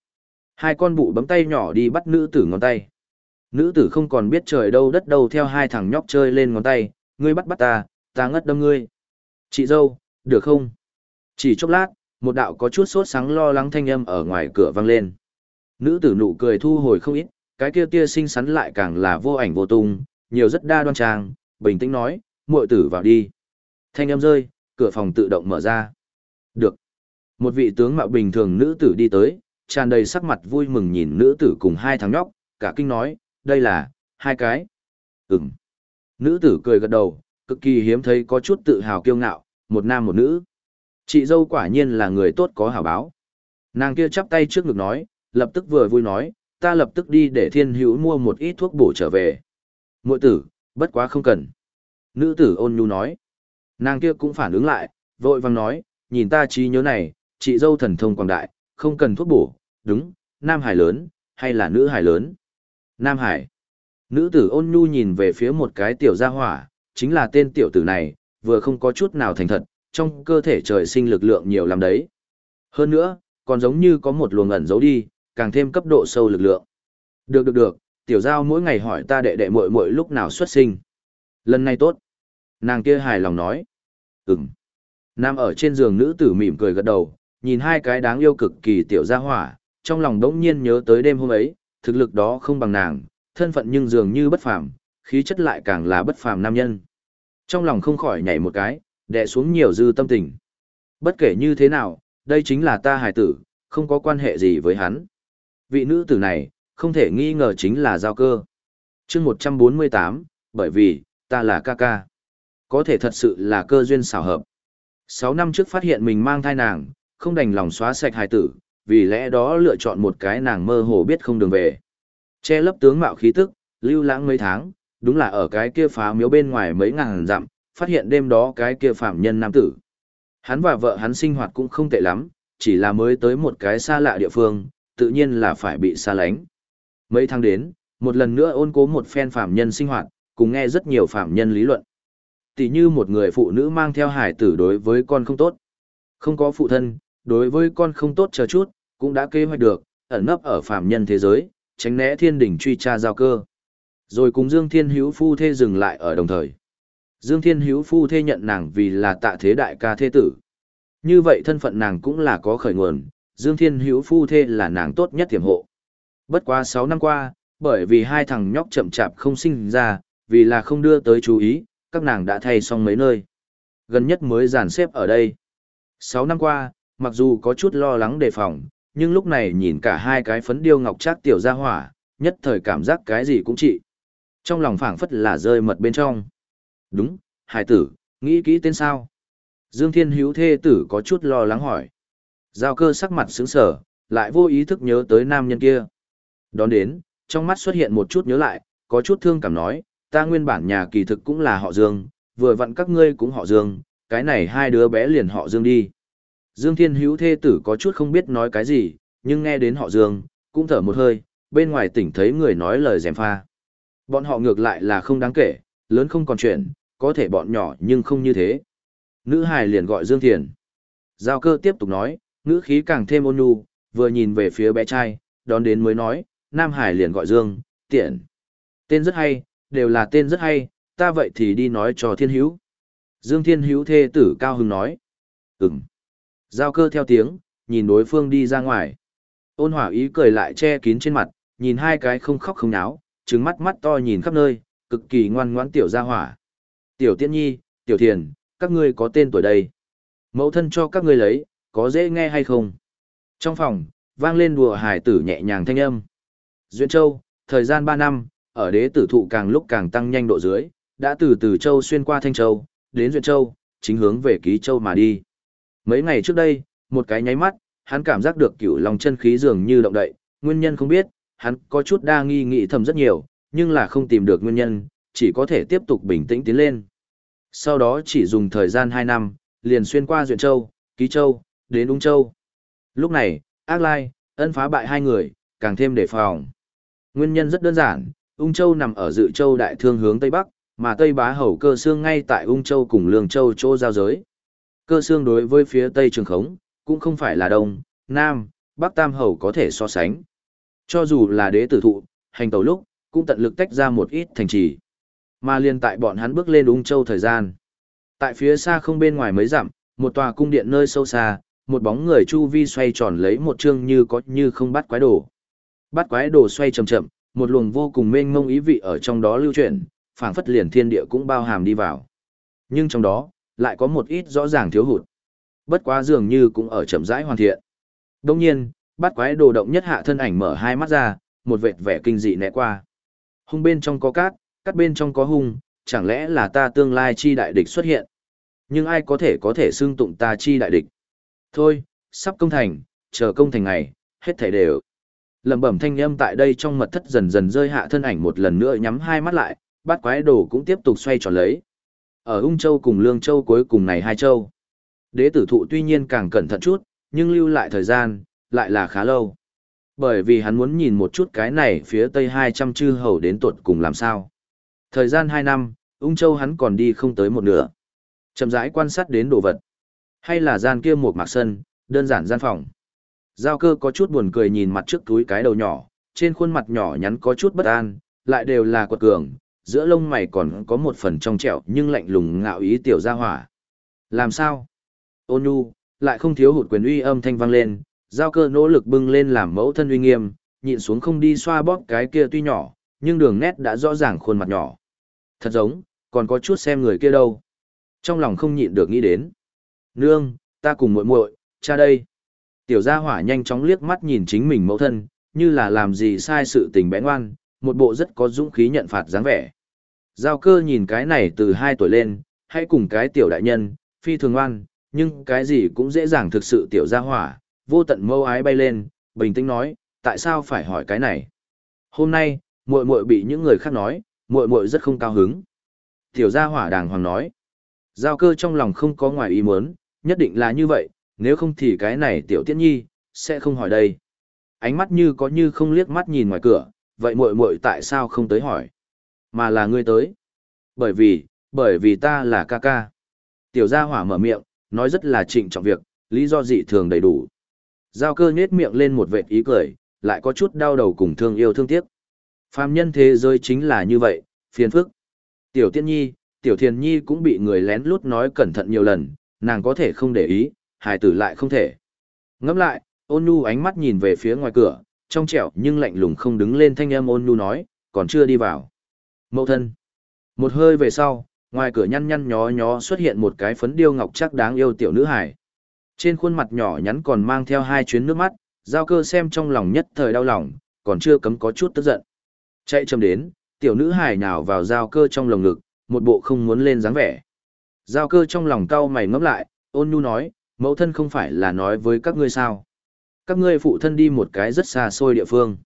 Hai con bụ bấm tay nhỏ đi bắt nữ tử ngón tay. Nữ tử không còn biết trời đâu đất đâu theo hai thằng nhóc chơi lên ngón tay, ngươi bắt bắt ta, ta ngất đâm ngươi. Chị dâu, được không? Chỉ chốc lát, một đạo có chút sốt sáng lo lắng thanh âm ở ngoài cửa vang lên. Nữ tử nụ cười thu hồi không ít, cái kia tia xinh xắn lại càng là vô ảnh vô tung, nhiều rất đa đoan trang, bình tĩnh nói, muội tử vào đi. Thanh âm rơi, cửa phòng tự động mở ra. Được. Một vị tướng mạo bình thường nữ tử đi tới, tràn đầy sắc mặt vui mừng nhìn nữ tử cùng hai thằng nhóc, cả kinh nói, đây là, hai cái. Ừm. Nữ tử cười gật đầu, cực kỳ hiếm thấy có chút tự hào kiêu ngạo, một nam một nữ. Chị dâu quả nhiên là người tốt có hảo báo. Nàng kia chắp tay trước ngực nói, lập tức vừa vui nói, ta lập tức đi để thiên hữu mua một ít thuốc bổ trở về. Mội tử, bất quá không cần. Nữ tử ôn nhu nói. Nàng kia cũng phản ứng lại, vội vàng nói, nhìn ta trí nhớ này, chị dâu thần thông quảng đại, không cần thuốc bổ, đúng, nam hải lớn, hay là nữ hải lớn. Nam hải. Nữ tử ôn nhu nhìn về phía một cái tiểu gia hỏa, chính là tên tiểu tử này, vừa không có chút nào thành thật, trong cơ thể trời sinh lực lượng nhiều lắm đấy. Hơn nữa, còn giống như có một luồng ẩn giấu đi, càng thêm cấp độ sâu lực lượng. Được được được, tiểu giao mỗi ngày hỏi ta đệ đệ muội muội lúc nào xuất sinh. Lần này tốt. Nàng kia hài lòng nói. Ừm. Nam ở trên giường nữ tử mỉm cười gật đầu, nhìn hai cái đáng yêu cực kỳ tiểu gia hỏa, trong lòng đống nhiên nhớ tới đêm hôm ấy, thực lực đó không bằng nàng, thân phận nhưng dường như bất phàm, khí chất lại càng là bất phàm nam nhân. Trong lòng không khỏi nhảy một cái, đè xuống nhiều dư tâm tình. Bất kể như thế nào, đây chính là ta hài tử, không có quan hệ gì với hắn. Vị nữ tử này, không thể nghi ngờ chính là giao cơ. chương 148, bởi vì, ta là ca ca. Có thể thật sự là cơ duyên xảo hợp. 6 năm trước phát hiện mình mang thai nàng, không đành lòng xóa sạch hài tử, vì lẽ đó lựa chọn một cái nàng mơ hồ biết không đường về. Che lấp tướng mạo khí tức, lưu lãng mấy tháng, đúng là ở cái kia phá miếu bên ngoài mấy ngàn dặm, phát hiện đêm đó cái kia phạm nhân nam tử. Hắn và vợ hắn sinh hoạt cũng không tệ lắm, chỉ là mới tới một cái xa lạ địa phương, tự nhiên là phải bị xa lánh. Mấy tháng đến, một lần nữa ôn cố một phen phạm nhân sinh hoạt, cùng nghe rất nhiều phạm nhân lý luận. Tỷ như một người phụ nữ mang theo hải tử đối với con không tốt. Không có phụ thân, đối với con không tốt chờ chút, cũng đã kế hoạch được, ẩn nấp ở phạm nhân thế giới, tránh né thiên đỉnh truy tra giao cơ. Rồi cùng Dương Thiên Hữu phu thê dừng lại ở đồng thời. Dương Thiên Hữu phu thê nhận nàng vì là tạ thế đại ca thế tử. Như vậy thân phận nàng cũng là có khởi nguồn, Dương Thiên Hữu phu thê là nàng tốt nhất tiềm hộ. Bất quá 6 năm qua, bởi vì hai thằng nhóc chậm chạp không sinh ra, vì là không đưa tới chú ý, các nàng đã thay xong mấy nơi. Gần nhất mới dàn xếp ở đây. 6 năm qua, mặc dù có chút lo lắng đề phòng, nhưng lúc này nhìn cả hai cái phấn điêu ngọc trác tiểu gia hỏa, nhất thời cảm giác cái gì cũng trị. Trong lòng phảng phất là rơi mật bên trong. Đúng, hải tử, nghĩ kỹ tên sao? Dương Thiên Hữu thê tử có chút lo lắng hỏi. Giao cơ sắc mặt sững sờ, lại vô ý thức nhớ tới nam nhân kia. Đón đến, trong mắt xuất hiện một chút nhớ lại, có chút thương cảm nói, ta nguyên bản nhà kỳ thực cũng là họ Dương, vừa vặn các ngươi cũng họ Dương, cái này hai đứa bé liền họ Dương đi. Dương Thiên Hữu thê tử có chút không biết nói cái gì, nhưng nghe đến họ Dương, cũng thở một hơi, bên ngoài tỉnh thấy người nói lời dèm pha. Bọn họ ngược lại là không đáng kể, lớn không còn chuyện, có thể bọn nhỏ nhưng không như thế. Nữ hài liền gọi Dương Thiền. Giao cơ tiếp tục nói, ngữ khí càng thêm ôn nhu, vừa nhìn về phía bé trai, đón đến mới nói, Nam Hải liền gọi Dương, tiện. Tên rất hay, đều là tên rất hay, ta vậy thì đi nói cho thiên hữu. Dương thiên hữu thê tử cao hưng nói. Ừm. Giao cơ theo tiếng, nhìn đối phương đi ra ngoài. Ôn hỏa ý cười lại che kín trên mặt, nhìn hai cái không khóc không náo, trứng mắt mắt to nhìn khắp nơi, cực kỳ ngoan ngoãn tiểu gia hỏa. Tiểu tiễn nhi, tiểu thiền, các ngươi có tên tuổi đây. Mẫu thân cho các ngươi lấy, có dễ nghe hay không? Trong phòng, vang lên đùa hải tử nhẹ nhàng thanh âm. Duyên Châu, thời gian 3 năm, ở đế tử thụ càng lúc càng tăng nhanh độ dưới, đã từ từ Châu xuyên qua Thanh Châu, đến Duyên Châu, chính hướng về Ký Châu mà đi. Mấy ngày trước đây, một cái nháy mắt, hắn cảm giác được cửu lòng chân khí dường như động đậy, nguyên nhân không biết, hắn có chút đa nghi nghĩ thầm rất nhiều, nhưng là không tìm được nguyên nhân, chỉ có thể tiếp tục bình tĩnh tiến lên. Sau đó chỉ dùng thời gian 2 năm, liền xuyên qua Duyện Châu, Ký Châu, đến Ung Châu. Lúc này, Ác Lai, ân phá bại hai người, càng thêm đề phòng. Nguyên nhân rất đơn giản, Ung Châu nằm ở dự châu đại thương hướng Tây Bắc, mà Tây Bá Hầu cơ xương ngay tại Ung Châu cùng Lương Châu chỗ giao giới. Cơ xương đối với phía Tây Trường Khống, cũng không phải là Đông, Nam, Bắc Tam Hầu có thể so sánh. Cho dù là đế tử thụ, hành tàu lúc, cũng tận lực tách ra một ít thành trì. Mà liên tại bọn hắn bước lên Ung Châu thời gian. Tại phía xa không bên ngoài mấy dặm, một tòa cung điện nơi sâu xa, một bóng người chu vi xoay tròn lấy một chương như có như không bắt quái đồ. Bắt quái đồ xoay chậm chậm, một luồng vô cùng mênh mông ý vị ở trong đó lưu chuyển, phảng phất liền thiên địa cũng bao hàm đi vào. Nhưng trong đó, lại có một ít rõ ràng thiếu hụt. Bất quá dường như cũng ở chậm rãi hoàn thiện. Đồng nhiên, Bát quái đồ động nhất hạ thân ảnh mở hai mắt ra, một vệt vẻ kinh dị né qua. Hung bên trong có cát, cát bên trong có hung, chẳng lẽ là ta tương lai chi đại địch xuất hiện? Nhưng ai có thể có thể xưng tụng ta chi đại địch? Thôi, sắp công thành, chờ công thành ngày, hết thảy đều. Lẩm bẩm thanh âm tại đây trong mật thất dần dần rơi hạ thân ảnh một lần nữa nhắm hai mắt lại, bát quái đồ cũng tiếp tục xoay tròn lấy. Ở Ung Châu cùng Lương Châu cuối cùng này hai châu. Đế tử thụ tuy nhiên càng cẩn thận chút, nhưng lưu lại thời gian, lại là khá lâu. Bởi vì hắn muốn nhìn một chút cái này phía tây 200 chư hầu đến tuột cùng làm sao. Thời gian 2 năm, Ung Châu hắn còn đi không tới một nửa. Chậm rãi quan sát đến đồ vật. Hay là gian kia một mạc sân, đơn giản gian phòng. Giao cơ có chút buồn cười nhìn mặt trước túi cái đầu nhỏ, trên khuôn mặt nhỏ nhắn có chút bất an, lại đều là quật cường, giữa lông mày còn có một phần trong trẻo nhưng lạnh lùng ngạo ý tiểu gia hỏa. Làm sao? Ôn nhu, lại không thiếu hụt quyền uy âm thanh vang lên, giao cơ nỗ lực bưng lên làm mẫu thân uy nghiêm, nhịn xuống không đi xoa bóp cái kia tuy nhỏ, nhưng đường nét đã rõ ràng khuôn mặt nhỏ. Thật giống, còn có chút xem người kia đâu. Trong lòng không nhịn được nghĩ đến. Nương, ta cùng muội muội, cha đây. Tiểu gia hỏa nhanh chóng liếc mắt nhìn chính mình mẫu thân, như là làm gì sai sự tình bẽ ngoan, một bộ rất có dũng khí nhận phạt dáng vẻ. Giao cơ nhìn cái này từ 2 tuổi lên, hãy cùng cái tiểu đại nhân, phi thường ngoan, nhưng cái gì cũng dễ dàng thực sự tiểu gia hỏa, vô tận mâu ái bay lên, bình tĩnh nói, tại sao phải hỏi cái này? Hôm nay, muội muội bị những người khác nói, muội muội rất không cao hứng. Tiểu gia hỏa đàng hoàng nói, giao cơ trong lòng không có ngoài ý muốn, nhất định là như vậy, nếu không thì cái này tiểu tiễn nhi, sẽ không hỏi đây. Ánh mắt như có như không liếc mắt nhìn ngoài cửa, vậy muội muội tại sao không tới hỏi? Mà là ngươi tới. Bởi vì, bởi vì ta là ca ca. Tiểu gia hỏa mở miệng, nói rất là trịnh trọng việc, lý do dị thường đầy đủ. Giao cơ nhếch miệng lên một vệt ý cười, lại có chút đau đầu cùng thương yêu thương tiếc. Phàm nhân thế giới chính là như vậy, phiền phức. Tiểu Tiên Nhi, Tiểu Thiền Nhi cũng bị người lén lút nói cẩn thận nhiều lần, nàng có thể không để ý, hài tử lại không thể. Ngẫm lại, ôn nhu ánh mắt nhìn về phía ngoài cửa, trong trẻo nhưng lạnh lùng không đứng lên thanh âm ôn nhu nói, còn chưa đi vào. Mậu thân. Một hơi về sau, ngoài cửa nhăn nhăn nhó nhó xuất hiện một cái phấn điêu ngọc chắc đáng yêu tiểu nữ hải. Trên khuôn mặt nhỏ nhắn còn mang theo hai chuyến nước mắt, giao cơ xem trong lòng nhất thời đau lòng, còn chưa cấm có chút tức giận. Chạy chậm đến, tiểu nữ hải nhào vào giao cơ trong lồng ngực, một bộ không muốn lên dáng vẻ. Giao cơ trong lòng cau mày ngẫm lại, ôn nhu nói, mẫu thân không phải là nói với các ngươi sao. Các ngươi phụ thân đi một cái rất xa xôi địa phương.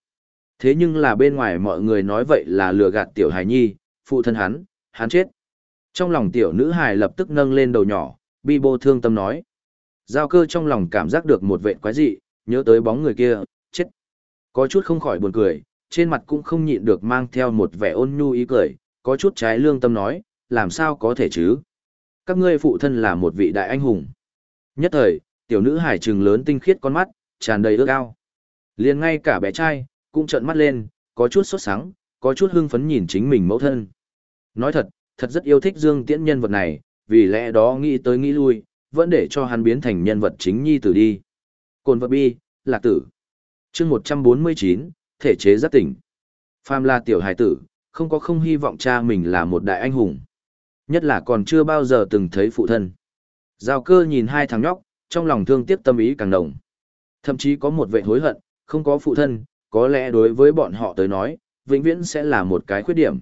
Thế nhưng là bên ngoài mọi người nói vậy là lừa gạt tiểu hài nhi, phụ thân hắn, hắn chết. Trong lòng tiểu nữ hài lập tức nâng lên đầu nhỏ, bi bô thương tâm nói. Giao cơ trong lòng cảm giác được một vệ quái dị, nhớ tới bóng người kia, chết. Có chút không khỏi buồn cười, trên mặt cũng không nhịn được mang theo một vẻ ôn nhu ý cười, có chút trái lương tâm nói, làm sao có thể chứ? Các ngươi phụ thân là một vị đại anh hùng. Nhất thời, tiểu nữ hải trừng lớn tinh khiết con mắt, tràn đầy ước ao. liền ngay cả bé trai, cũng trợn mắt lên, có chút sốt sắng, có chút hưng phấn nhìn chính mình mẫu thân. Nói thật, thật rất yêu thích Dương Tiễn nhân vật này, vì lẽ đó nghĩ tới nghĩ lui, vẫn để cho hắn biến thành nhân vật chính nhi tử đi. Cồn vật bi, lạc tử. chương 149, thể chế giác tỉnh. Phàm là tiểu hải tử, không có không hy vọng cha mình là một đại anh hùng. Nhất là còn chưa bao giờ từng thấy phụ thân. Giao cơ nhìn hai thằng nhóc, trong lòng thương tiếc tâm ý càng đồng. Thậm chí có một vệ hối hận, không có phụ thân, có lẽ đối với bọn họ tới nói, vĩnh viễn sẽ là một cái khuyết điểm.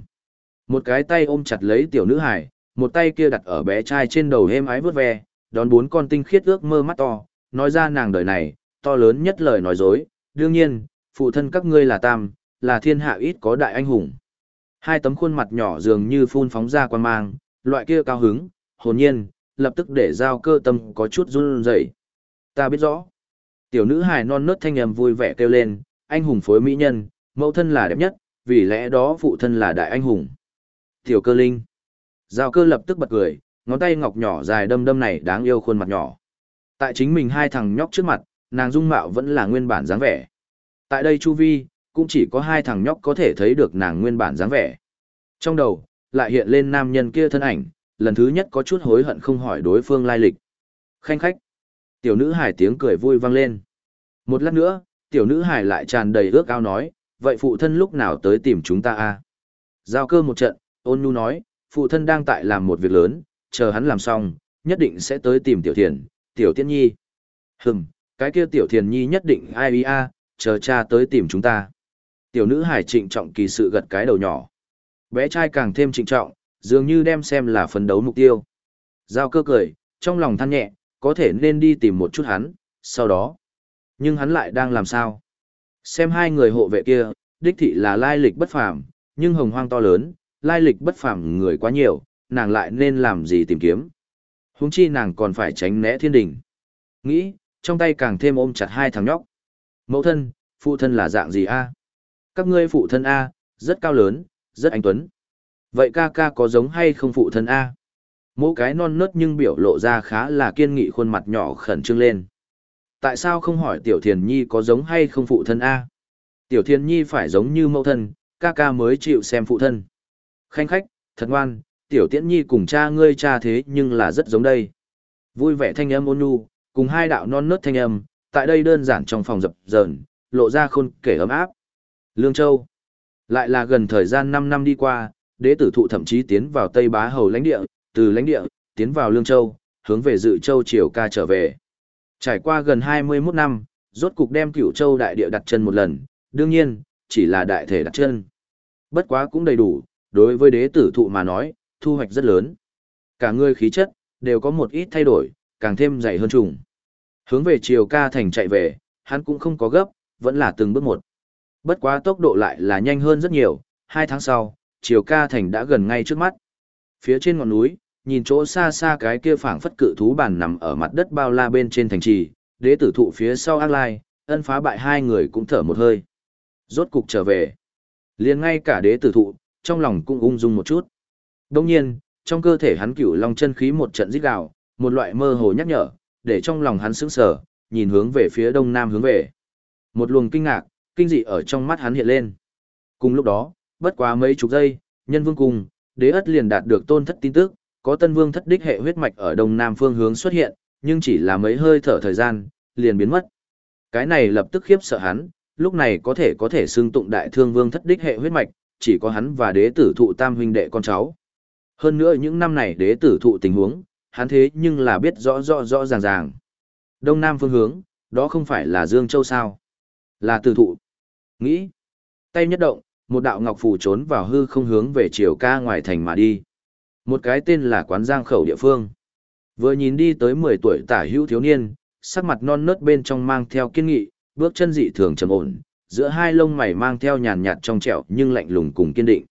Một cái tay ôm chặt lấy tiểu nữ hải, một tay kia đặt ở bé trai trên đầu êm ái vớt ve, đón bốn con tinh khiết ước mơ mắt to, nói ra nàng đời này, to lớn nhất lời nói dối. Đương nhiên, phụ thân các ngươi là tam, là thiên hạ ít có đại anh hùng. Hai tấm khuôn mặt nhỏ dường như phun phóng ra quan mang, loại kia cao hứng, hồn nhiên, lập tức để giao cơ tâm có chút run rẩy. Ta biết rõ. Tiểu nữ hài non nớt thanh âm vui vẻ kêu lên, anh hùng phối mỹ nhân, mẫu thân là đẹp nhất, vì lẽ đó phụ thân là đại anh hùng. Tiểu cơ linh. Giao cơ lập tức bật cười, ngón tay ngọc nhỏ dài đâm đâm này đáng yêu khuôn mặt nhỏ. Tại chính mình hai thằng nhóc trước mặt, nàng dung mạo vẫn là nguyên bản dáng vẻ. Tại đây Chu Vi, cũng chỉ có hai thằng nhóc có thể thấy được nàng nguyên bản dáng vẻ. Trong đầu, lại hiện lên nam nhân kia thân ảnh, lần thứ nhất có chút hối hận không hỏi đối phương lai lịch. Khanh khách. Tiểu nữ hải tiếng cười vui vang lên. Một lát nữa, tiểu nữ hải lại tràn đầy ước ao nói, vậy phụ thân lúc nào tới tìm chúng ta a? Giao cơ một trận, ôn nhu nói, phụ thân đang tại làm một việc lớn, chờ hắn làm xong, nhất định sẽ tới tìm tiểu thiền, tiểu tiên nhi. Hừm, cái kia tiểu thiền nhi nhất định ai a, chờ cha tới tìm chúng ta. Tiểu nữ hải trịnh trọng kỳ sự gật cái đầu nhỏ. Bé trai càng thêm trịnh trọng, dường như đem xem là phấn đấu mục tiêu. Giao cơ cười, trong lòng than nhẹ, có thể nên đi tìm một chút hắn, sau đó. Nhưng hắn lại đang làm sao? Xem hai người hộ vệ kia, đích thị là lai lịch bất phàm, nhưng hồng hoang to lớn, lai lịch bất phàm người quá nhiều, nàng lại nên làm gì tìm kiếm. Huống chi nàng còn phải tránh né thiên đình. Nghĩ, trong tay càng thêm ôm chặt hai thằng nhóc. Mẫu thân, phụ thân là dạng gì a? Các ngươi phụ thân a, rất cao lớn, rất anh tuấn. Vậy ca ca có giống hay không phụ thân A? Mỗi cái non nớt nhưng biểu lộ ra khá là kiên nghị khuôn mặt nhỏ khẩn trương lên. Tại sao không hỏi Tiểu Thiền Nhi có giống hay không phụ thân A? Tiểu Thiền Nhi phải giống như mẫu thân, ca ca mới chịu xem phụ thân. Khanh khách, thật ngoan, Tiểu Tiễn Nhi cùng cha ngươi cha thế nhưng là rất giống đây. Vui vẻ thanh âm ôn nhu, cùng hai đạo non nớt thanh âm, tại đây đơn giản trong phòng dập dờn, lộ ra khôn kể ấm áp. Lương Châu. Lại là gần thời gian 5 năm đi qua, đế tử thụ thậm chí tiến vào Tây Bá Hầu lãnh địa, từ lãnh địa, tiến vào Lương Châu, hướng về dự châu triều ca trở về. Trải qua gần 21 năm, rốt cục đem cửu châu đại địa đặt chân một lần, đương nhiên, chỉ là đại thể đặt chân. Bất quá cũng đầy đủ, đối với đế tử thụ mà nói, thu hoạch rất lớn. Cả người khí chất, đều có một ít thay đổi, càng thêm dày hơn trùng. Hướng về chiều ca thành chạy về, hắn cũng không có gấp, vẫn là từng bước một. Bất quá tốc độ lại là nhanh hơn rất nhiều, hai tháng sau, chiều ca thành đã gần ngay trước mắt. Phía trên ngọn núi, nhìn chỗ xa xa cái kia phảng phất cự thú bản nằm ở mặt đất bao la bên trên thành trì, đế tử thụ phía sau ác lai, ân phá bại hai người cũng thở một hơi. Rốt cục trở về. liền ngay cả đế tử thụ, trong lòng cũng ung dung một chút đông nhiên, trong cơ thể hắn cửu long chân khí một trận rít gào, một loại mơ hồ nhắc nhở, để trong lòng hắn sững sờ, nhìn hướng về phía đông nam hướng về. Một luồng kinh ngạc, kinh dị ở trong mắt hắn hiện lên. Cùng lúc đó, bất quá mấy chục giây, nhân vương cùng đế ất liền đạt được tôn thất tin tức, có tân vương thất đích hệ huyết mạch ở đông nam phương hướng xuất hiện, nhưng chỉ là mấy hơi thở thời gian, liền biến mất. Cái này lập tức khiếp sợ hắn, lúc này có thể có thể xưng tụng đại thương vương thất đích hệ huyết mạch, chỉ có hắn và đế tử thụ tam huynh đệ con cháu. Hơn nữa những năm này đế tử thụ tình huống, hắn thế nhưng là biết rõ rõ rõ ràng ràng. Đông nam phương hướng, đó không phải là Dương Châu sao? Là tử thụ. Nghĩ. Tay nhất động, một đạo ngọc phù trốn vào hư không hướng về chiều ca ngoài thành mà đi. Một cái tên là quán giang khẩu địa phương. Vừa nhìn đi tới 10 tuổi tả hữu thiếu niên, sắc mặt non nớt bên trong mang theo kiên nghị, bước chân dị thường trầm ổn, giữa hai lông mày mang theo nhàn nhạt trong trẻo nhưng lạnh lùng cùng kiên định.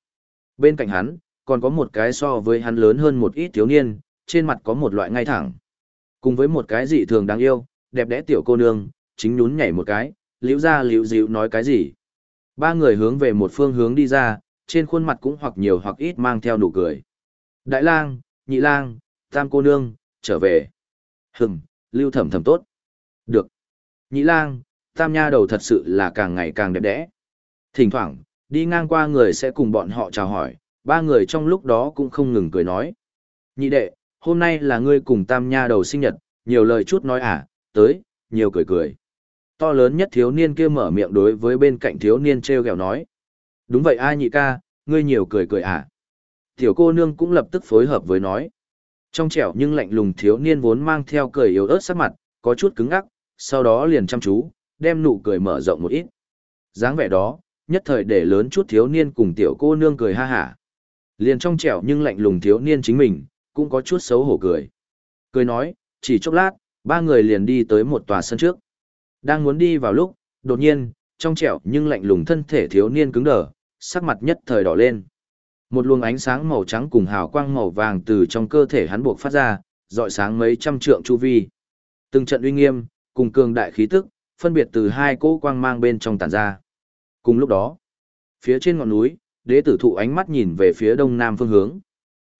Bên cạnh hắn, còn có một cái so với hắn lớn hơn một ít thiếu niên, trên mặt có một loại ngay thẳng. Cùng với một cái dị thường đáng yêu, đẹp đẽ tiểu cô nương, chính nhún nhảy một cái, liễu ra liễu dịu nói cái gì. Ba người hướng về một phương hướng đi ra, trên khuôn mặt cũng hoặc nhiều hoặc ít mang theo nụ cười. Đại lang, nhị lang, tam cô nương, trở về. Hừm, lưu thẩm thẩm tốt. Được. Nhị lang, tam nha đầu thật sự là càng ngày càng đẹp đẽ. Thỉnh thoảng, đi ngang qua người sẽ cùng bọn họ chào hỏi, ba người trong lúc đó cũng không ngừng cười nói. Nhị đệ, hôm nay là ngươi cùng tam nha đầu sinh nhật, nhiều lời chút nói à, tới, nhiều cười cười. To lớn nhất thiếu niên kia mở miệng đối với bên cạnh thiếu niên treo gẹo nói. Đúng vậy ai nhị ca, ngươi nhiều cười cười à. Tiểu cô nương cũng lập tức phối hợp với nói. Trong trẻo nhưng lạnh lùng thiếu niên vốn mang theo cười yếu ớt sắc mặt, có chút cứng ngắc, sau đó liền chăm chú, đem nụ cười mở rộng một ít. dáng vẻ đó, nhất thời để lớn chút thiếu niên cùng tiểu cô nương cười ha hả. Liền trong trẻo nhưng lạnh lùng thiếu niên chính mình, cũng có chút xấu hổ cười. Cười nói, chỉ chốc lát, ba người liền đi tới một tòa sân trước. Đang muốn đi vào lúc, đột nhiên, trong trẻo nhưng lạnh lùng thân thể thiếu niên cứng đờ, sắc mặt nhất thời đỏ lên. Một luồng ánh sáng màu trắng cùng hào quang màu vàng từ trong cơ thể hắn buộc phát ra, dọi sáng mấy trăm trượng chu vi. Từng trận uy nghiêm, cùng cường đại khí tức, phân biệt từ hai cỗ quang mang bên trong tản ra. Cùng lúc đó, phía trên ngọn núi, đế tử thụ ánh mắt nhìn về phía đông nam phương hướng.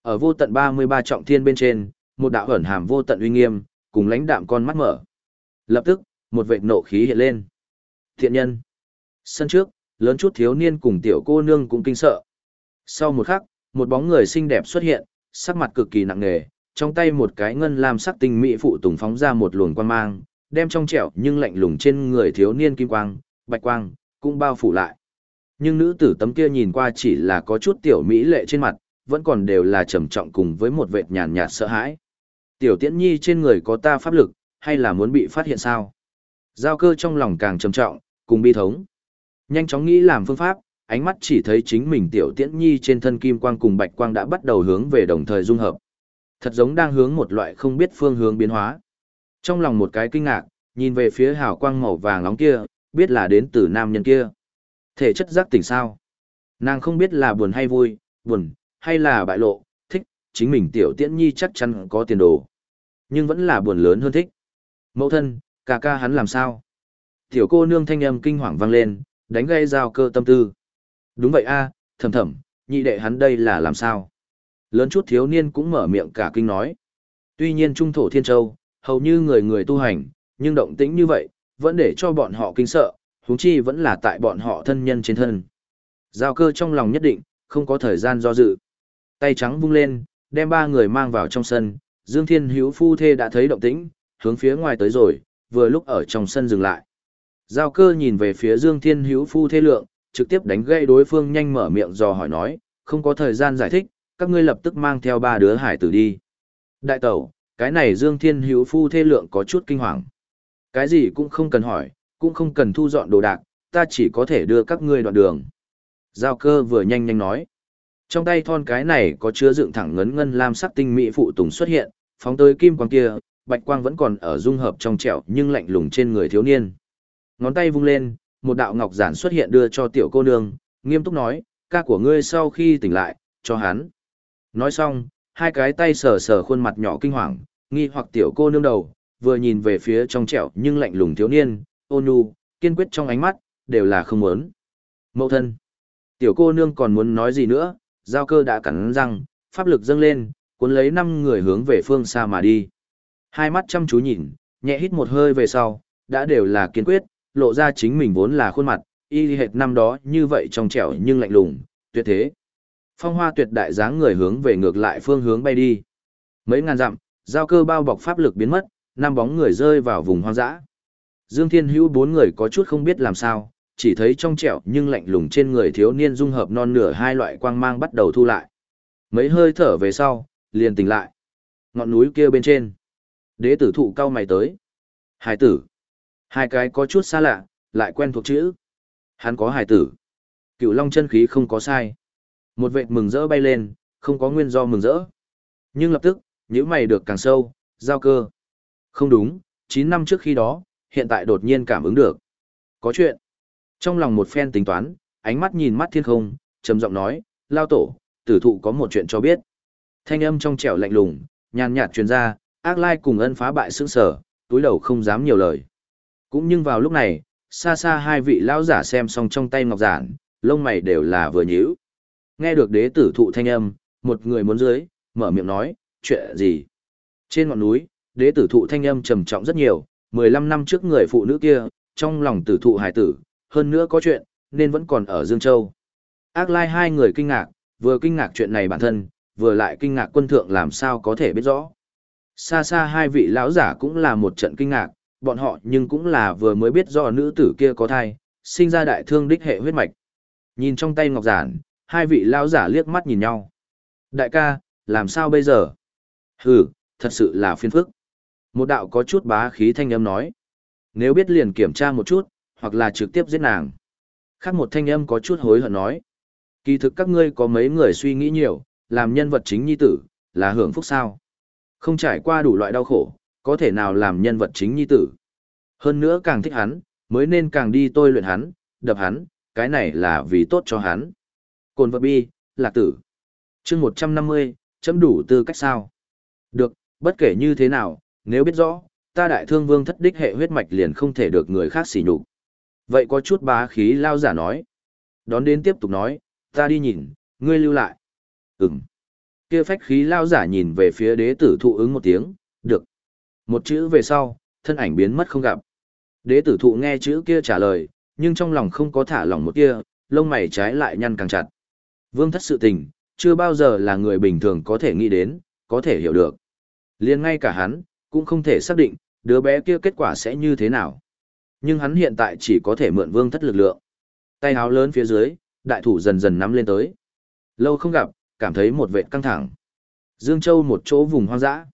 Ở vô tận 33 trọng thiên bên trên, một đạo ẩn hàm vô tận uy nghiêm, cùng lãnh đạm con mắt mở. Lập tức, một vệt nộ khí hiện lên. Thiện nhân. Sân trước, lớn chút thiếu niên cùng tiểu cô nương cũng kinh sợ. Sau một khắc, một bóng người xinh đẹp xuất hiện, sắc mặt cực kỳ nặng nề, trong tay một cái ngân lam sắc tinh mỹ phụ tùng phóng ra một luồng quang mang, đem trong trẻo nhưng lạnh lùng trên người thiếu niên kim quang, bạch quang, cũng bao phủ lại. Nhưng nữ tử tấm kia nhìn qua chỉ là có chút tiểu mỹ lệ trên mặt, vẫn còn đều là trầm trọng cùng với một vệt nhàn nhạt sợ hãi. Tiểu tiễn nhi trên người có ta pháp lực, hay là muốn bị phát hiện sao? Giao cơ trong lòng càng trầm trọng, cùng bi thống. Nhanh chóng nghĩ làm phương pháp, ánh mắt chỉ thấy chính mình tiểu tiễn nhi trên thân kim quang cùng bạch quang đã bắt đầu hướng về đồng thời dung hợp. Thật giống đang hướng một loại không biết phương hướng biến hóa. Trong lòng một cái kinh ngạc, nhìn về phía hào quang màu vàng nóng kia, biết là đến từ nam nhân kia. Thể chất giác tỉnh sao? Nàng không biết là buồn hay vui, buồn, hay là bại lộ, thích, chính mình tiểu tiễn nhi chắc chắn có tiền đồ. Nhưng vẫn là buồn lớn hơn thích. Mẫu thân, ca ca hắn làm sao? Tiểu cô nương thanh âm kinh hoàng vang lên, đánh gây giao cơ tâm tư. Đúng vậy a, thầm thầm, nhị đệ hắn đây là làm sao? Lớn chút thiếu niên cũng mở miệng cả kinh nói. Tuy nhiên trung thổ thiên châu, hầu như người người tu hành, nhưng động tĩnh như vậy, vẫn để cho bọn họ kinh sợ, huống chi vẫn là tại bọn họ thân nhân trên thân. Giao cơ trong lòng nhất định, không có thời gian do dự. Tay trắng vung lên, đem ba người mang vào trong sân, Dương Thiên Hữu phu thê đã thấy động tĩnh, hướng phía ngoài tới rồi, vừa lúc ở trong sân dừng lại. Giao cơ nhìn về phía Dương Thiên Hữu phu thê lượng, trực tiếp đánh gây đối phương nhanh mở miệng dò hỏi nói, không có thời gian giải thích, các ngươi lập tức mang theo ba đứa hải tử đi. Đại tẩu, cái này Dương Thiên Hữu phu thê lượng có chút kinh hoàng. Cái gì cũng không cần hỏi, cũng không cần thu dọn đồ đạc, ta chỉ có thể đưa các ngươi đoạn đường. Giao cơ vừa nhanh nhanh nói. Trong tay thon cái này có chứa dựng thẳng ngấn ngân lam sắc tinh mỹ phụ tùng xuất hiện, phóng tới kim quang kia, bạch quang vẫn còn ở dung hợp trong trẻo nhưng lạnh lùng trên người thiếu niên. Ngón tay vung lên, một đạo ngọc giản xuất hiện đưa cho tiểu cô nương, nghiêm túc nói, ca của ngươi sau khi tỉnh lại, cho hắn. Nói xong, hai cái tay sờ sờ khuôn mặt nhỏ kinh hoàng, nghi hoặc tiểu cô nương đầu, vừa nhìn về phía trong trẻo nhưng lạnh lùng thiếu niên, ôn nhu, kiên quyết trong ánh mắt, đều là không muốn. Mẫu thân. Tiểu cô nương còn muốn nói gì nữa, giao cơ đã cắn răng, pháp lực dâng lên, cuốn lấy năm người hướng về phương xa mà đi. Hai mắt chăm chú nhìn, nhẹ hít một hơi về sau, đã đều là kiên quyết, lộ ra chính mình vốn là khuôn mặt, y hệt năm đó như vậy trong trẻo nhưng lạnh lùng, tuyệt thế. Phong hoa tuyệt đại dáng người hướng về ngược lại phương hướng bay đi. Mấy ngàn dặm, giao cơ bao bọc pháp lực biến mất, năm bóng người rơi vào vùng hoang dã. Dương Thiên Hữu bốn người có chút không biết làm sao, chỉ thấy trong trẻo nhưng lạnh lùng trên người thiếu niên dung hợp non nửa hai loại quang mang bắt đầu thu lại. Mấy hơi thở về sau, liền tỉnh lại. Ngọn núi kia bên trên. Đế tử thụ cao mày tới. Hải tử. Hai cái có chút xa lạ, lại quen thuộc chữ. Hắn có hải tử. Cựu long chân khí không có sai. Một vệt mừng rỡ bay lên, không có nguyên do mừng rỡ. Nhưng lập tức, nhíu mày được càng sâu, giao cơ. Không đúng, 9 năm trước khi đó, hiện tại đột nhiên cảm ứng được. Có chuyện. Trong lòng một phen tính toán, ánh mắt nhìn mắt thiên không, trầm giọng nói, lao tổ, tử thụ có một chuyện cho biết. Thanh âm trong trẻo lạnh lùng, nhàn nhạt truyền ra, Ác lai cùng ân phá bại sững sở, túi đầu không dám nhiều lời. Cũng nhưng vào lúc này, xa xa hai vị lão giả xem xong trong tay ngọc giản, lông mày đều là vừa nhíu. Nghe được đế tử thụ thanh âm, một người muốn dưới, mở miệng nói, chuyện gì? Trên ngọn núi, đế tử thụ thanh âm trầm trọng rất nhiều, 15 năm trước người phụ nữ kia, trong lòng tử thụ hài tử, hơn nữa có chuyện, nên vẫn còn ở Dương Châu. Ác lai hai người kinh ngạc, vừa kinh ngạc chuyện này bản thân, vừa lại kinh ngạc quân thượng làm sao có thể biết rõ. Xa xa hai vị lão giả cũng là một trận kinh ngạc, bọn họ nhưng cũng là vừa mới biết do nữ tử kia có thai, sinh ra đại thương đích hệ huyết mạch. Nhìn trong tay ngọc giản, hai vị lão giả liếc mắt nhìn nhau. Đại ca, làm sao bây giờ? Hừ, thật sự là phiền phức. Một đạo có chút bá khí thanh âm nói. Nếu biết liền kiểm tra một chút, hoặc là trực tiếp giết nàng. Khác một thanh âm có chút hối hận nói. Kỳ thực các ngươi có mấy người suy nghĩ nhiều, làm nhân vật chính nhi tử, là hưởng phúc sao. Không trải qua đủ loại đau khổ, có thể nào làm nhân vật chính nhi tử. Hơn nữa càng thích hắn, mới nên càng đi tôi luyện hắn, đập hắn, cái này là vì tốt cho hắn. Cồn vật bi, lạc tử. chương 150, chấm đủ tư cách sao. Được, bất kể như thế nào, nếu biết rõ, ta đại thương vương thất đích hệ huyết mạch liền không thể được người khác xỉ nhục. Vậy có chút bá khí lao giả nói. Đón đến tiếp tục nói, ta đi nhìn, ngươi lưu lại. Ừm. Kia phách khí lao giả nhìn về phía đế tử thụ ứng một tiếng, được. Một chữ về sau, thân ảnh biến mất không gặp. Đế tử thụ nghe chữ kia trả lời, nhưng trong lòng không có thả lỏng một kia, lông mày trái lại nhăn càng chặt. Vương thất sự tình, chưa bao giờ là người bình thường có thể nghĩ đến, có thể hiểu được. liền ngay cả hắn, cũng không thể xác định, đứa bé kia kết quả sẽ như thế nào. Nhưng hắn hiện tại chỉ có thể mượn vương thất lực lượng. Tay háo lớn phía dưới, đại thủ dần dần nắm lên tới. Lâu không gặp, cảm thấy một vệt căng thẳng. Dương Châu một chỗ vùng hoang dã.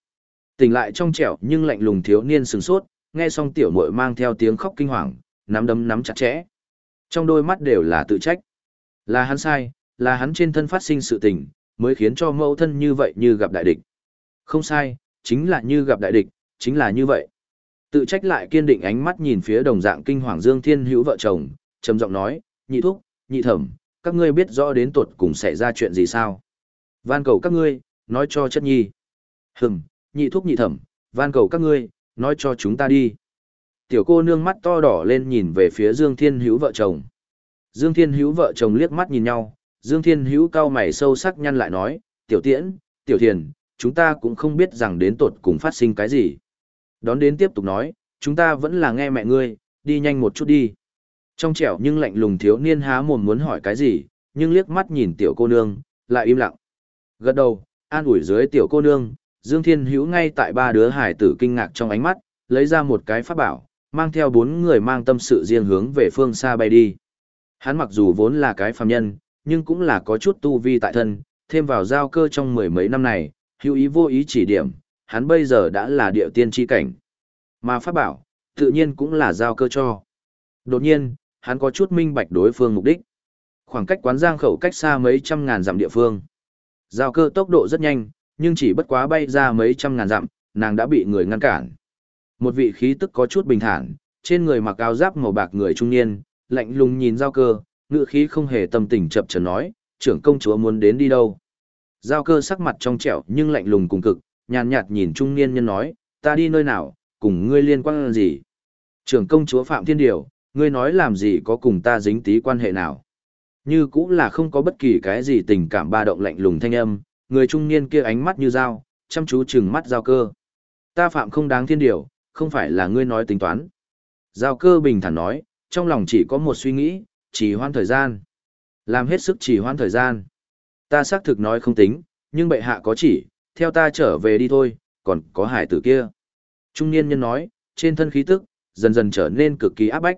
Tỉnh lại trong trẻo nhưng lạnh lùng thiếu niên sừng sốt, nghe xong tiểu muội mang theo tiếng khóc kinh hoàng, nắm đấm nắm chặt chẽ. Trong đôi mắt đều là tự trách. Là hắn sai, là hắn trên thân phát sinh sự tình, mới khiến cho mẫu thân như vậy như gặp đại địch. Không sai, chính là như gặp đại địch, chính là như vậy. Tự trách lại kiên định ánh mắt nhìn phía đồng dạng kinh hoàng Dương Thiên Hữu vợ chồng, trầm giọng nói, nhị thúc, nhị thẩm, các ngươi biết rõ đến tuột cùng xảy ra chuyện gì sao? Van cầu các ngươi, nói cho chất nhi. Hừm, nhị thúc nhị thẩm, van cầu các ngươi, nói cho chúng ta đi. Tiểu cô nương mắt to đỏ lên nhìn về phía Dương Thiên Hữu vợ chồng. Dương Thiên Hữu vợ chồng liếc mắt nhìn nhau, Dương Thiên Hữu cao mày sâu sắc nhăn lại nói, tiểu tiễn, tiểu thiền, chúng ta cũng không biết rằng đến tột cùng phát sinh cái gì. Đón đến tiếp tục nói, chúng ta vẫn là nghe mẹ ngươi, đi nhanh một chút đi. Trong trẻo nhưng lạnh lùng thiếu niên há mồm muốn hỏi cái gì, nhưng liếc mắt nhìn tiểu cô nương, lại im lặng. Gật đầu, an ủi dưới tiểu cô nương, Dương Thiên Hữu ngay tại ba đứa hải tử kinh ngạc trong ánh mắt, lấy ra một cái pháp bảo, mang theo bốn người mang tâm sự riêng hướng về phương xa bay đi. Hắn mặc dù vốn là cái phàm nhân, nhưng cũng là có chút tu vi tại thân, thêm vào giao cơ trong mười mấy năm này, hữu ý vô ý chỉ điểm, hắn bây giờ đã là địa tiên tri cảnh. Mà pháp bảo, tự nhiên cũng là giao cơ cho. Đột nhiên, hắn có chút minh bạch đối phương mục đích. Khoảng cách quán giang khẩu cách xa mấy trăm ngàn dặm địa phương. Giao cơ tốc độ rất nhanh, nhưng chỉ bất quá bay ra mấy trăm ngàn dặm, nàng đã bị người ngăn cản. Một vị khí tức có chút bình thản, trên người mặc áo giáp màu bạc người trung niên, lạnh lùng nhìn giao cơ, ngựa khí không hề tâm tình chập chờn nói, trưởng công chúa muốn đến đi đâu. Giao cơ sắc mặt trong trẻo nhưng lạnh lùng cùng cực, nhàn nhạt nhìn trung niên nhân nói, ta đi nơi nào, cùng ngươi liên quan gì. Trưởng công chúa Phạm Thiên Điều, ngươi nói làm gì có cùng ta dính tí quan hệ nào. Như cũng là không có bất kỳ cái gì tình cảm ba động lạnh lùng thanh âm, người trung niên kia ánh mắt như dao, chăm chú chừng mắt giao cơ. Ta phạm không đáng thiên điều, không phải là ngươi nói tính toán. Giao cơ bình thản nói, trong lòng chỉ có một suy nghĩ, chỉ hoãn thời gian. Làm hết sức chỉ hoãn thời gian. Ta xác thực nói không tính, nhưng bệ hạ có chỉ, theo ta trở về đi thôi, còn có hải tử kia. Trung niên nhân nói, trên thân khí tức, dần dần trở nên cực kỳ áp bách.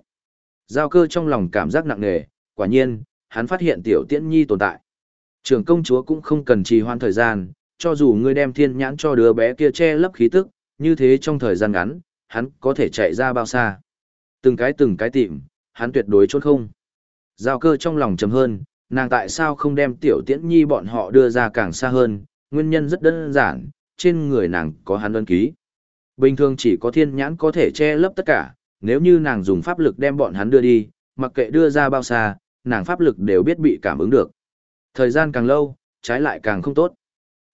Giao cơ trong lòng cảm giác nặng nề, quả nhiên, hắn phát hiện tiểu tiễn nhi tồn tại. Trường công chúa cũng không cần trì hoãn thời gian, cho dù ngươi đem thiên nhãn cho đứa bé kia che lấp khí tức, như thế trong thời gian ngắn, hắn có thể chạy ra bao xa. Từng cái từng cái tìm, hắn tuyệt đối trốn không. Giao cơ trong lòng trầm hơn, nàng tại sao không đem tiểu tiễn nhi bọn họ đưa ra càng xa hơn, nguyên nhân rất đơn giản, trên người nàng có hắn ân ký. Bình thường chỉ có thiên nhãn có thể che lấp tất cả, nếu như nàng dùng pháp lực đem bọn hắn đưa đi, mặc kệ đưa ra bao xa, nàng pháp lực đều biết bị cảm ứng được. Thời gian càng lâu, trái lại càng không tốt.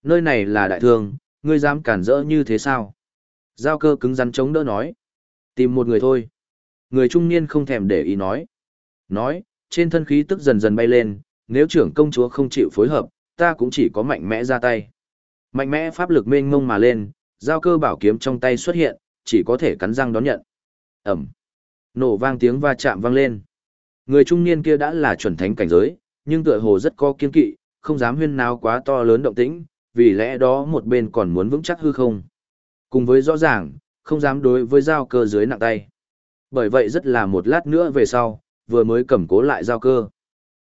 Nơi này là đại thương, ngươi dám cản rỡ như thế sao? Giao cơ cứng rắn chống đỡ nói. Tìm một người thôi. Người trung niên không thèm để ý nói. Nói, trên thân khí tức dần dần bay lên, nếu trưởng công chúa không chịu phối hợp, ta cũng chỉ có mạnh mẽ ra tay. Mạnh mẽ pháp lực mênh mông mà lên, giao cơ bảo kiếm trong tay xuất hiện, chỉ có thể cắn răng đón nhận. Ẩm. Nổ vang tiếng va chạm vang lên. Người trung niên kia đã là chuẩn thánh cảnh giới, nhưng tựa hồ rất có kiên kỵ, không dám huyên náo quá to lớn động tĩnh, vì lẽ đó một bên còn muốn vững chắc hư không. Cùng với rõ ràng, không dám đối với giao cơ dưới nặng tay. Bởi vậy rất là một lát nữa về sau, vừa mới cầm cố lại giao cơ.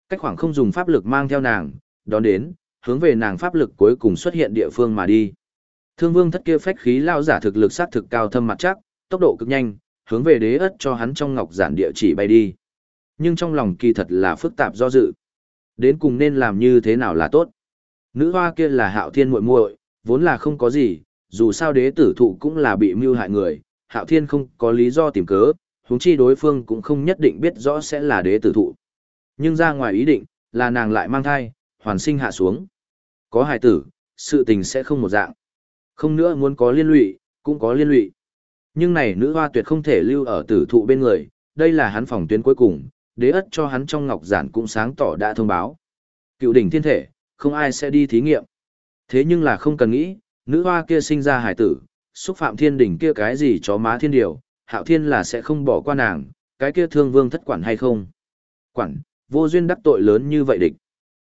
Cách khoảng không dùng pháp lực mang theo nàng, đón đến, hướng về nàng pháp lực cuối cùng xuất hiện địa phương mà đi. Thương vương thất kia phách khí lao giả thực lực sát thực cao thâm mặt chắc, tốc độ cực nhanh, hướng về đế ất cho hắn trong ngọc giản địa chỉ bay đi. Nhưng trong lòng kỳ thật là phức tạp do dự. Đến cùng nên làm như thế nào là tốt. Nữ hoa kia là hạo thiên muội muội, vốn là không có gì, dù sao đế tử thụ cũng là bị mưu hại người, hạo thiên không có lý do tìm cớ, huống chi đối phương cũng không nhất định biết rõ sẽ là đế tử thụ. Nhưng ra ngoài ý định, là nàng lại mang thai, hoàn sinh hạ xuống. Có hài tử, sự tình sẽ không một dạng. Không nữa muốn có liên lụy, cũng có liên lụy. Nhưng này nữ hoa tuyệt không thể lưu ở tử thụ bên người, đây là hắn phòng tuyến cuối cùng, đế ất cho hắn trong ngọc giản cũng sáng tỏ đã thông báo. Cựu đỉnh thiên thể, không ai sẽ đi thí nghiệm. Thế nhưng là không cần nghĩ, nữ hoa kia sinh ra hải tử, xúc phạm thiên đỉnh kia cái gì chó má thiên điều, hạo thiên là sẽ không bỏ qua nàng, cái kia thương vương thất quản hay không. Quản, vô duyên đắc tội lớn như vậy địch.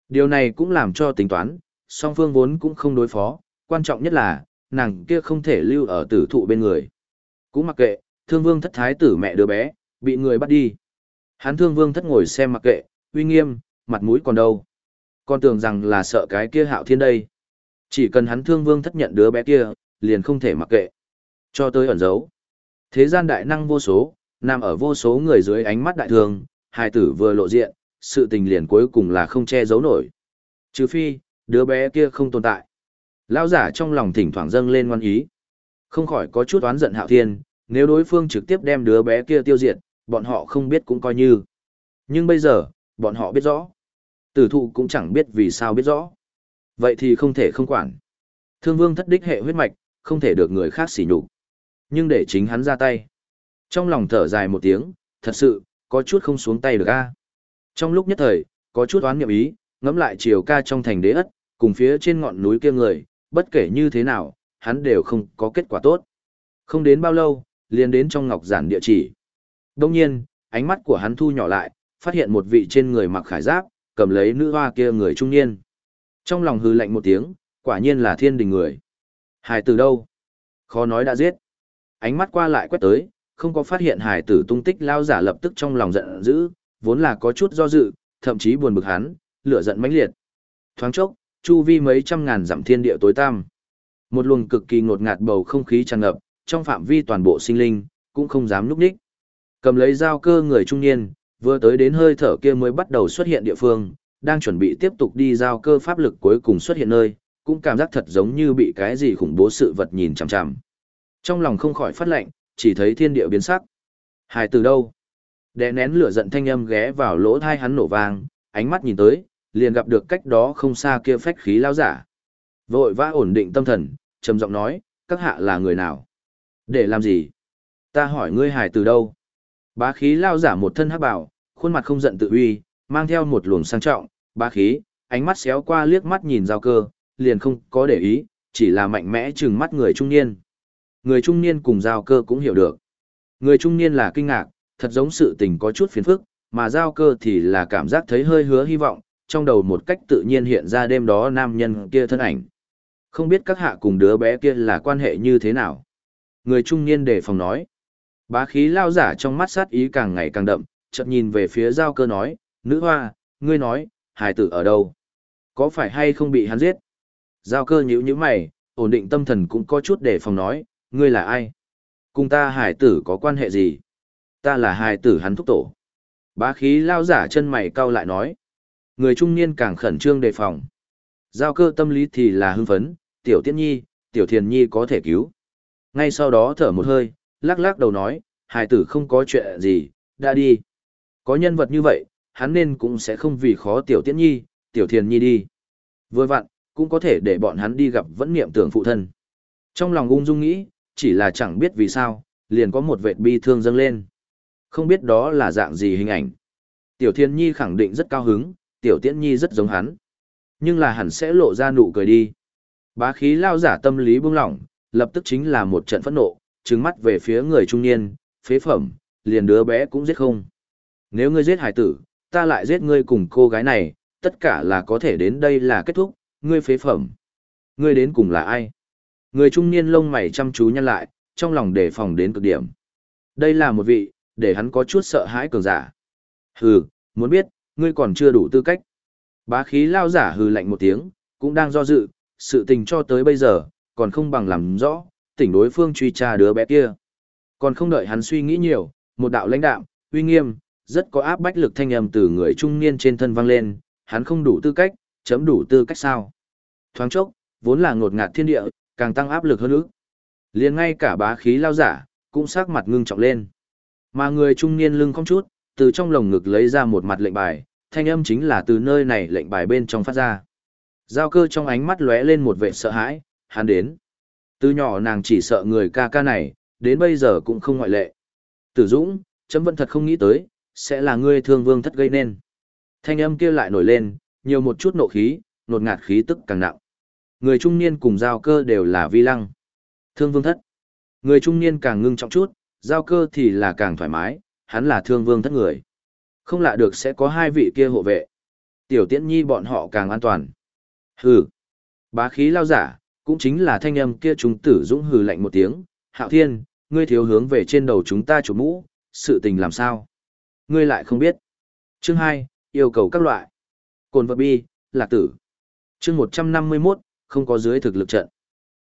Điều này cũng làm cho tính toán, song phương vốn cũng không đối phó, quan trọng nhất là, nàng kia không thể lưu ở tử thụ bên người. Cũng mặc kệ, thương vương thất thái tử mẹ đứa bé, bị người bắt đi. Hắn thương vương thất ngồi xem mặc kệ, uy nghiêm, mặt mũi còn đâu. Con tưởng rằng là sợ cái kia hạo thiên đây. Chỉ cần hắn thương vương thất nhận đứa bé kia, liền không thể mặc kệ. Cho tới ẩn giấu. Thế gian đại năng vô số, nằm ở vô số người dưới ánh mắt đại thường, hài tử vừa lộ diện, sự tình liền cuối cùng là không che giấu nổi. Trừ phi, đứa bé kia không tồn tại. Lão giả trong lòng thỉnh thoảng dâng lên ngoan ý. Không khỏi có chút oán giận hạo thiên, nếu đối phương trực tiếp đem đứa bé kia tiêu diệt, bọn họ không biết cũng coi như. Nhưng bây giờ, bọn họ biết rõ. Tử thụ cũng chẳng biết vì sao biết rõ. Vậy thì không thể không quản. Thương vương thất đích hệ huyết mạch, không thể được người khác xỉ nhục. Nhưng để chính hắn ra tay. Trong lòng thở dài một tiếng, thật sự, có chút không xuống tay được a. Trong lúc nhất thời, có chút oán nghiệm ý, ngẫm lại chiều ca trong thành đế ất, cùng phía trên ngọn núi kia người, bất kể như thế nào, hắn đều không có kết quả tốt. Không đến bao lâu, liền đến trong ngọc giản địa chỉ. Đông nhiên, ánh mắt của hắn thu nhỏ lại, phát hiện một vị trên người mặc khải giáp, cầm lấy nữ hoa kia người trung niên. Trong lòng hư lạnh một tiếng, quả nhiên là thiên đình người. Hải từ đâu? Khó nói đã giết. Ánh mắt qua lại quét tới, không có phát hiện hải tử tung tích lao giả lập tức trong lòng giận dữ, vốn là có chút do dự, thậm chí buồn bực hắn, lửa giận mãnh liệt. Thoáng chốc, chu vi mấy trăm ngàn dặm thiên địa tối tăm. Một luồng cực kỳ ngột ngạt bầu không khí tràn ngập, trong phạm vi toàn bộ sinh linh, cũng không dám núp đích. Cầm lấy dao cơ người trung niên, vừa tới đến hơi thở kia mới bắt đầu xuất hiện địa phương, đang chuẩn bị tiếp tục đi giao cơ pháp lực cuối cùng xuất hiện nơi, cũng cảm giác thật giống như bị cái gì khủng bố sự vật nhìn chằm chằm. Trong lòng không khỏi phát lệnh, chỉ thấy thiên địa biến sắc. Hài từ đâu? Đè nén lửa giận thanh âm ghé vào lỗ thai hắn nổ vang, ánh mắt nhìn tới, liền gặp được cách đó không xa kia phách khí lao giả. Vội vã ổn định tâm thần, trầm giọng nói, các hạ là người nào? Để làm gì? Ta hỏi ngươi hài từ đâu? Bá khí lao giả một thân hắc bảo, khuôn mặt không giận tự uy, mang theo một luồng sang trọng, bá khí, ánh mắt xéo qua liếc mắt nhìn giao cơ, liền không có để ý, chỉ là mạnh mẽ trừng mắt người trung niên. Người trung niên cùng giao cơ cũng hiểu được. Người trung niên là kinh ngạc, thật giống sự tình có chút phiền phức, mà giao cơ thì là cảm giác thấy hơi hứa hy vọng, trong đầu một cách tự nhiên hiện ra đêm đó nam nhân kia thân ảnh. Không biết các hạ cùng đứa bé kia là quan hệ như thế nào. Người trung niên đề phòng nói. Bá khí lao giả trong mắt sát ý càng ngày càng đậm, chợt nhìn về phía giao cơ nói, nữ hoa, ngươi nói, hải tử ở đâu? Có phải hay không bị hắn giết? Giao cơ nhíu nhíu mày, ổn định tâm thần cũng có chút đề phòng nói, ngươi là ai? Cùng ta hải tử có quan hệ gì? Ta là hải tử hắn thúc tổ. Bá khí lao giả chân mày cau lại nói. Người trung niên càng khẩn trương đề phòng. Giao cơ tâm lý thì là hưng phấn, tiểu tiết nhi, tiểu thiền nhi có thể cứu. Ngay sau đó thở một hơi, lắc lắc đầu nói, hải tử không có chuyện gì, đã đi. Có nhân vật như vậy, hắn nên cũng sẽ không vì khó tiểu tiễn nhi, tiểu thiền nhi đi. Vừa vặn, cũng có thể để bọn hắn đi gặp vẫn niệm tưởng phụ thân. Trong lòng ung dung nghĩ, chỉ là chẳng biết vì sao, liền có một vệt bi thương dâng lên. Không biết đó là dạng gì hình ảnh. Tiểu Thiên Nhi khẳng định rất cao hứng, Tiểu Tiễn Nhi rất giống hắn. Nhưng là hẳn sẽ lộ ra nụ cười đi. Bá khí lao giả tâm lý buông lỏng, lập tức chính là một trận phẫn nộ, trừng mắt về phía người trung niên, phế phẩm, liền đứa bé cũng giết không. Nếu ngươi giết hải tử, ta lại giết ngươi cùng cô gái này, tất cả là có thể đến đây là kết thúc, ngươi phế phẩm. Ngươi đến cùng là ai? Người trung niên lông mày chăm chú nhăn lại, trong lòng đề phòng đến cực điểm. Đây là một vị, để hắn có chút sợ hãi cường giả. Hừ, muốn biết, ngươi còn chưa đủ tư cách. Bá khí lao giả hừ lạnh một tiếng, cũng đang do dự, sự tình cho tới bây giờ, còn không bằng làm rõ, tỉnh đối phương truy tra đứa bé kia. Còn không đợi hắn suy nghĩ nhiều, một đạo lãnh đạo, uy nghiêm, rất có áp bách lực thanh âm từ người trung niên trên thân vang lên, hắn không đủ tư cách, chấm đủ tư cách sao. Thoáng chốc, vốn là ngột ngạt thiên địa, càng tăng áp lực hơn nữa. liền ngay cả bá khí lao giả, cũng sắc mặt ngưng trọng lên. Mà người trung niên lưng không chút, từ trong lồng ngực lấy ra một mặt lệnh bài, thanh âm chính là từ nơi này lệnh bài bên trong phát ra. Giao cơ trong ánh mắt lóe lên một vẻ sợ hãi, hắn đến. Từ nhỏ nàng chỉ sợ người ca ca này, đến bây giờ cũng không ngoại lệ. Tử Dũng, chấm vẫn thật không nghĩ tới, sẽ là ngươi thương vương thất gây nên. Thanh âm kia lại nổi lên, nhiều một chút nộ khí, nột ngạt khí tức càng nặng. Người trung niên cùng giao cơ đều là vi lăng. Thương vương thất. Người trung niên càng ngưng trọng chút, giao cơ thì là càng thoải mái, hắn là thương vương thất người. Không lạ được sẽ có hai vị kia hộ vệ. Tiểu tiễn nhi bọn họ càng an toàn. Hừ. Bá khí lao giả, cũng chính là thanh âm kia chúng tử dũng hừ lạnh một tiếng. Hạo thiên, ngươi thiếu hướng về trên đầu chúng ta chủ mũ, sự tình làm sao? Ngươi lại không biết. Chương 2, yêu cầu các loại. Cồn vật bi, lạc tử. Chương 151, không có dưới thực lực trận.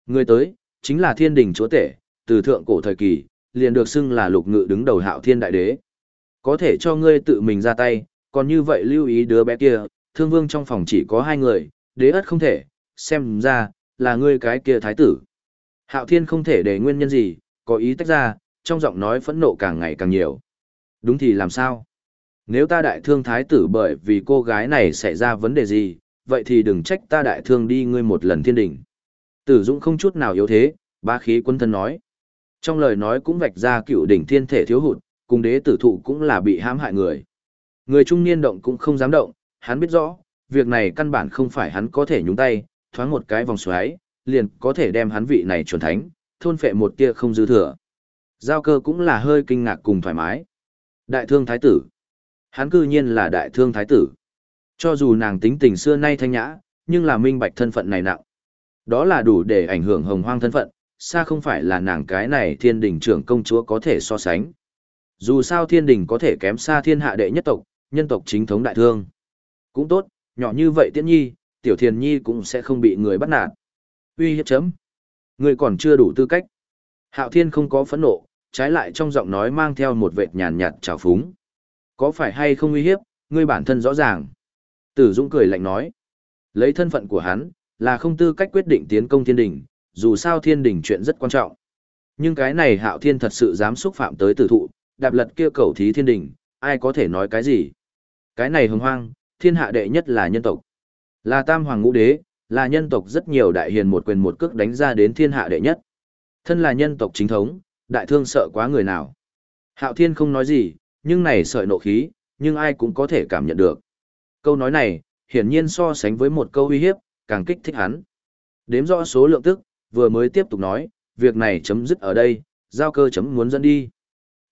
Ngươi tới, chính là thiên đình chúa tể, từ thượng cổ thời kỳ, liền được xưng là lục ngự đứng đầu hạo thiên đại đế. Có thể cho ngươi tự mình ra tay, còn như vậy lưu ý đứa bé kia, thương vương trong phòng chỉ có hai người, đế ất không thể, xem ra, là ngươi cái kia thái tử. Hạo thiên không thể để nguyên nhân gì, có ý tách ra, trong giọng nói phẫn nộ càng ngày càng nhiều. Đúng thì làm sao? Nếu ta đại thương thái tử bởi vì cô gái này xảy ra vấn đề gì, vậy thì đừng trách ta đại thương đi ngươi một lần thiên đỉnh. Tử Dũng không chút nào yếu thế, ba khí quân thân nói. Trong lời nói cũng vạch ra cựu đỉnh thiên thể thiếu hụt, cùng đế tử thụ cũng là bị hãm hại người. Người trung niên động cũng không dám động, hắn biết rõ, việc này căn bản không phải hắn có thể nhúng tay, thoáng một cái vòng xoáy, liền có thể đem hắn vị này chuẩn thánh, thôn phệ một tia không dư thừa. Giao cơ cũng là hơi kinh ngạc cùng thoải mái. Đại thương thái tử. Hắn cư nhiên là đại thương thái tử. Cho dù nàng tính tình xưa nay thanh nhã, nhưng là minh bạch thân phận này nặng. Đó là đủ để ảnh hưởng hồng hoang thân phận, xa không phải là nàng cái này thiên đình trưởng công chúa có thể so sánh. Dù sao thiên đình có thể kém xa thiên hạ đệ nhất tộc, nhân tộc chính thống đại thương. Cũng tốt, nhỏ như vậy tiễn nhi, tiểu thiền nhi cũng sẽ không bị người bắt nạt. Uy hiếp chấm. Người còn chưa đủ tư cách. Hạo thiên không có phẫn nộ, trái lại trong giọng nói mang theo một vệt nhàn nhạt trào phúng. Có phải hay không uy hiếp, ngươi bản thân rõ ràng. Tử Dũng cười lạnh nói. Lấy thân phận của hắn, là không tư cách quyết định tiến công thiên đình, dù sao thiên đình chuyện rất quan trọng. Nhưng cái này hạo thiên thật sự dám xúc phạm tới tử thụ, đạp lật kia cầu thí thiên đình, ai có thể nói cái gì. Cái này hồng hoang, thiên hạ đệ nhất là nhân tộc. Là tam hoàng ngũ đế, là nhân tộc rất nhiều đại hiền một quyền một cước đánh ra đến thiên hạ đệ nhất. Thân là nhân tộc chính thống, đại thương sợ quá người nào. Hạo thiên không nói gì, nhưng này sợi nộ khí, nhưng ai cũng có thể cảm nhận được. Câu nói này, hiển nhiên so sánh với một câu uy hiếp, càng kích thích hắn. Đếm rõ số lượng tức, vừa mới tiếp tục nói, việc này chấm dứt ở đây, giao cơ chấm muốn dẫn đi.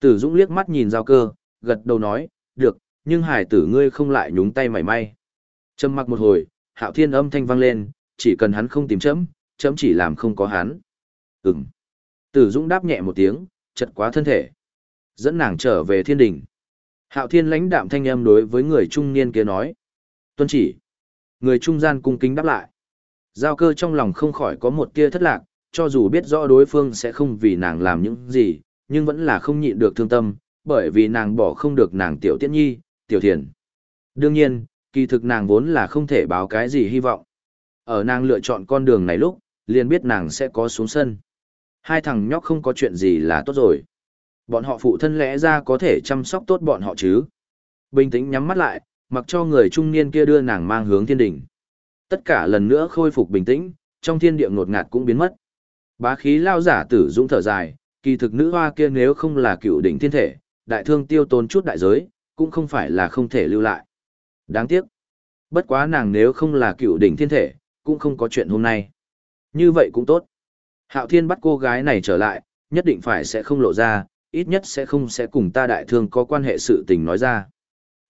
Tử Dũng liếc mắt nhìn giao cơ, gật đầu nói, được, nhưng hải tử ngươi không lại nhúng tay mảy may. Trầm mặc một hồi, hạo thiên âm thanh vang lên, chỉ cần hắn không tìm chấm, chấm chỉ làm không có hắn. Ừm. Tử Dũng đáp nhẹ một tiếng, chật quá thân thể. Dẫn nàng trở về thiên đình. Hạo thiên lãnh đạm thanh âm đối với người trung niên kia nói. Tuân chỉ. Người trung gian cung kính đáp lại. Giao cơ trong lòng không khỏi có một tia thất lạc, cho dù biết rõ đối phương sẽ không vì nàng làm những gì, nhưng vẫn là không nhịn được thương tâm, bởi vì nàng bỏ không được nàng tiểu tiết nhi, tiểu thiền. Đương nhiên, kỳ thực nàng vốn là không thể báo cái gì hy vọng. Ở nàng lựa chọn con đường này lúc, liền biết nàng sẽ có xuống sân. Hai thằng nhóc không có chuyện gì là tốt rồi. Bọn họ phụ thân lẽ ra có thể chăm sóc tốt bọn họ chứ. Bình tĩnh nhắm mắt lại, mặc cho người trung niên kia đưa nàng mang hướng thiên đỉnh. Tất cả lần nữa khôi phục bình tĩnh, trong thiên địa ngột ngạt cũng biến mất. Bá khí lao giả tử dũng thở dài, kỳ thực nữ hoa kia nếu không là cựu đỉnh thiên thể, đại thương tiêu tốn chút đại giới, cũng không phải là không thể lưu lại. Đáng tiếc. Bất quá nàng nếu không là cựu đỉnh thiên thể, cũng không có chuyện hôm nay. Như vậy cũng tốt. Hạo Thiên bắt cô gái này trở lại, nhất định phải sẽ không lộ ra, ít nhất sẽ không sẽ cùng ta đại thương có quan hệ sự tình nói ra.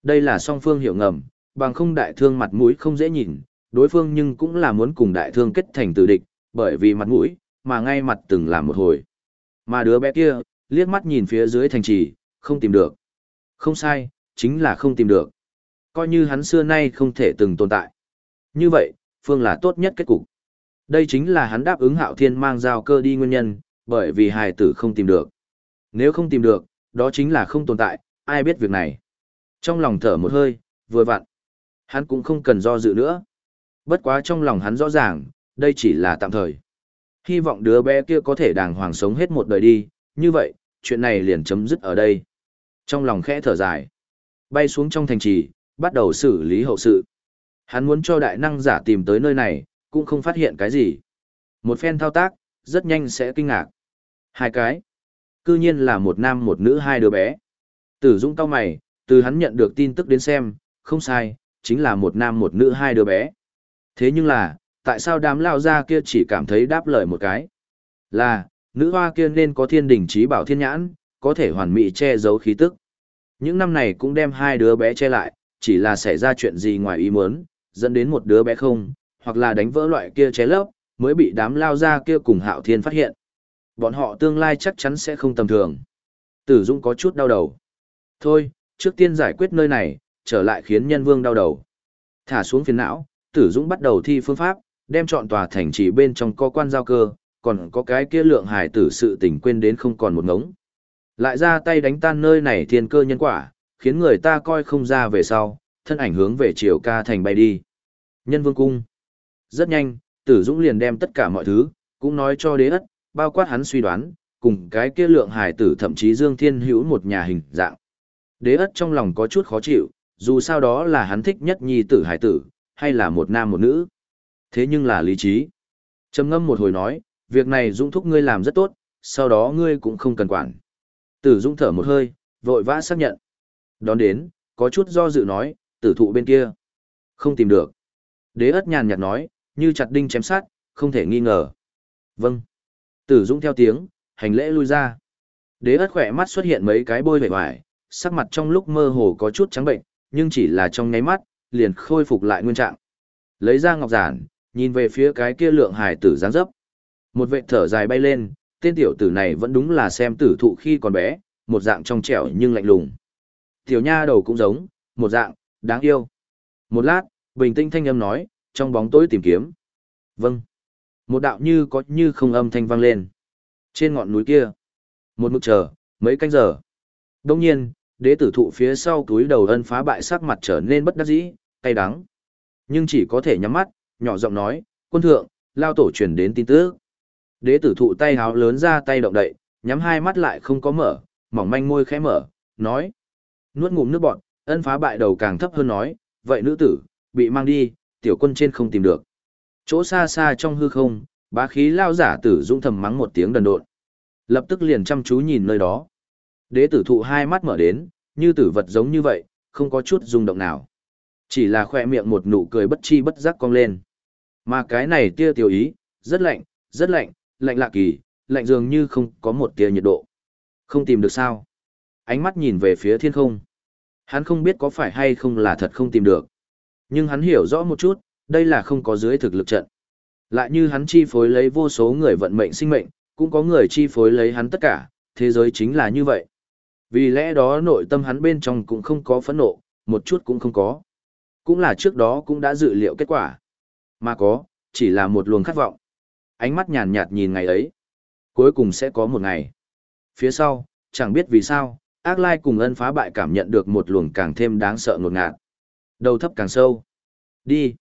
Đây là song phương hiểu ngầm, bằng không đại thương mặt mũi không dễ nhìn, đối phương nhưng cũng là muốn cùng đại thương kết thành tử địch, bởi vì mặt mũi, mà ngay mặt từng làm một hồi. Mà đứa bé kia, liếc mắt nhìn phía dưới thành trì, không tìm được. Không sai, chính là không tìm được. Coi như hắn xưa nay không thể từng tồn tại. Như vậy, phương là tốt nhất kết cục. Đây chính là hắn đáp ứng hạo thiên mang giao cơ đi nguyên nhân, bởi vì hài tử không tìm được. Nếu không tìm được, đó chính là không tồn tại, ai biết việc này. Trong lòng thở một hơi, vừa vặn. Hắn cũng không cần do dự nữa. Bất quá trong lòng hắn rõ ràng, đây chỉ là tạm thời. Hy vọng đứa bé kia có thể đàng hoàng sống hết một đời đi, như vậy, chuyện này liền chấm dứt ở đây. Trong lòng khẽ thở dài, bay xuống trong thành trì, bắt đầu xử lý hậu sự. Hắn muốn cho đại năng giả tìm tới nơi này, cũng không phát hiện cái gì. Một phen thao tác, rất nhanh sẽ kinh ngạc. Hai cái. Cư nhiên là một nam một nữ hai đứa bé. Tử Dũng cao mày, từ hắn nhận được tin tức đến xem, không sai, chính là một nam một nữ hai đứa bé. Thế nhưng là, tại sao đám lao gia kia chỉ cảm thấy đáp lời một cái? Là, nữ hoa kia nên có thiên đỉnh trí bảo thiên nhãn, có thể hoàn mỹ che giấu khí tức. Những năm này cũng đem hai đứa bé che lại, chỉ là xảy ra chuyện gì ngoài ý muốn, dẫn đến một đứa bé không, hoặc là đánh vỡ loại kia che lấp, mới bị đám lao gia kia cùng hạo thiên phát hiện. Bọn họ tương lai chắc chắn sẽ không tầm thường. Tử Dung có chút đau đầu. Thôi, trước tiên giải quyết nơi này, trở lại khiến nhân vương đau đầu. Thả xuống phiền não, Tử Dũng bắt đầu thi phương pháp, đem chọn tòa thành trì bên trong có quan giao cơ, còn có cái kia lượng hài tử sự tình quên đến không còn một ngống. Lại ra tay đánh tan nơi này thiên cơ nhân quả, khiến người ta coi không ra về sau, thân ảnh hướng về chiều ca thành bay đi. Nhân vương cung. Rất nhanh, tử dũng liền đem tất cả mọi thứ, cũng nói cho đế ất, bao quát hắn suy đoán, cùng cái kia lượng hài tử thậm chí Dương Thiên Hữu một nhà hình dạng. Đế ất trong lòng có chút khó chịu, dù sao đó là hắn thích nhất nhi tử hải tử, hay là một nam một nữ. Thế nhưng là lý trí. trầm ngâm một hồi nói, việc này Dũng thúc ngươi làm rất tốt, sau đó ngươi cũng không cần quản. Tử Dũng thở một hơi, vội vã xác nhận. Đón đến, có chút do dự nói, tử thụ bên kia. Không tìm được. Đế ất nhàn nhạt nói, như chặt đinh chém sát, không thể nghi ngờ. Vâng. Tử Dũng theo tiếng, hành lễ lui ra. Đế ất khỏe mắt xuất hiện mấy cái bôi vẻ vải, sắc mặt trong lúc mơ hồ có chút trắng bệnh, nhưng chỉ là trong nháy mắt, liền khôi phục lại nguyên trạng. Lấy ra ngọc giản, nhìn về phía cái kia lượng hài tử dáng dấp. Một vệ thở dài bay lên, tên tiểu tử này vẫn đúng là xem tử thụ khi còn bé, một dạng trong trẻo nhưng lạnh lùng. Tiểu nha đầu cũng giống, một dạng, đáng yêu. Một lát, bình tĩnh thanh âm nói, trong bóng tối tìm kiếm. Vâng. Một đạo như có như không âm thanh vang lên. Trên ngọn núi kia. Một mực chờ, mấy canh giờ. Đông nhiên, đế tử thụ phía sau túi đầu ân phá bại sắc mặt trở nên bất đắc dĩ, cay đắng. Nhưng chỉ có thể nhắm mắt, nhỏ giọng nói, quân thượng, lao tổ truyền đến tin tức. Đế tử thụ tay háo lớn ra tay động đậy, nhắm hai mắt lại không có mở, mỏng manh môi khẽ mở, nói. Nuốt ngụm nước bọt, ân phá bại đầu càng thấp hơn nói, vậy nữ tử, bị mang đi, tiểu quân trên không tìm được. Chỗ xa xa trong hư không, bá khí lao giả tử dũng thầm mắng một tiếng đần độn. Lập tức liền chăm chú nhìn nơi đó. Đế tử thụ hai mắt mở đến, như tử vật giống như vậy, không có chút rung động nào. Chỉ là khoe miệng một nụ cười bất chi bất giác cong lên. Mà cái này tia tiểu ý, rất lạnh, rất lạnh, lạnh lạ kỳ, lạnh dường như không có một tia nhiệt độ. Không tìm được sao. Ánh mắt nhìn về phía thiên không. Hắn không biết có phải hay không là thật không tìm được. Nhưng hắn hiểu rõ một chút, đây là không có dưới thực lực trận. Lại như hắn chi phối lấy vô số người vận mệnh sinh mệnh, cũng có người chi phối lấy hắn tất cả, thế giới chính là như vậy. Vì lẽ đó nội tâm hắn bên trong cũng không có phẫn nộ, một chút cũng không có. Cũng là trước đó cũng đã dự liệu kết quả. Mà có, chỉ là một luồng khát vọng. Ánh mắt nhàn nhạt nhìn ngày ấy. Cuối cùng sẽ có một ngày. Phía sau, chẳng biết vì sao, ác lai cùng ân phá bại cảm nhận được một luồng càng thêm đáng sợ ngột ngạt. Đầu thấp càng sâu. Đi.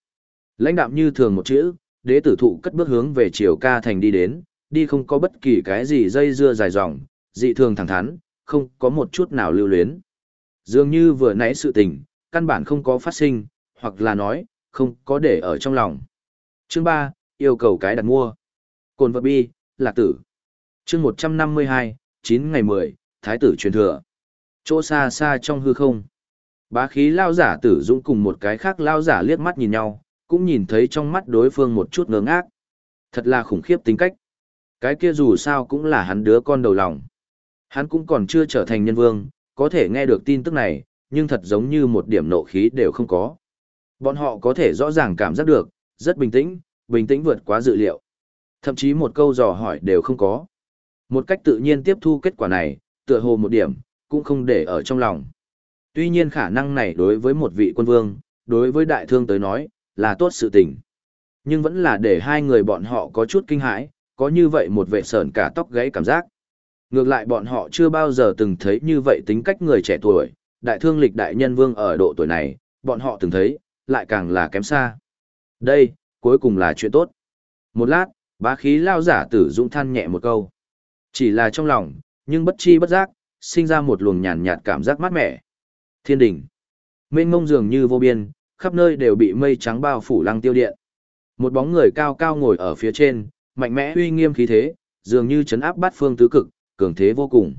Lãnh đạm như thường một chữ, đế tử thụ cất bước hướng về chiều ca thành đi đến, đi không có bất kỳ cái gì dây dưa dài dòng, dị thường thẳng thắn, không có một chút nào lưu luyến. Dường như vừa nãy sự tình, căn bản không có phát sinh, hoặc là nói, không có để ở trong lòng. Chương 3, yêu cầu cái đặt mua. Cồn vật bi, lạc tử. chương 152, 9 ngày 10, thái tử truyền thừa. Chỗ xa xa trong hư không. Bá khí lao giả tử dũng cùng một cái khác lao giả liếc mắt nhìn nhau, cũng nhìn thấy trong mắt đối phương một chút ngớ ngác. Thật là khủng khiếp tính cách. Cái kia dù sao cũng là hắn đứa con đầu lòng. Hắn cũng còn chưa trở thành nhân vương, có thể nghe được tin tức này, nhưng thật giống như một điểm nộ khí đều không có. Bọn họ có thể rõ ràng cảm giác được, rất bình tĩnh, bình tĩnh vượt quá dự liệu. Thậm chí một câu dò hỏi đều không có. Một cách tự nhiên tiếp thu kết quả này, tựa hồ một điểm, cũng không để ở trong lòng. Tuy nhiên khả năng này đối với một vị quân vương, đối với đại thương tới nói, là tốt sự tình. Nhưng vẫn là để hai người bọn họ có chút kinh hãi, có như vậy một vệ sờn cả tóc gãy cảm giác. Ngược lại bọn họ chưa bao giờ từng thấy như vậy tính cách người trẻ tuổi, đại thương lịch đại nhân vương ở độ tuổi này, bọn họ từng thấy, lại càng là kém xa. Đây, cuối cùng là chuyện tốt. Một lát, bá khí lao giả tử dũng than nhẹ một câu. Chỉ là trong lòng, nhưng bất chi bất giác, sinh ra một luồng nhàn nhạt cảm giác mát mẻ. Thiên đỉnh. Mênh mông dường như vô biên, khắp nơi đều bị mây trắng bao phủ lăng tiêu điện. Một bóng người cao cao ngồi ở phía trên, mạnh mẽ uy nghiêm khí thế, dường như chấn áp bát phương tứ cực, cường thế vô cùng.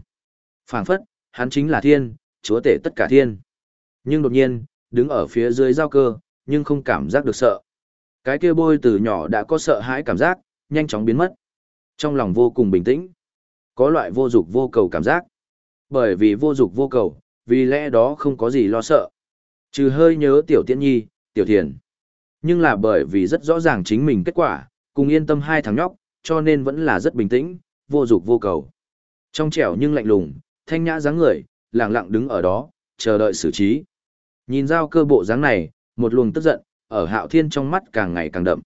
Phảng phất, hắn chính là thiên, chúa tể tất cả thiên. Nhưng đột nhiên, đứng ở phía dưới giao cơ, nhưng không cảm giác được sợ. Cái kia bôi từ nhỏ đã có sợ hãi cảm giác, nhanh chóng biến mất. Trong lòng vô cùng bình tĩnh. Có loại vô dục vô cầu cảm giác. Bởi vì vô dục vô cầu, vì lẽ đó không có gì lo sợ. Trừ hơi nhớ tiểu tiễn nhi, tiểu thiền. Nhưng là bởi vì rất rõ ràng chính mình kết quả, cùng yên tâm hai thằng nhóc, cho nên vẫn là rất bình tĩnh, vô dục vô cầu. Trong trẻo nhưng lạnh lùng, thanh nhã dáng người, lặng lặng đứng ở đó, chờ đợi xử trí. Nhìn giao cơ bộ dáng này, một luồng tức giận, ở hạo thiên trong mắt càng ngày càng đậm.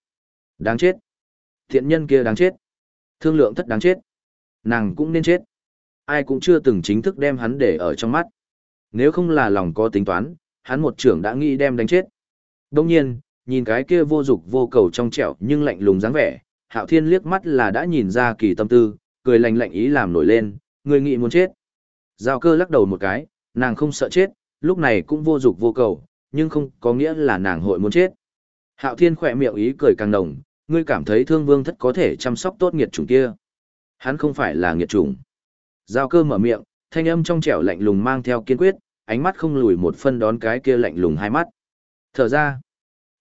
Đáng chết. Thiện nhân kia đáng chết. Thương lượng thất đáng chết. Nàng cũng nên chết. Ai cũng chưa từng chính thức đem hắn để ở trong mắt. Nếu không là lòng có tính toán, hắn một trưởng đã nghĩ đem đánh chết. Đông nhiên, nhìn cái kia vô dục vô cầu trong trẻo nhưng lạnh lùng dáng vẻ, hạo thiên liếc mắt là đã nhìn ra kỳ tâm tư, cười lạnh lạnh ý làm nổi lên, người nghĩ muốn chết. Giao cơ lắc đầu một cái, nàng không sợ chết, lúc này cũng vô dục vô cầu, nhưng không có nghĩa là nàng hội muốn chết. Hạo thiên khỏe miệng ý cười càng nồng ngươi cảm thấy thương vương thất có thể chăm sóc tốt nghiệt chủng kia. Hắn không phải là nghiệt chủng. Giao cơ mở miệng, thanh âm trong trẻo lạnh lùng mang theo kiên quyết, ánh mắt không lùi một phân đón cái kia lạnh lùng hai mắt. Thở ra,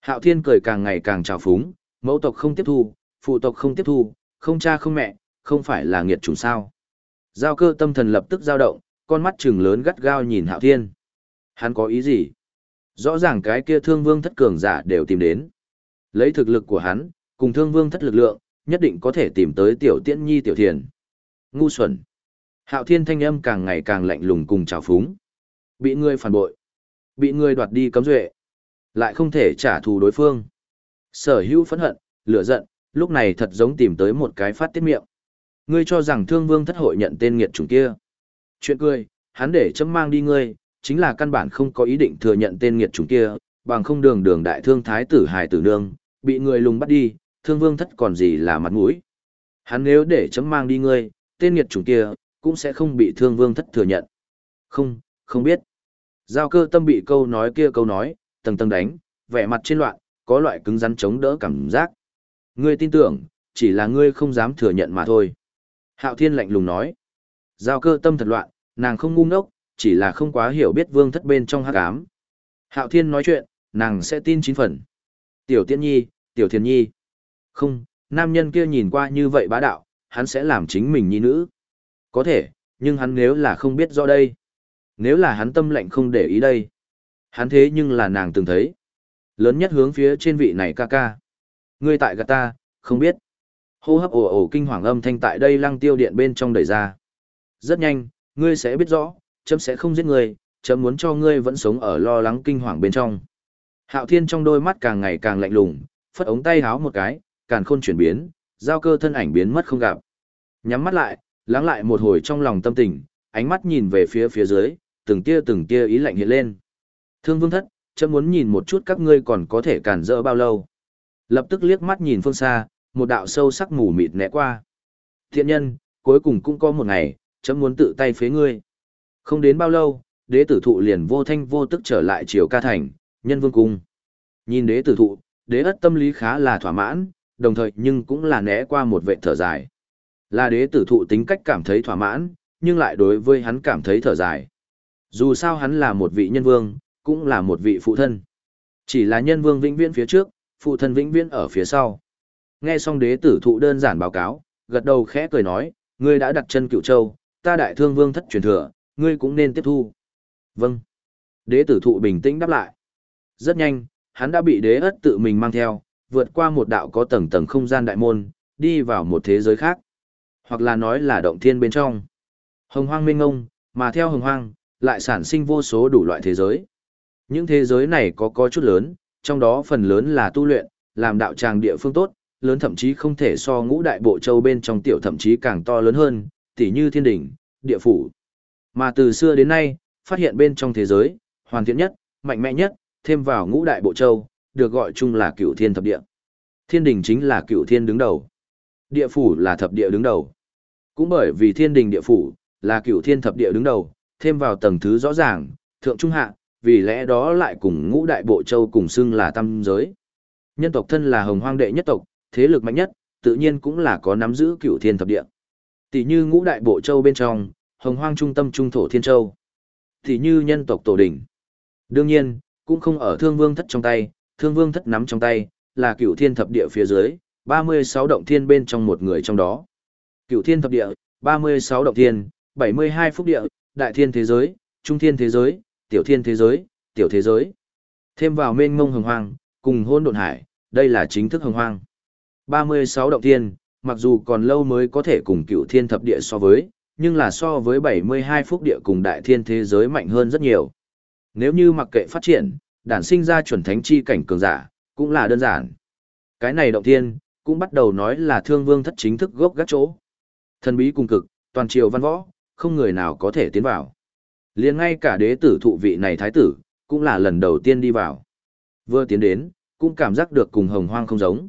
hạo thiên cười càng ngày càng trào phúng, mẫu tộc không tiếp thu, phụ tộc không tiếp thu, không cha không mẹ, không phải là nghiệt chủng sao. Giao cơ tâm thần lập tức dao động, con mắt trừng lớn gắt gao nhìn hạo thiên. Hắn có ý gì? Rõ ràng cái kia thương vương thất cường giả đều tìm đến. Lấy thực lực của hắn, cùng thương vương thất lực lượng, nhất định có thể tìm tới tiểu tiễn nhi tiểu thiền. Ngu xuẩn. Hạo thiên thanh âm càng ngày càng lạnh lùng cùng trào phúng. Bị người phản bội. Bị người đoạt đi cấm duệ. Lại không thể trả thù đối phương. Sở hữu phẫn hận, lửa giận, lúc này thật giống tìm tới một cái phát tiết miệng. Ngươi cho rằng thương vương thất hội nhận tên nghiệt chủng kia. Chuyện cười, hắn để chấm mang đi ngươi, chính là căn bản không có ý định thừa nhận tên nghiệt chủng kia, bằng không đường đường đại thương thái tử hài tử nương, bị người lùng bắt đi, thương vương thất còn gì là mặt mũi. Hắn nếu để chấm mang đi ngươi, tên nghiệt chủng kia, cũng sẽ không bị thương vương thất thừa nhận. Không, không biết. Giao cơ tâm bị câu nói kia câu nói, tầng tầng đánh, vẻ mặt trên loạn, có loại cứng rắn chống đỡ cảm giác. Ngươi tin tưởng, chỉ là ngươi không dám thừa nhận mà thôi. Hạo Thiên lạnh lùng nói. Giao cơ tâm thật loạn, nàng không ngu ngốc, chỉ là không quá hiểu biết vương thất bên trong hắc ám. Hạo Thiên nói chuyện, nàng sẽ tin chín phần. Tiểu Tiễn Nhi, Tiểu Thiên Nhi. Không, nam nhân kia nhìn qua như vậy bá đạo, hắn sẽ làm chính mình nhi nữ. Có thể, nhưng hắn nếu là không biết rõ đây. Nếu là hắn tâm lệnh không để ý đây. Hắn thế nhưng là nàng từng thấy. Lớn nhất hướng phía trên vị này ca ca. Ngươi tại gạt ta, không biết. Hô hấp ồ ồ kinh hoàng âm thanh tại đây lăng tiêu điện bên trong đẩy ra. Rất nhanh, ngươi sẽ biết rõ, chấm sẽ không giết ngươi, chấm muốn cho ngươi vẫn sống ở lo lắng kinh hoàng bên trong. Hạo thiên trong đôi mắt càng ngày càng lạnh lùng, phất ống tay háo một cái, càn khôn chuyển biến, giao cơ thân ảnh biến mất không gặp. Nhắm mắt lại, lắng lại một hồi trong lòng tâm tình, ánh mắt nhìn về phía phía dưới, từng tia từng tia ý lạnh hiện lên. Thương vương thất, chấm muốn nhìn một chút các ngươi còn có thể cản rỡ bao lâu. Lập tức liếc mắt nhìn phương xa, một đạo sâu sắc mù mịt né qua. Thiện nhân, cuối cùng cũng có một ngày, chấm muốn tự tay phế ngươi. Không đến bao lâu, đế tử thụ liền vô thanh vô tức trở lại triều ca thành, nhân vương cung. Nhìn đế tử thụ, đế ất tâm lý khá là thỏa mãn, đồng thời nhưng cũng là né qua một vệ thở dài. Là đế tử thụ tính cách cảm thấy thỏa mãn, nhưng lại đối với hắn cảm thấy thở dài. Dù sao hắn là một vị nhân vương, cũng là một vị phụ thân. Chỉ là nhân vương vĩnh viễn phía trước, phụ thân vĩnh viễn ở phía sau. Nghe xong đế tử thụ đơn giản báo cáo, gật đầu khẽ cười nói, ngươi đã đặt chân cựu châu, ta đại thương vương thất truyền thừa, ngươi cũng nên tiếp thu. Vâng. Đế tử thụ bình tĩnh đáp lại. Rất nhanh, hắn đã bị đế ất tự mình mang theo, vượt qua một đạo có tầng tầng không gian đại môn, đi vào một thế giới khác. Hoặc là nói là động thiên bên trong. Hồng hoang minh ngông, mà theo hồng hoang, lại sản sinh vô số đủ loại thế giới. Những thế giới này có có chút lớn, trong đó phần lớn là tu luyện, làm đạo tràng địa phương tốt, lớn thậm chí không thể so ngũ đại bộ châu bên trong tiểu thậm chí càng to lớn hơn, tỉ như thiên đỉnh, địa phủ. Mà từ xưa đến nay, phát hiện bên trong thế giới, hoàn thiện nhất, mạnh mẽ nhất, thêm vào ngũ đại bộ châu, được gọi chung là cửu thiên thập địa. Thiên đình chính là cửu thiên đứng đầu. Địa phủ là thập địa đứng đầu. Cũng bởi vì thiên đình địa phủ, là cửu thiên thập địa đứng đầu, thêm vào tầng thứ rõ ràng, thượng trung hạ, vì lẽ đó lại cùng ngũ đại bộ châu cùng xưng là tam giới. Nhân tộc thân là hồng hoang đệ nhất tộc, thế lực mạnh nhất, tự nhiên cũng là có nắm giữ cửu thiên thập địa. Tỷ như ngũ đại bộ châu bên trong, hồng hoang trung tâm trung thổ thiên châu. Tỷ như nhân tộc tổ đỉnh. Đương nhiên, cũng không ở thương vương thất trong tay, thương vương thất nắm trong tay, là cửu thiên thập địa phía dưới, 36 động thiên bên trong một người trong đó. cửu thiên thập địa, 36 động thiên, 72 phúc địa, đại thiên thế giới, trung thiên thế giới, tiểu thiên thế giới, tiểu thế giới. Thêm vào mênh mông hồng hoang, cùng hôn độn hải, đây là chính thức hồng hoang. 36 động thiên, mặc dù còn lâu mới có thể cùng cựu thiên thập địa so với, nhưng là so với 72 phúc địa cùng đại thiên thế giới mạnh hơn rất nhiều. Nếu như mặc kệ phát triển, đản sinh ra chuẩn thánh chi cảnh cường giả, cũng là đơn giản. Cái này động thiên, cũng bắt đầu nói là thương vương thất chính thức gốc gác chỗ. Thần bí cùng cực, toàn triều văn võ, không người nào có thể tiến vào. liền ngay cả đế tử thụ vị này thái tử, cũng là lần đầu tiên đi vào. Vừa tiến đến, cũng cảm giác được cùng hồng hoang không giống.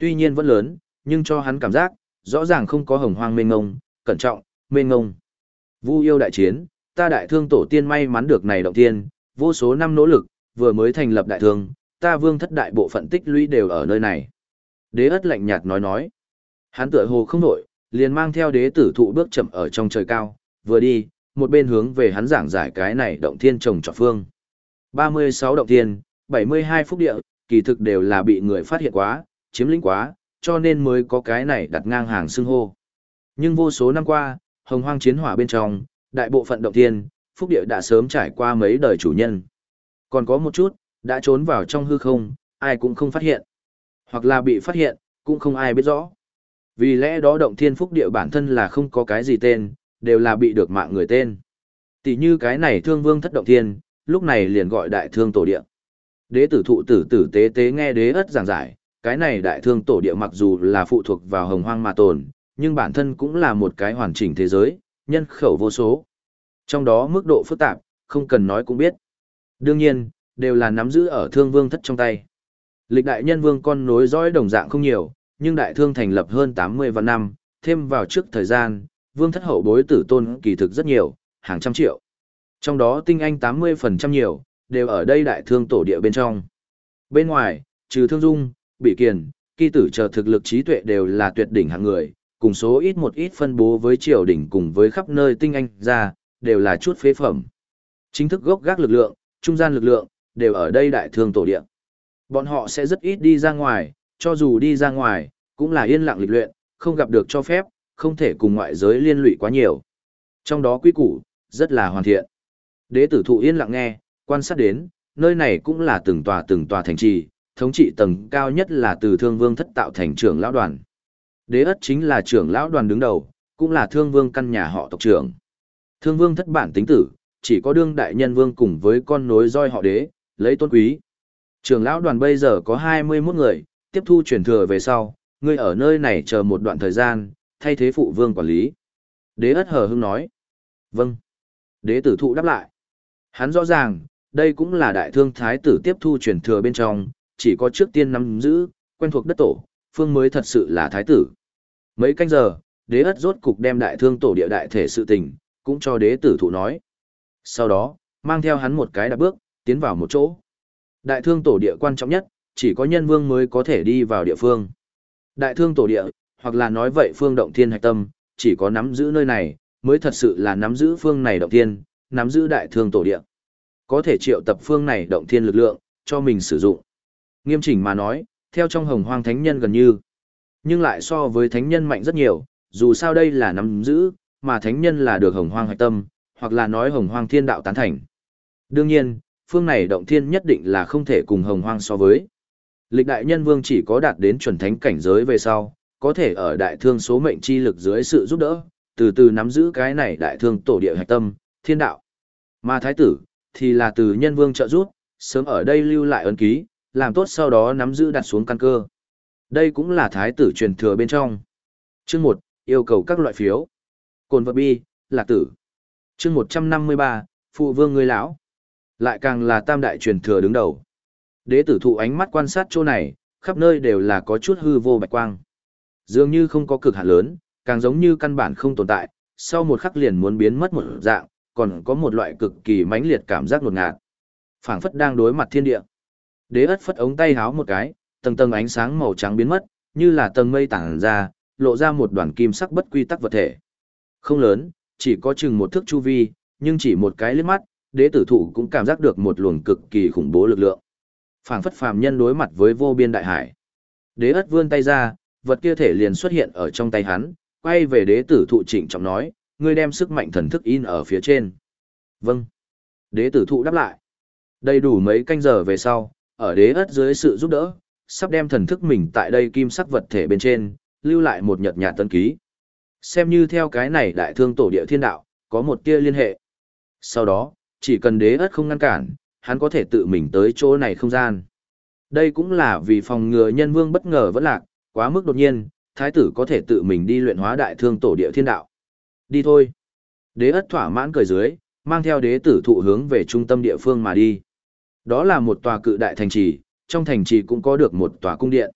Tuy nhiên vẫn lớn, nhưng cho hắn cảm giác, rõ ràng không có hồng hoang mênh ngông, cẩn trọng, mênh ngông. Vu yêu đại chiến, ta đại thương tổ tiên may mắn được này động tiên, vô số năm nỗ lực, vừa mới thành lập đại thương, ta vương thất đại bộ phận tích lũy đều ở nơi này. Đế ất lạnh nhạt nói nói. Hắn tựa hồ không nổi, liền mang theo đế tử thụ bước chậm ở trong trời cao, vừa đi, một bên hướng về hắn giảng giải cái này động thiên trồng trọt phương. 36 động thiên, 72 phúc địa, kỳ thực đều là bị người phát hiện quá, chiếm lĩnh quá, cho nên mới có cái này đặt ngang hàng xưng hô. Nhưng vô số năm qua, hồng hoang chiến hỏa bên trong, đại bộ phận động thiên, phúc địa đã sớm trải qua mấy đời chủ nhân. Còn có một chút, đã trốn vào trong hư không, ai cũng không phát hiện. Hoặc là bị phát hiện, cũng không ai biết rõ. Vì lẽ đó động thiên phúc địa bản thân là không có cái gì tên, đều là bị được mạng người tên. Tỷ như cái này thương vương thất động thiên, lúc này liền gọi đại thương tổ địa. Đế tử thụ tử tử tế tế nghe đế ất giảng giải, cái này đại thương tổ địa mặc dù là phụ thuộc vào hồng hoang mà tồn, nhưng bản thân cũng là một cái hoàn chỉnh thế giới, nhân khẩu vô số. Trong đó mức độ phức tạp, không cần nói cũng biết. Đương nhiên, đều là nắm giữ ở thương vương thất trong tay. Lịch đại nhân vương con nối dõi đồng dạng không nhiều, nhưng đại thương thành lập hơn 80 vạn năm, thêm vào trước thời gian, vương thất hậu bối tử tôn kỳ thực rất nhiều, hàng trăm triệu. Trong đó tinh anh 80% nhiều, đều ở đây đại thương tổ địa bên trong. Bên ngoài, trừ thương dung, bị kiền, kỳ tử chờ thực lực trí tuệ đều là tuyệt đỉnh hạng người, cùng số ít một ít phân bố với triều đỉnh cùng với khắp nơi tinh anh ra, đều là chút phế phẩm. Chính thức gốc gác lực lượng, trung gian lực lượng, đều ở đây đại thương tổ địa. Bọn họ sẽ rất ít đi ra ngoài, cho dù đi ra ngoài, cũng là yên lặng lịch luyện, không gặp được cho phép, không thể cùng ngoại giới liên lụy quá nhiều. Trong đó quy củ, rất là hoàn thiện. Đế tử thụ yên lặng nghe, quan sát đến, nơi này cũng là từng tòa từng tòa thành trì, thống trị tầng cao nhất là từ thương vương thất tạo thành trưởng lão đoàn. Đế ất chính là trưởng lão đoàn đứng đầu, cũng là thương vương căn nhà họ tộc trưởng. Thương vương thất bản tính tử, chỉ có đương đại nhân vương cùng với con nối roi họ đế, lấy tôn quý. Trưởng lão đoàn bây giờ có 21 người, tiếp thu truyền thừa về sau, ngươi ở nơi này chờ một đoạn thời gian, thay thế phụ vương quản lý. Đế ất hờ hưng nói. Vâng. Đế tử thụ đáp lại. Hắn rõ ràng, đây cũng là đại thương thái tử tiếp thu truyền thừa bên trong, chỉ có trước tiên nắm giữ, quen thuộc đất tổ, phương mới thật sự là thái tử. Mấy canh giờ, đế ất rốt cục đem đại thương tổ địa đại thể sự tình, cũng cho đế tử thụ nói. Sau đó, mang theo hắn một cái đạp bước, tiến vào một chỗ. Đại thương tổ địa quan trọng nhất, chỉ có nhân vương mới có thể đi vào địa phương. Đại thương tổ địa, hoặc là nói vậy phương động thiên hạch tâm, chỉ có nắm giữ nơi này, mới thật sự là nắm giữ phương này động thiên, nắm giữ đại thương tổ địa. Có thể triệu tập phương này động thiên lực lượng, cho mình sử dụng. Nghiêm chỉnh mà nói, theo trong hồng hoang thánh nhân gần như, nhưng lại so với thánh nhân mạnh rất nhiều, dù sao đây là nắm giữ, mà thánh nhân là được hồng hoang hạch tâm, hoặc là nói hồng hoang thiên đạo tán thành. Đương nhiên, phương này động thiên nhất định là không thể cùng hồng hoang so với. Lịch đại nhân vương chỉ có đạt đến chuẩn thánh cảnh giới về sau, có thể ở đại thương số mệnh chi lực dưới sự giúp đỡ, từ từ nắm giữ cái này đại thương tổ địa hạch tâm, thiên đạo. Mà thái tử, thì là từ nhân vương trợ giúp, sớm ở đây lưu lại ấn ký, làm tốt sau đó nắm giữ đặt xuống căn cơ. Đây cũng là thái tử truyền thừa bên trong. Chương 1, yêu cầu các loại phiếu. Cồn vật bi, lạc tử. Chương 153, phụ vương người lão. Lại càng là tam đại truyền thừa đứng đầu. Đế tử thụ ánh mắt quan sát chỗ này, khắp nơi đều là có chút hư vô bạch quang. Dường như không có cực hạn lớn, càng giống như căn bản không tồn tại, sau một khắc liền muốn biến mất một dạng, còn có một loại cực kỳ mãnh liệt cảm giác ngột ngạt. phảng phất đang đối mặt thiên địa. Đế ất phất ống tay háo một cái, tầng tầng ánh sáng màu trắng biến mất, như là tầng mây tản ra, lộ ra một đoàn kim sắc bất quy tắc vật thể. Không lớn, chỉ có chừng một thước chu vi, nhưng chỉ một cái liếc mắt, đế tử thụ cũng cảm giác được một luồng cực kỳ khủng bố lực lượng. phảng phất phàm nhân đối mặt với vô biên đại hải. Đế ất vươn tay ra, vật kia thể liền xuất hiện ở trong tay hắn, quay về đế tử thụ trịnh trọng nói, ngươi đem sức mạnh thần thức in ở phía trên. Vâng. Đế tử thụ đáp lại. Đầy đủ mấy canh giờ về sau, ở đế ất dưới sự giúp đỡ, sắp đem thần thức mình tại đây kim sắc vật thể bên trên, lưu lại một nhật nhạt tân ký. Xem như theo cái này đại thương tổ địa thiên đạo, có một tia liên hệ. Sau đó, chỉ cần đế ất không ngăn cản, hắn có thể tự mình tới chỗ này không gian. Đây cũng là vì phòng ngừa nhân vương bất ngờ vẫn lạc, quá mức đột nhiên, thái tử có thể tự mình đi luyện hóa đại thương tổ địa thiên đạo. Đi thôi. Đế ất thỏa mãn cười dưới, mang theo đế tử thụ hướng về trung tâm địa phương mà đi. Đó là một tòa cự đại thành trì, trong thành trì cũng có được một tòa cung điện.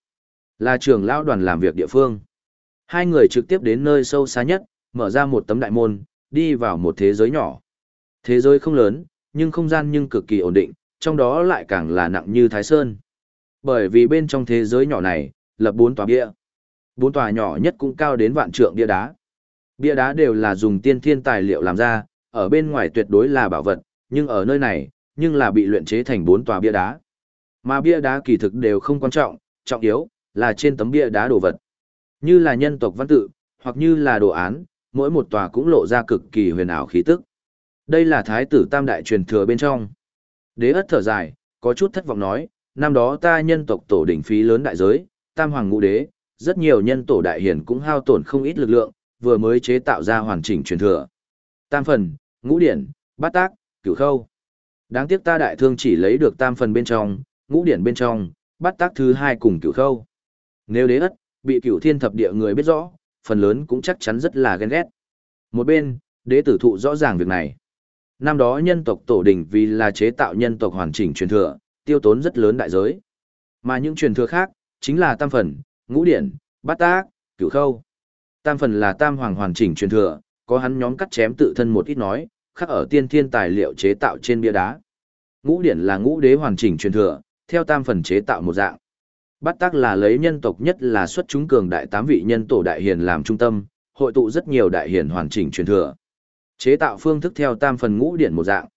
Là trường lão đoàn làm việc địa phương. Hai người trực tiếp đến nơi sâu xa nhất, mở ra một tấm đại môn, đi vào một thế giới nhỏ. Thế giới không lớn, nhưng không gian nhưng cực kỳ ổn định, trong đó lại càng là nặng như Thái Sơn. Bởi vì bên trong thế giới nhỏ này, lập bốn tòa bia. Bốn tòa nhỏ nhất cũng cao đến vạn trượng bia đá. Bia đá đều là dùng tiên thiên tài liệu làm ra, ở bên ngoài tuyệt đối là bảo vật, nhưng ở nơi này, nhưng là bị luyện chế thành bốn tòa bia đá. Mà bia đá kỳ thực đều không quan trọng, trọng yếu, là trên tấm bia đá đồ vật. Như là nhân tộc văn tự, hoặc như là đồ án, mỗi một tòa cũng lộ ra cực kỳ huyền ảo khí tức. Đây là thái tử tam đại truyền thừa bên trong. Đế ất thở dài, có chút thất vọng nói, năm đó ta nhân tộc tổ đỉnh phí lớn đại giới, tam hoàng ngũ đế, rất nhiều nhân tổ đại hiển cũng hao tổn không ít lực lượng, vừa mới chế tạo ra hoàn chỉnh truyền thừa. Tam phần, ngũ điển, bát tác, cửu khâu. Đáng tiếc ta đại thương chỉ lấy được tam phần bên trong, ngũ điển bên trong, bát tác thứ hai cùng cửu khâu. Nếu đế ất, bị cửu thiên thập địa người biết rõ, phần lớn cũng chắc chắn rất là ghen ghét. Một bên, đế tử thụ rõ ràng việc này. Năm đó nhân tộc tổ đình vì là chế tạo nhân tộc hoàn chỉnh truyền thừa, tiêu tốn rất lớn đại giới. Mà những truyền thừa khác, chính là tam phần, ngũ điển, bát tác, cửu khâu. Tam phần là tam hoàng hoàn chỉnh truyền thừa, có hắn nhóm cắt chém tự thân một ít nói, khắc ở tiên thiên tài liệu chế tạo trên bia đá. Ngũ điển là ngũ đế hoàn chỉnh truyền thừa, theo tam phần chế tạo một dạng. Bát tác là lấy nhân tộc nhất là xuất chúng cường đại tám vị nhân tổ đại hiền làm trung tâm, hội tụ rất nhiều đại hiền hoàn chỉnh truyền thừa. Chế tạo phương thức theo tam phần ngũ điển một dạng.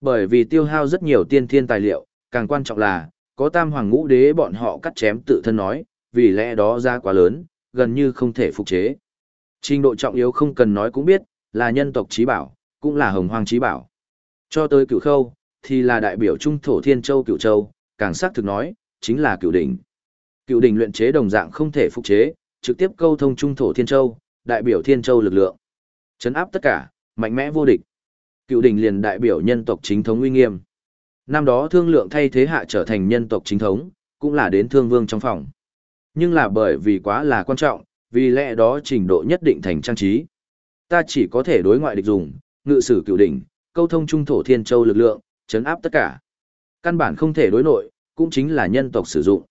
Bởi vì tiêu hao rất nhiều tiên thiên tài liệu, càng quan trọng là, có tam hoàng ngũ đế bọn họ cắt chém tự thân nói, vì lẽ đó ra quá lớn, gần như không thể phục chế. Trình độ trọng yếu không cần nói cũng biết, là nhân tộc trí bảo, cũng là hồng hoang trí bảo. Cho tới cửu khâu, thì là đại biểu trung thổ thiên châu cửu châu, càng xác thực nói, chính là cửu đỉnh. Cửu đỉnh luyện chế đồng dạng không thể phục chế, trực tiếp câu thông trung thổ thiên châu, đại biểu thiên châu lực lượng. Chấn áp tất cả, mạnh mẽ vô địch. Cửu đỉnh liền đại biểu nhân tộc chính thống uy nghiêm. Năm đó thương lượng thay thế hạ trở thành nhân tộc chính thống, cũng là đến thương vương trong phòng. Nhưng là bởi vì quá là quan trọng, vì lẽ đó trình độ nhất định thành trang trí. Ta chỉ có thể đối ngoại địch dùng, ngự sử cựu đỉnh, câu thông trung thổ thiên châu lực lượng, chấn áp tất cả. Căn bản không thể đối nội, cũng chính là nhân tộc sử dụng.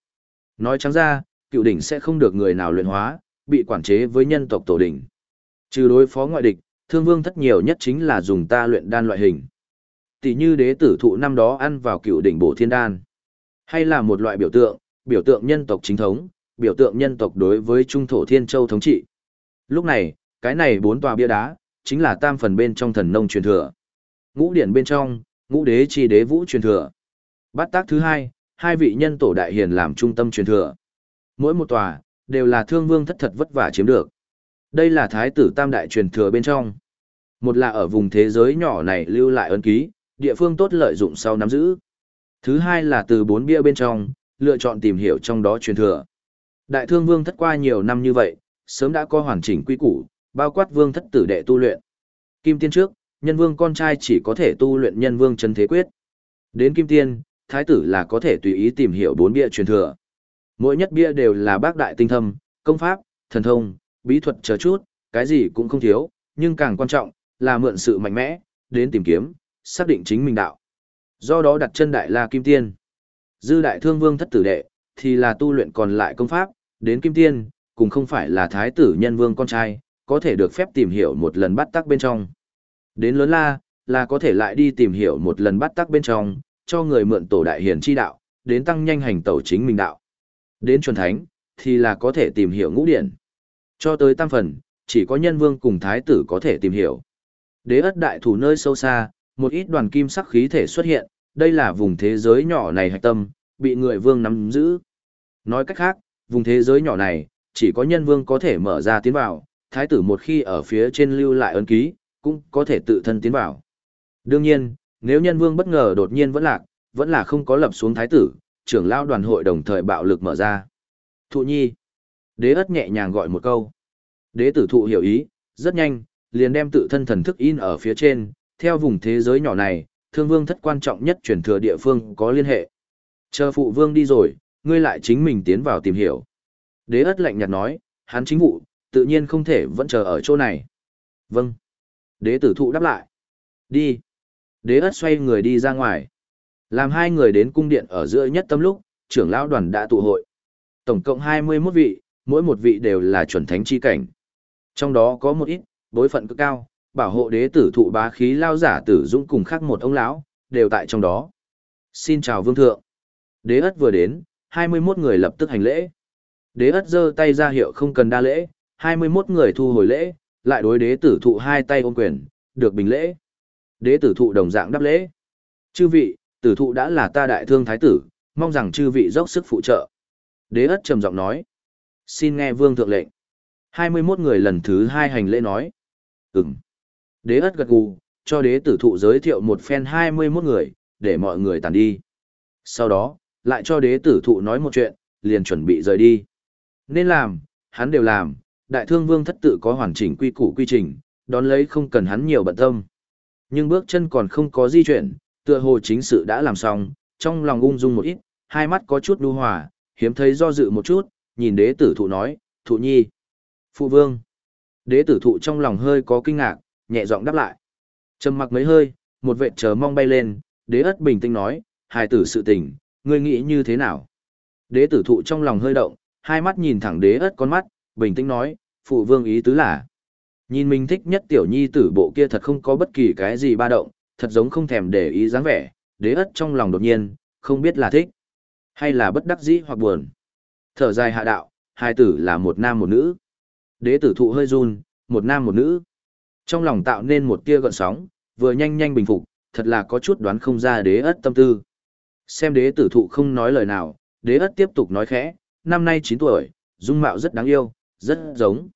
Nói trắng ra, cựu đỉnh sẽ không được người nào luyện hóa, bị quản chế với nhân tộc tổ đỉnh. Trừ đối phó ngoại địch, thương vương thất nhiều nhất chính là dùng ta luyện đan loại hình. Tỷ như đế tử thụ năm đó ăn vào cựu đỉnh bổ thiên đan. Hay là một loại biểu tượng, biểu tượng nhân tộc chính thống, biểu tượng nhân tộc đối với trung thổ thiên châu thống trị. Lúc này, cái này bốn tòa bia đá, chính là tam phần bên trong thần nông truyền thừa. Ngũ điển bên trong, ngũ đế chi đế vũ truyền thừa. Bát tác thứ hai, hai vị nhân tổ đại hiền làm trung tâm truyền thừa. Mỗi một tòa, đều là thương vương thất thật vất vả chiếm được. Đây là thái tử tam đại truyền thừa bên trong. Một là ở vùng thế giới nhỏ này lưu lại ấn ký, địa phương tốt lợi dụng sau nắm giữ. Thứ hai là từ bốn bia bên trong, lựa chọn tìm hiểu trong đó truyền thừa. Đại thương vương thất qua nhiều năm như vậy, sớm đã có hoàn chỉnh quy củ, bao quát vương thất tử đệ tu luyện. Kim tiên trước, nhân vương con trai chỉ có thể tu luyện nhân vương chân thế quyết. Đến kim tiên, thái tử là có thể tùy ý tìm hiểu bốn bia truyền thừa. Mỗi nhất bia đều là bác đại tinh thâm, công pháp, thần thông, bí thuật chờ chút, cái gì cũng không thiếu, nhưng càng quan trọng là mượn sự mạnh mẽ, đến tìm kiếm, xác định chính mình đạo. Do đó đặt chân đại la kim tiên. Dư đại thương vương thất tử đệ, thì là tu luyện còn lại công pháp, đến kim tiên, cũng không phải là thái tử nhân vương con trai, có thể được phép tìm hiểu một lần bắt tắc bên trong. Đến lớn la, là có thể lại đi tìm hiểu một lần bắt tắc bên trong, cho người mượn tổ đại hiển chi đạo, đến tăng nhanh hành tẩu chính mình đạo. Đến chuẩn thánh, thì là có thể tìm hiểu ngũ điển. Cho tới tam phần, chỉ có nhân vương cùng thái tử có thể tìm hiểu. Đế ất đại thủ nơi sâu xa, một ít đoàn kim sắc khí thể xuất hiện, đây là vùng thế giới nhỏ này hạch tâm, bị người vương nắm giữ. Nói cách khác, vùng thế giới nhỏ này, chỉ có nhân vương có thể mở ra tiến vào, thái tử một khi ở phía trên lưu lại ấn ký, cũng có thể tự thân tiến vào. Đương nhiên, nếu nhân vương bất ngờ đột nhiên vẫn lạc, vẫn là không có lập xuống thái tử, trưởng lao đoàn hội đồng thời bạo lực mở ra. Thụ nhi. Đế ất nhẹ nhàng gọi một câu. Đế tử thụ hiểu ý, rất nhanh, liền đem tự thân thần thức in ở phía trên, theo vùng thế giới nhỏ này, thương vương thất quan trọng nhất chuyển thừa địa phương có liên hệ. Chờ phụ vương đi rồi, ngươi lại chính mình tiến vào tìm hiểu. Đế ất lạnh nhạt nói, hắn chính vụ, tự nhiên không thể vẫn chờ ở chỗ này. Vâng. Đế tử thụ đáp lại. Đi. Đế ất xoay người đi ra ngoài. Làm hai người đến cung điện ở giữa nhất tâm lúc, trưởng lão đoàn đã tụ hội. Tổng cộng 21 vị, mỗi một vị đều là chuẩn thánh chi cảnh. Trong đó có một ít, bối phận cực cao, bảo hộ đế tử thụ bá khí lao giả tử dũng cùng khác một ông lão, đều tại trong đó. Xin chào vương thượng. Đế ất vừa đến, 21 người lập tức hành lễ. Đế ất giơ tay ra hiệu không cần đa lễ, 21 người thu hồi lễ, lại đối đế tử thụ hai tay ôm quyền, được bình lễ. Đế tử thụ đồng dạng đáp lễ. Chư vị, tử thụ đã là ta đại thương thái tử, mong rằng chư vị dốc sức phụ trợ. Đế ất trầm giọng nói. Xin nghe vương thượng lệnh. 21 người lần thứ hai hành lễ nói. Ừm. Đế ất gật gù, cho đế tử thụ giới thiệu một phen 21 người, để mọi người tàn đi. Sau đó, lại cho đế tử thụ nói một chuyện, liền chuẩn bị rời đi. Nên làm, hắn đều làm, đại thương vương thất tự có hoàn chỉnh quy củ quy trình, đón lấy không cần hắn nhiều bận tâm. Nhưng bước chân còn không có di chuyển, tựa hồ chính sự đã làm xong, trong lòng ung dung một ít, hai mắt có chút nhu hòa, hiếm thấy do dự một chút, nhìn đế tử thụ nói, thụ nhi. Phụ vương. Đế tử thụ trong lòng hơi có kinh ngạc, nhẹ giọng đáp lại. Trầm mặc mấy hơi, một vệ chờ mong bay lên, đế ất bình tĩnh nói, hài tử sự tình, ngươi nghĩ như thế nào? Đế tử thụ trong lòng hơi động, hai mắt nhìn thẳng đế ất con mắt, bình tĩnh nói, phụ vương ý tứ là. Nhìn mình thích nhất tiểu nhi tử bộ kia thật không có bất kỳ cái gì ba động, thật giống không thèm để ý dáng vẻ, đế ất trong lòng đột nhiên, không biết là thích, hay là bất đắc dĩ hoặc buồn. Thở dài hạ đạo, hai tử là một nam một nữ. Đế tử thụ hơi run, một nam một nữ. Trong lòng tạo nên một tia gợn sóng, vừa nhanh nhanh bình phục, thật là có chút đoán không ra đế ất tâm tư. Xem đế tử thụ không nói lời nào, đế ất tiếp tục nói khẽ, năm nay 9 tuổi, dung mạo rất đáng yêu, rất giống.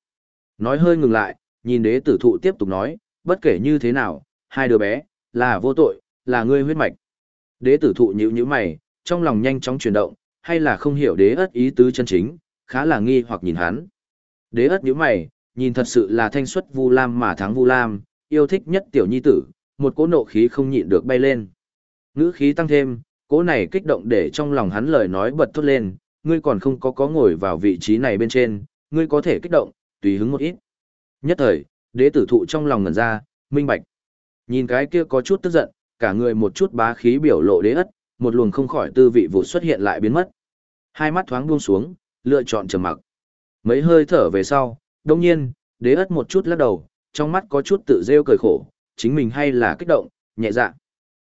Nói hơi ngừng lại, nhìn đế tử thụ tiếp tục nói, bất kể như thế nào, hai đứa bé, là vô tội, là ngươi huyết mạch. Đế tử thụ nhíu nhíu mày, trong lòng nhanh chóng chuyển động, hay là không hiểu đế ất ý tứ chân chính, khá là nghi hoặc nhìn hắn. Đế ất nhíu mày, nhìn thật sự là thanh xuất Vu Lam mà thắng Vu Lam, yêu thích nhất tiểu nhi tử, một cỗ nộ khí không nhịn được bay lên. Ngữ khí tăng thêm, cỗ này kích động để trong lòng hắn lời nói bật thốt lên, ngươi còn không có có ngồi vào vị trí này bên trên, ngươi có thể kích động, tùy hứng một ít. Nhất thời, đế tử thụ trong lòng ngẩn ra, minh bạch. Nhìn cái kia có chút tức giận, cả người một chút bá khí biểu lộ đế ất, một luồng không khỏi tư vị vụ xuất hiện lại biến mất. Hai mắt thoáng buông xuống, lựa chọn trầm mặc. Mấy hơi thở về sau, đông nhiên, đế ất một chút lắc đầu, trong mắt có chút tự rêu cười khổ, chính mình hay là kích động, nhẹ dạ.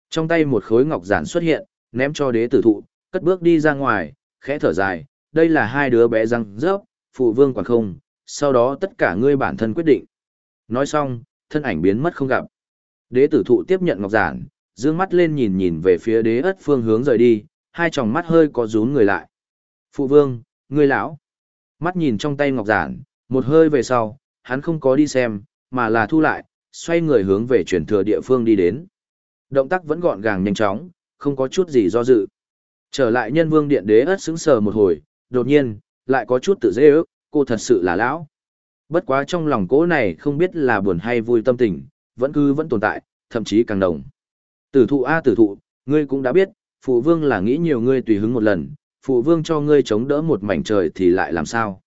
Trong tay một khối ngọc giản xuất hiện, ném cho đế tử thụ, cất bước đi ra ngoài, khẽ thở dài, đây là hai đứa bé răng rớp, phụ vương quản không, sau đó tất cả ngươi bản thân quyết định. Nói xong, thân ảnh biến mất không gặp. Đế tử thụ tiếp nhận ngọc giản, dương mắt lên nhìn nhìn về phía đế ất phương hướng rời đi, hai tròng mắt hơi có rún người lại. Phụ vương, ngươi lão. Mắt nhìn trong tay ngọc giản, một hơi về sau, hắn không có đi xem, mà là thu lại, xoay người hướng về truyền thừa địa phương đi đến. Động tác vẫn gọn gàng nhanh chóng, không có chút gì do dự. Trở lại nhân vương điện đế ất sững sờ một hồi, đột nhiên, lại có chút tự dễ ước, cô thật sự là lão. Bất quá trong lòng cố này không biết là buồn hay vui tâm tình, vẫn cứ vẫn tồn tại, thậm chí càng đồng. Tử thụ a tử thụ, ngươi cũng đã biết, phụ vương là nghĩ nhiều ngươi tùy hứng một lần, phụ vương cho ngươi chống đỡ một mảnh trời thì lại làm sao?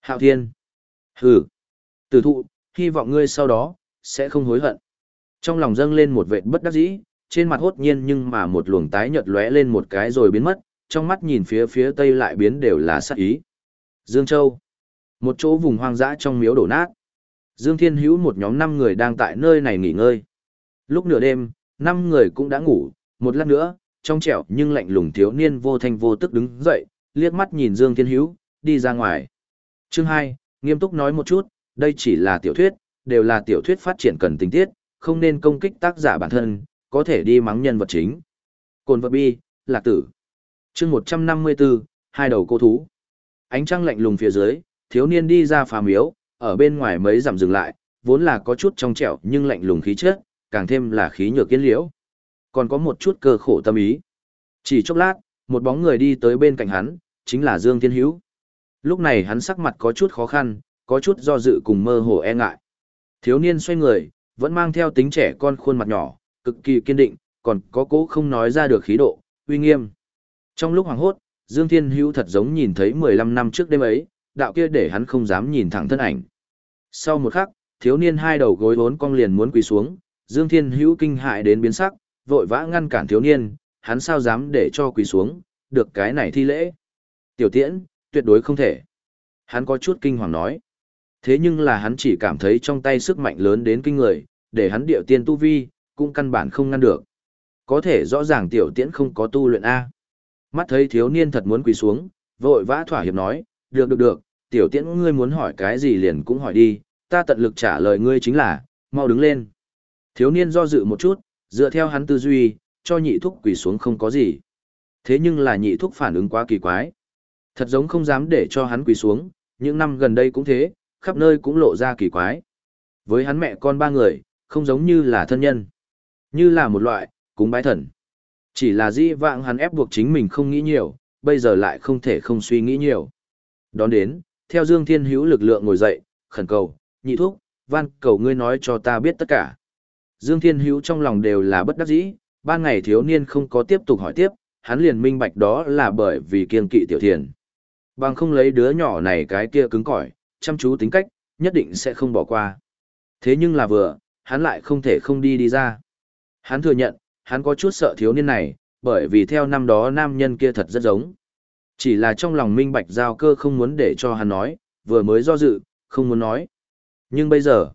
Hạo thiên. Hừ. Tử thụ, hy vọng ngươi sau đó, sẽ không hối hận. Trong lòng dâng lên một vệt bất đắc dĩ, trên mặt hốt nhiên nhưng mà một luồng tái nhợt lóe lên một cái rồi biến mất, trong mắt nhìn phía phía tây lại biến đều là sát ý. Dương Châu. Một chỗ vùng hoang dã trong miếu đổ nát. Dương Thiên Hữu một nhóm năm người đang tại nơi này nghỉ ngơi. Lúc nửa đêm, năm người cũng đã ngủ, một lát nữa, trong trẻo nhưng lạnh lùng thiếu niên vô thanh vô tức đứng dậy, liếc mắt nhìn Dương Thiên Hữu, đi ra ngoài. Chương 2, nghiêm túc nói một chút, đây chỉ là tiểu thuyết, đều là tiểu thuyết phát triển cần tình tiết, không nên công kích tác giả bản thân, có thể đi mắng nhân vật chính. Cồn vật bi, lạc tử. Chương 154, hai đầu cô thú. Ánh trăng lạnh lùng phía dưới, thiếu niên đi ra phà miếu, ở bên ngoài mấy dặm dừng lại, vốn là có chút trong trẻo nhưng lạnh lùng khí chất, càng thêm là khí nhược kiên liễu. Còn có một chút cơ khổ tâm ý. Chỉ chốc lát, một bóng người đi tới bên cạnh hắn, chính là Dương Thiên Hữu. Lúc này hắn sắc mặt có chút khó khăn, có chút do dự cùng mơ hồ e ngại. Thiếu niên xoay người, vẫn mang theo tính trẻ con khuôn mặt nhỏ, cực kỳ kiên định, còn có cố không nói ra được khí độ, uy nghiêm. Trong lúc hoàng hốt, Dương Thiên Hữu thật giống nhìn thấy 15 năm trước đêm ấy, đạo kia để hắn không dám nhìn thẳng thân ảnh. Sau một khắc, thiếu niên hai đầu gối vốn cong liền muốn quỳ xuống, Dương Thiên Hữu kinh hại đến biến sắc, vội vã ngăn cản thiếu niên, hắn sao dám để cho quỳ xuống, được cái này thi lễ. Tiểu tiễn, tuyệt đối không thể. Hắn có chút kinh hoàng nói. Thế nhưng là hắn chỉ cảm thấy trong tay sức mạnh lớn đến kinh người, để hắn điệu tiên tu vi, cũng căn bản không ngăn được. Có thể rõ ràng tiểu tiễn không có tu luyện A. Mắt thấy thiếu niên thật muốn quỳ xuống, vội vã thỏa hiệp nói, được được được, tiểu tiễn ngươi muốn hỏi cái gì liền cũng hỏi đi, ta tận lực trả lời ngươi chính là, mau đứng lên. Thiếu niên do dự một chút, dựa theo hắn tư duy, cho nhị thúc quỳ xuống không có gì. Thế nhưng là nhị thúc phản ứng quá kỳ quái. Thật giống không dám để cho hắn quỳ xuống, những năm gần đây cũng thế, khắp nơi cũng lộ ra kỳ quái. Với hắn mẹ con ba người, không giống như là thân nhân. Như là một loại, cúng bái thần. Chỉ là dĩ vãng hắn ép buộc chính mình không nghĩ nhiều, bây giờ lại không thể không suy nghĩ nhiều. Đón đến, theo Dương Thiên Hữu lực lượng ngồi dậy, khẩn cầu, nhị thúc, van cầu ngươi nói cho ta biết tất cả. Dương Thiên Hữu trong lòng đều là bất đắc dĩ, ban ngày thiếu niên không có tiếp tục hỏi tiếp, hắn liền minh bạch đó là bởi vì kiên kỵ tiểu thiền. Bằng không lấy đứa nhỏ này cái kia cứng cỏi, chăm chú tính cách, nhất định sẽ không bỏ qua. Thế nhưng là vừa, hắn lại không thể không đi đi ra. Hắn thừa nhận, hắn có chút sợ thiếu niên này, bởi vì theo năm đó nam nhân kia thật rất giống. Chỉ là trong lòng minh bạch giao cơ không muốn để cho hắn nói, vừa mới do dự, không muốn nói. Nhưng bây giờ,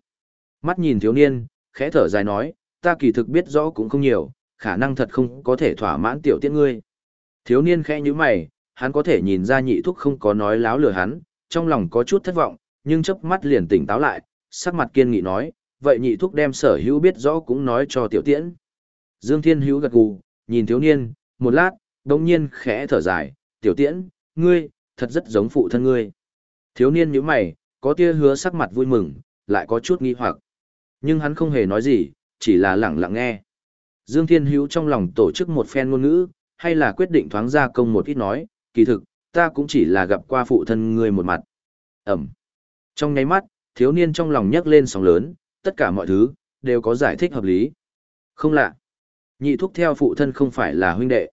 mắt nhìn thiếu niên, khẽ thở dài nói, ta kỳ thực biết rõ cũng không nhiều, khả năng thật không có thể thỏa mãn tiểu tiết ngươi. Thiếu niên khẽ như mày, hắn có thể nhìn ra nhị thúc không có nói láo lừa hắn, trong lòng có chút thất vọng, nhưng chớp mắt liền tỉnh táo lại, sắc mặt kiên nghị nói, vậy nhị thúc đem sở hữu biết rõ cũng nói cho tiểu tiễn. Dương Thiên Hữu gật gù, nhìn thiếu niên, một lát, đồng nhiên khẽ thở dài, tiểu tiễn, ngươi, thật rất giống phụ thân ngươi. Thiếu niên nhíu mày, có tia hứa sắc mặt vui mừng, lại có chút nghi hoặc. Nhưng hắn không hề nói gì, chỉ là lặng lặng nghe. Dương Thiên Hữu trong lòng tổ chức một phen ngôn ngữ, hay là quyết định thoáng ra công một ít nói, kỳ thực, ta cũng chỉ là gặp qua phụ thân ngươi một mặt. Ẩm. Trong nháy mắt, thiếu niên trong lòng nhấc lên sóng lớn, tất cả mọi thứ, đều có giải thích hợp lý. Không lạ. Nhị thúc theo phụ thân không phải là huynh đệ.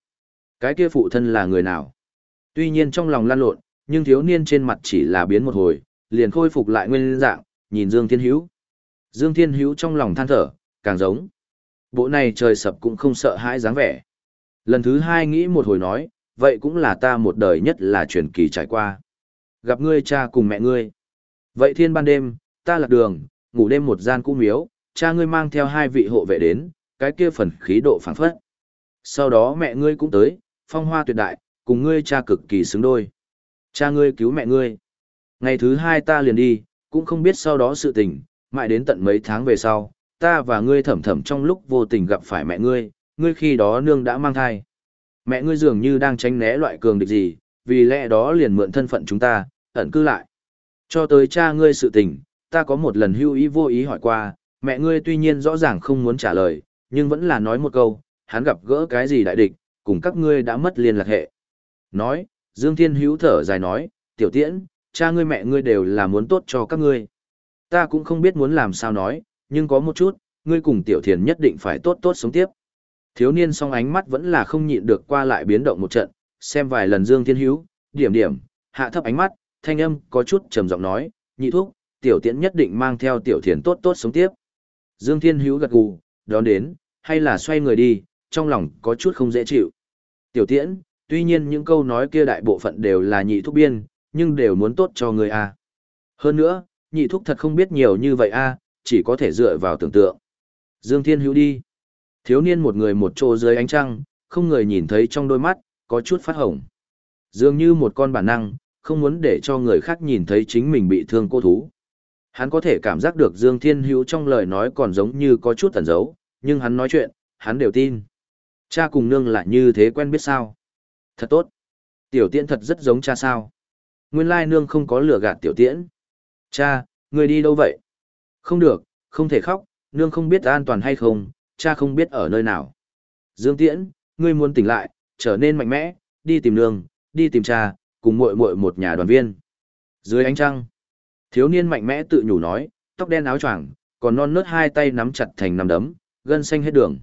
Cái kia phụ thân là người nào? Tuy nhiên trong lòng lan lộn, nhưng thiếu niên trên mặt chỉ là biến một hồi, liền khôi phục lại nguyên dạng, nhìn Dương Thiên Hữu. Dương Thiên Hữu trong lòng than thở, càng giống. Bộ này trời sập cũng không sợ hãi dáng vẻ. Lần thứ hai nghĩ một hồi nói, vậy cũng là ta một đời nhất là truyền kỳ trải qua. Gặp ngươi cha cùng mẹ ngươi. Vậy thiên ban đêm, ta lạc đường, ngủ đêm một gian cũ miếu, cha ngươi mang theo hai vị hộ vệ đến, cái kia phần khí độ phảng phất. Sau đó mẹ ngươi cũng tới, phong hoa tuyệt đại, cùng ngươi cha cực kỳ xứng đôi. Cha ngươi cứu mẹ ngươi. Ngày thứ hai ta liền đi, cũng không biết sau đó sự tình, mãi đến tận mấy tháng về sau, ta và ngươi thầm thầm trong lúc vô tình gặp phải mẹ ngươi, ngươi khi đó nương đã mang thai. Mẹ ngươi dường như đang tránh né loại cường địch gì, vì lẽ đó liền mượn thân phận chúng ta, ẩn cư lại. Cho tới cha ngươi sự tình, ta có một lần hưu ý vô ý hỏi qua, mẹ ngươi tuy nhiên rõ ràng không muốn trả lời, nhưng vẫn là nói một câu, hắn gặp gỡ cái gì đại địch, cùng các ngươi đã mất liên lạc hệ. Nói, Dương Thiên Hữu thở dài nói, tiểu tiễn, cha ngươi mẹ ngươi đều là muốn tốt cho các ngươi. Ta cũng không biết muốn làm sao nói, nhưng có một chút, ngươi cùng tiểu thiền nhất định phải tốt tốt sống tiếp. Thiếu niên song ánh mắt vẫn là không nhịn được qua lại biến động một trận, xem vài lần Dương Thiên Hữu, điểm điểm, hạ thấp ánh mắt, thanh âm có chút trầm giọng nói, nhị thúc, tiểu tiễn nhất định mang theo tiểu thiền tốt tốt sống tiếp. Dương Thiên Hữu gật gù, đón đến, hay là xoay người đi, trong lòng có chút không dễ chịu. Tiểu tiễn, tuy nhiên những câu nói kia đại bộ phận đều là nhị thúc biên, nhưng đều muốn tốt cho người a. Hơn nữa, nhị thúc thật không biết nhiều như vậy a, chỉ có thể dựa vào tưởng tượng. Dương Thiên Hữu đi. Thiếu niên một người một chỗ dưới ánh trăng, không người nhìn thấy trong đôi mắt, có chút phát hồng. Dường như một con bản năng, không muốn để cho người khác nhìn thấy chính mình bị thương cô thú. Hắn có thể cảm giác được Dương Thiên Hữu trong lời nói còn giống như có chút tẩn dấu nhưng hắn nói chuyện, hắn đều tin. Cha cùng nương lại như thế quen biết sao. Thật tốt. Tiểu tiễn thật rất giống cha sao. Nguyên lai nương không có lừa gạt tiểu tiễn. Cha, người đi đâu vậy? Không được, không thể khóc, nương không biết an toàn hay không, cha không biết ở nơi nào. Dương tiễn, ngươi muốn tỉnh lại, trở nên mạnh mẽ, đi tìm nương, đi tìm cha, cùng muội muội một nhà đoàn viên. Dưới ánh trăng, thiếu niên mạnh mẽ tự nhủ nói, tóc đen áo choàng, còn non nớt hai tay nắm chặt thành nắm đấm, gân xanh hết đường.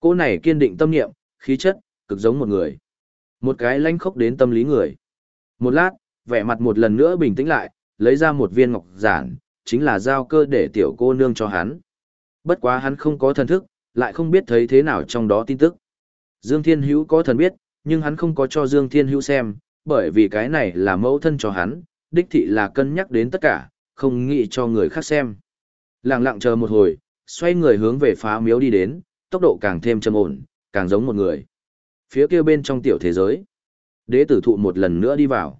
Cô này kiên định tâm niệm, khí chất, cực giống một người. Một cái lanh khốc đến tâm lý người. Một lát, vẻ mặt một lần nữa bình tĩnh lại, lấy ra một viên ngọc giản, chính là giao cơ để tiểu cô nương cho hắn. Bất quá hắn không có thần thức, lại không biết thấy thế nào trong đó tin tức. Dương Thiên Hữu có thần biết, nhưng hắn không có cho Dương Thiên Hữu xem, bởi vì cái này là mẫu thân cho hắn, đích thị là cân nhắc đến tất cả, không nghĩ cho người khác xem. Lặng lặng chờ một hồi, xoay người hướng về phá miếu đi đến, tốc độ càng thêm trầm ổn, càng giống một người. Phía kia bên trong tiểu thế giới, đế tử thụ một lần nữa đi vào.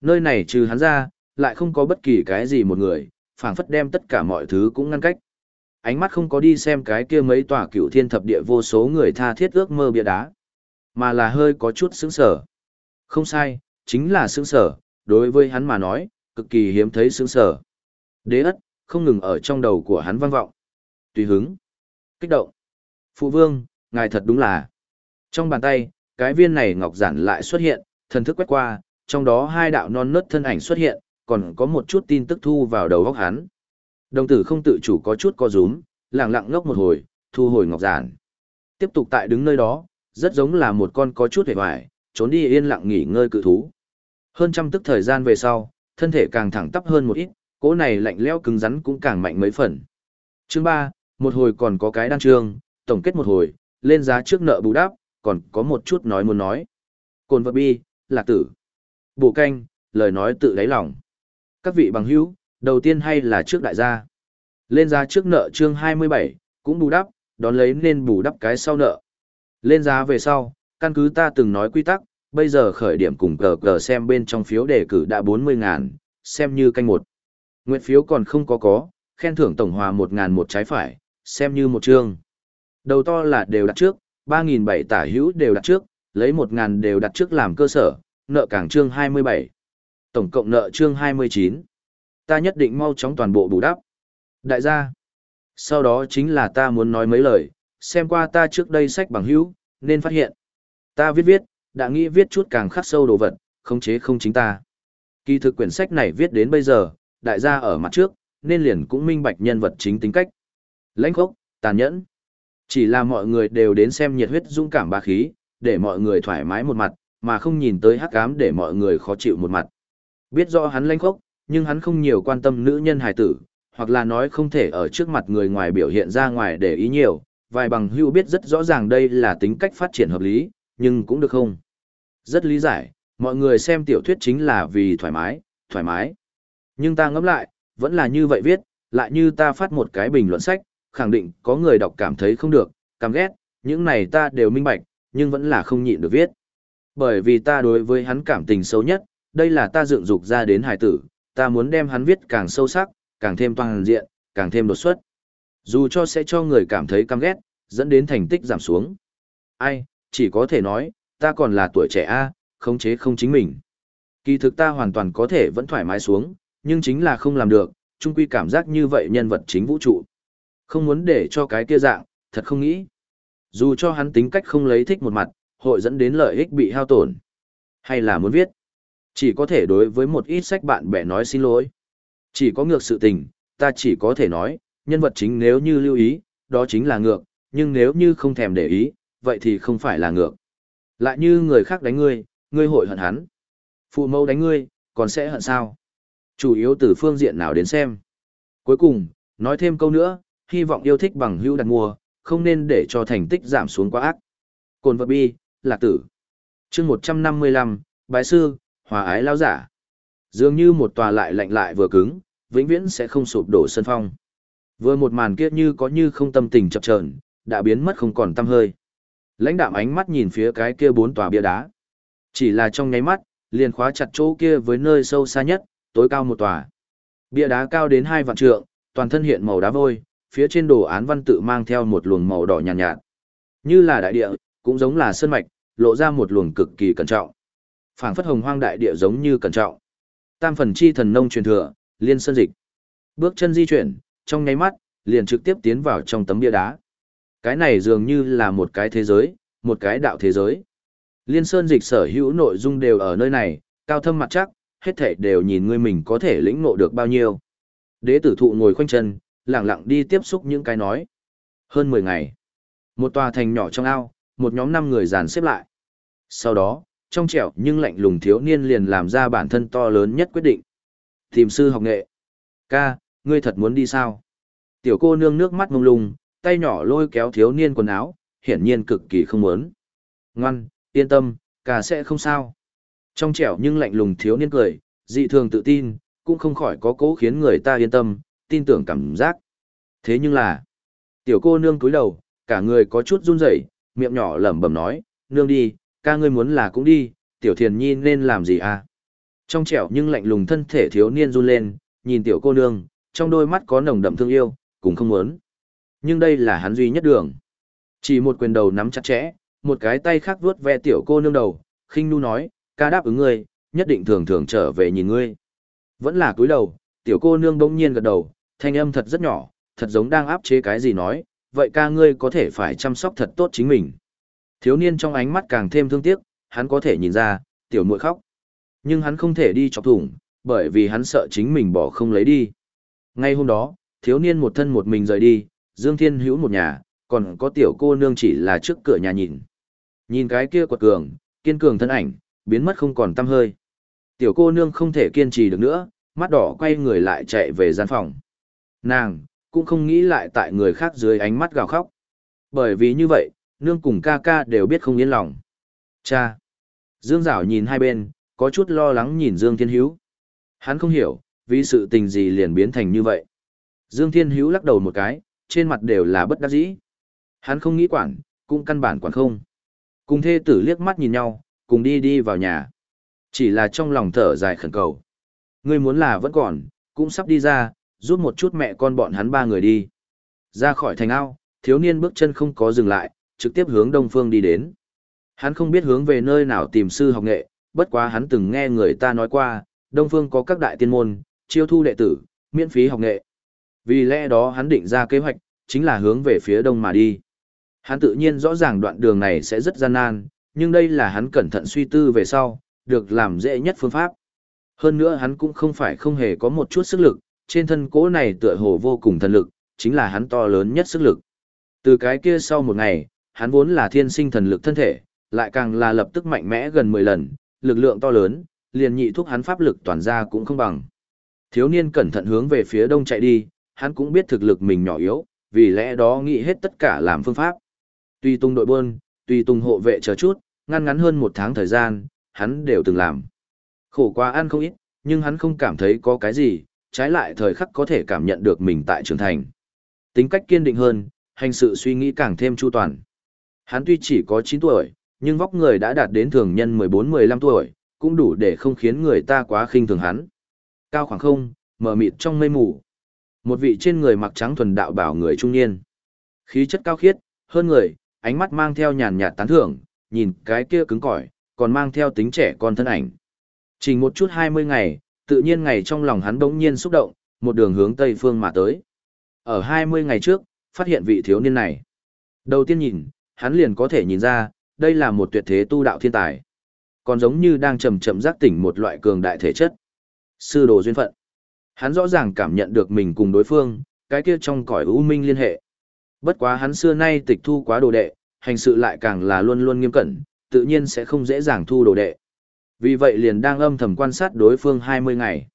Nơi này trừ hắn ra, lại không có bất kỳ cái gì một người, phảng phất đem tất cả mọi thứ cũng ngăn cách. Ánh mắt không có đi xem cái kia mấy tòa cựu thiên thập địa vô số người tha thiết ước mơ bia đá, mà là hơi có chút sững sở. Không sai, chính là sững sở, đối với hắn mà nói, cực kỳ hiếm thấy sững sở. Đế ất, không ngừng ở trong đầu của hắn vang vọng. Tùy hứng, kích động. Phụ vương, ngài thật đúng là. Trong bàn tay, cái viên này ngọc giản lại xuất hiện, thần thức quét qua, trong đó hai đạo non nớt thân ảnh xuất hiện, còn có một chút tin tức thu vào đầu óc hắn. Đồng tử không tự chủ có chút co rúm, lặng lặng ngốc một hồi, thu hồi ngọc giản. Tiếp tục tại đứng nơi đó, rất giống là một con có chút hề hoài, trốn đi yên lặng nghỉ ngơi cự thú. Hơn trăm tức thời gian về sau, thân thể càng thẳng tắp hơn một ít, cỗ này lạnh lẽo cứng rắn cũng càng mạnh mấy phần. Chương 3, một hồi còn có cái đăng trương, tổng kết một hồi, lên giá trước nợ bù đắp, còn có một chút nói muốn nói. Cồn vật bi, lạc tử. Bổ canh, lời nói tự đáy lòng. Các vị bằng hữu, đầu tiên hay là trước đại gia. Lên giá trước nợ chương 27, cũng bù đắp, đón lấy nên bù đắp cái sau nợ. Lên giá về sau, căn cứ ta từng nói quy tắc, bây giờ khởi điểm cùng cờ cờ xem bên trong phiếu đề cử đã 40 ngàn, xem như canh một. Nguyện phiếu còn không có có, khen thưởng tổng hòa 1 ngàn một trái phải, xem như một chương. Đầu to là đều đặt trước, 3.700 tả hữu đều đặt trước, lấy 1.000 đều đặt trước làm cơ sở, nợ cảng chương 27. Tổng cộng nợ chương 29. Ta nhất định mau chóng toàn bộ bù đắp. Đại gia. Sau đó chính là ta muốn nói mấy lời, xem qua ta trước đây sách bằng hữu, nên phát hiện. Ta viết viết, đã nghĩ viết chút càng khắc sâu đồ vật, không chế không chính ta. Kỳ thực quyển sách này viết đến bây giờ, đại gia ở mặt trước, nên liền cũng minh bạch nhân vật chính tính cách. Lãnh khốc, tàn nhẫn. Chỉ là mọi người đều đến xem nhiệt huyết dũng cảm bá khí, để mọi người thoải mái một mặt, mà không nhìn tới hắc ám để mọi người khó chịu một mặt. Biết rõ hắn lãnh khốc, nhưng hắn không nhiều quan tâm nữ nhân hài tử, hoặc là nói không thể ở trước mặt người ngoài biểu hiện ra ngoài để ý nhiều, vài bằng hữu biết rất rõ ràng đây là tính cách phát triển hợp lý, nhưng cũng được không. Rất lý giải, mọi người xem tiểu thuyết chính là vì thoải mái, thoải mái. Nhưng ta ngẫm lại, vẫn là như vậy viết, lại như ta phát một cái bình luận sách, khẳng định có người đọc cảm thấy không được, cảm ghét, những này ta đều minh bạch, nhưng vẫn là không nhịn được viết. Bởi vì ta đối với hắn cảm tình xấu nhất, đây là ta dựng dục ra đến hải tử, ta muốn đem hắn viết càng sâu sắc, càng thêm toàn diện, càng thêm đột xuất. Dù cho sẽ cho người cảm thấy căm ghét, dẫn đến thành tích giảm xuống. Ai, chỉ có thể nói, ta còn là tuổi trẻ A, khống chế không chính mình. Kỳ thực ta hoàn toàn có thể vẫn thoải mái xuống, nhưng chính là không làm được, chung quy cảm giác như vậy nhân vật chính vũ trụ. Không muốn để cho cái kia dạng, thật không nghĩ. Dù cho hắn tính cách không lấy thích một mặt, hội dẫn đến lợi ích bị hao tổn. Hay là muốn viết. Chỉ có thể đối với một ít sách bạn bè nói xin lỗi. Chỉ có ngược sự tình, ta chỉ có thể nói, nhân vật chính nếu như lưu ý, đó chính là ngược, nhưng nếu như không thèm để ý, vậy thì không phải là ngược. Lại như người khác đánh ngươi, ngươi hội hận hắn. Phụ mẫu đánh ngươi, còn sẽ hận sao? Chủ yếu từ phương diện nào đến xem. Cuối cùng, nói thêm câu nữa, hy vọng yêu thích bằng hữu đặt mua, không nên để cho thành tích giảm xuống quá ác. Cồn vật bi, lạc tử. chương 155, bái sư, hòa ái lao giả. Dường như một tòa lại lạnh lại vừa cứng, vĩnh viễn sẽ không sụp đổ sân phong. Vừa một màn kia như có như không tâm tình chập chờn, đã biến mất không còn tâm hơi. Lãnh đạm ánh mắt nhìn phía cái kia bốn tòa bia đá. Chỉ là trong nháy mắt, liền khóa chặt chỗ kia với nơi sâu xa nhất, tối cao một tòa. Bia đá cao đến hai vạn trượng, toàn thân hiện màu đá vôi, phía trên đồ án văn tự mang theo một luồng màu đỏ nhàn nhạt, nhạt. Như là đại địa, cũng giống là sơn mạch, lộ ra một luồng cực kỳ cẩn trọng. Phảng phất hồng hoang đại địa giống như cẩn trọng. Tam phần chi thần nông truyền thừa, liên sơn dịch. Bước chân di chuyển, trong nháy mắt, liền trực tiếp tiến vào trong tấm bia đá. Cái này dường như là một cái thế giới, một cái đạo thế giới. Liên sơn dịch sở hữu nội dung đều ở nơi này, cao thâm mặt chắc, hết thảy đều nhìn ngươi mình có thể lĩnh ngộ được bao nhiêu. Đế tử thụ ngồi khoanh chân, lặng lặng đi tiếp xúc những cái nói. Hơn 10 ngày, một tòa thành nhỏ trong ao, một nhóm năm người dàn xếp lại. Sau đó, trong trẻo nhưng lạnh lùng thiếu niên liền làm ra bản thân to lớn nhất quyết định. Tìm sư học nghệ. Ca, ngươi thật muốn đi sao? Tiểu cô nương nước mắt mông lung, tay nhỏ lôi kéo thiếu niên quần áo, hiển nhiên cực kỳ không muốn. Ngoan, yên tâm, ca sẽ không sao. Trong trẻo nhưng lạnh lùng thiếu niên cười, dị thường tự tin, cũng không khỏi có cố khiến người ta yên tâm, tin tưởng cảm giác. Thế nhưng là, tiểu cô nương cúi đầu, cả người có chút run rẩy, miệng nhỏ lẩm bẩm nói, nương đi, ca ngươi muốn là cũng đi, tiểu thiền nhi nên làm gì à? Trong trẻo nhưng lạnh lùng thân thể thiếu niên run lên, nhìn tiểu cô nương, trong đôi mắt có nồng đậm thương yêu, cũng không muốn. Nhưng đây là hắn duy nhất đường. Chỉ một quyền đầu nắm chặt chẽ, một cái tay khác vuốt ve tiểu cô nương đầu, khinh nu nói, ca đáp ứng ngươi, nhất định thường thường trở về nhìn ngươi. Vẫn là cúi đầu, tiểu cô nương bỗng nhiên gật đầu, thanh âm thật rất nhỏ, thật giống đang áp chế cái gì nói, vậy ca ngươi có thể phải chăm sóc thật tốt chính mình. Thiếu niên trong ánh mắt càng thêm thương tiếc, hắn có thể nhìn ra, tiểu muội khóc. Nhưng hắn không thể đi chọc thủng, bởi vì hắn sợ chính mình bỏ không lấy đi. Ngay hôm đó, thiếu niên một thân một mình rời đi, Dương Thiên Hữu một nhà, còn có tiểu cô nương chỉ là trước cửa nhà nhìn. Nhìn cái kia quật cường, kiên cường thân ảnh, biến mất không còn tăm hơi. Tiểu cô nương không thể kiên trì được nữa, mắt đỏ quay người lại chạy về gian phòng. Nàng, cũng không nghĩ lại tại người khác dưới ánh mắt gào khóc. Bởi vì như vậy, nương cùng ca ca đều biết không yên lòng. Cha! Dương Giảo nhìn hai bên, có chút lo lắng nhìn Dương Thiên hiếu, Hắn không hiểu, vì sự tình gì liền biến thành như vậy. Dương Thiên hiếu lắc đầu một cái, trên mặt đều là bất đắc dĩ. Hắn không nghĩ quản, cũng căn bản quản không. Cùng thê tử liếc mắt nhìn nhau, cùng đi đi vào nhà. Chỉ là trong lòng thở dài khẩn cầu. Ngươi muốn là vẫn còn, cũng sắp đi ra, giúp một chút mẹ con bọn hắn ba người đi. Ra khỏi thành ao, thiếu niên bước chân không có dừng lại, trực tiếp hướng đông phương đi đến. Hắn không biết hướng về nơi nào tìm sư học nghệ, bất quá hắn từng nghe người ta nói qua, đông phương có các đại tiên môn, chiêu thu đệ tử, miễn phí học nghệ. Vì lẽ đó hắn định ra kế hoạch, chính là hướng về phía đông mà đi. Hắn tự nhiên rõ ràng đoạn đường này sẽ rất gian nan, nhưng đây là hắn cẩn thận suy tư về sau, được làm dễ nhất phương pháp. Hơn nữa hắn cũng không phải không hề có một chút sức lực, trên thân cỗ này tựa hồ vô cùng thần lực, chính là hắn to lớn nhất sức lực. Từ cái kia sau một ngày, hắn vốn là thiên sinh thần lực thân thể, lại càng là lập tức mạnh mẽ gần 10 lần, lực lượng to lớn, liền nhị thúc hắn pháp lực toàn ra cũng không bằng. Thiếu niên cẩn thận hướng về phía đông chạy đi, hắn cũng biết thực lực mình nhỏ yếu, vì lẽ đó nghĩ hết tất cả làm phương pháp. Tùy tung đội bơn, tùy tung hộ vệ chờ chút, ngăn ngắn hơn một tháng thời gian, hắn đều từng làm. Khổ quá ăn không ít, nhưng hắn không cảm thấy có cái gì, trái lại thời khắc có thể cảm nhận được mình tại trưởng thành. Tính cách kiên định hơn, hành sự suy nghĩ càng thêm chu toàn. Hắn tuy chỉ có 9 tuổi, nhưng vóc người đã đạt đến thường nhân 14-15 tuổi, cũng đủ để không khiến người ta quá khinh thường hắn. Cao khoảng không, mờ mịt trong mây mù. Một vị trên người mặc trắng thuần đạo bảo người trung niên. Khí chất cao khiết, hơn người, ánh mắt mang theo nhàn nhạt tán thưởng, nhìn cái kia cứng cỏi, còn mang theo tính trẻ con thân ảnh. Chỉ một chút 20 ngày, tự nhiên ngày trong lòng hắn bỗng nhiên xúc động, một đường hướng tây phương mà tới. Ở 20 ngày trước, phát hiện vị thiếu niên này. Đầu tiên nhìn, hắn liền có thể nhìn ra, đây là một tuyệt thế tu đạo thiên tài. Còn giống như đang chậm chậm giác tỉnh một loại cường đại thể chất. Sư đồ duyên phận. Hắn rõ ràng cảm nhận được mình cùng đối phương, cái kia trong cõi u minh liên hệ. Bất quá hắn xưa nay tịch thu quá đồ đệ, hành sự lại càng là luôn luôn nghiêm cẩn, tự nhiên sẽ không dễ dàng thu đồ đệ. Vì vậy liền đang âm thầm quan sát đối phương 20 ngày.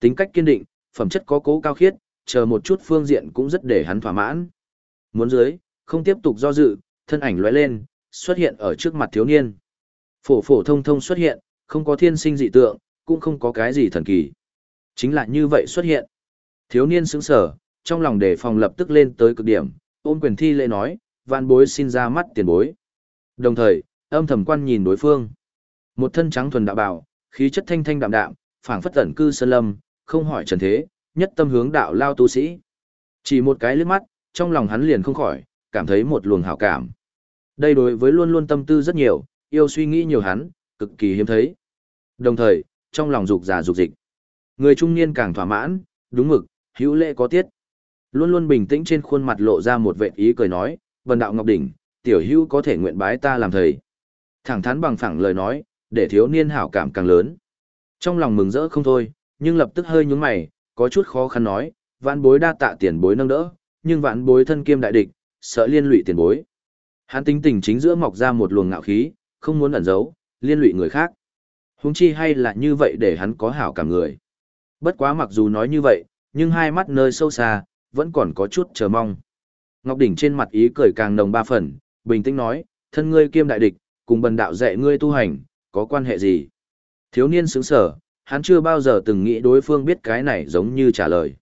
Tính cách kiên định, phẩm chất có cố cao khiết, chờ một chút phương diện cũng rất để hắn thỏa mãn. Muốn dưới, không tiếp tục do dự, thân ảnh lóe lên, xuất hiện ở trước mặt thiếu niên. Phổ phổ thông thông xuất hiện, không có thiên sinh dị tượng, cũng không có cái gì thần kỳ. Chính là như vậy xuất hiện. Thiếu niên sững sở, trong lòng đề phòng lập tức lên tới cực điểm, ôm quyền thi lễ nói, vạn bối xin ra mắt tiền bối. Đồng thời, âm thầm quan nhìn đối phương. Một thân trắng thuần đạo bảo, khí chất thanh thanh đạm đạm, phảng phất tẩn cư sơn lâm, không hỏi trần thế, nhất tâm hướng đạo lao tu sĩ. Chỉ một cái liếc mắt, trong lòng hắn liền không khỏi, cảm thấy một luồng hảo cảm. Đây đối với luôn luôn tâm tư rất nhiều, yêu suy nghĩ nhiều hắn, cực kỳ hiếm thấy. Đồng thời, trong lòng dục giả dục dịch. Người trung niên càng thỏa mãn, đúng mực, hữu lễ có tiết. Luôn luôn bình tĩnh trên khuôn mặt lộ ra một vệ ý cười nói, Vân Đạo Ngọc Đỉnh, tiểu hữu có thể nguyện bái ta làm thầy. Thẳng thắn bằng phẳng lời nói, để thiếu niên hảo cảm càng lớn. Trong lòng mừng rỡ không thôi, nhưng lập tức hơi nhúng mày, có chút khó khăn nói, vạn bối đa tạ tiền bối nâng đỡ, nhưng vạn bối thân kiêm đại địch, sợ liên lụy tiền bối. Hắn tính tình chính giữa mọc ra một luồng ngạo khí, không muốn ẩn giấu, liên lụy người khác. Huống chi hay là như vậy để hắn có hảo cảm người. Bất quá mặc dù nói như vậy, nhưng hai mắt nơi sâu xa, vẫn còn có chút chờ mong. Ngọc Đỉnh trên mặt ý cười càng nồng ba phần, bình tĩnh nói, thân ngươi kiêm đại địch, cùng bần đạo dạy ngươi tu hành, có quan hệ gì? Thiếu niên sững sở, hắn chưa bao giờ từng nghĩ đối phương biết cái này giống như trả lời.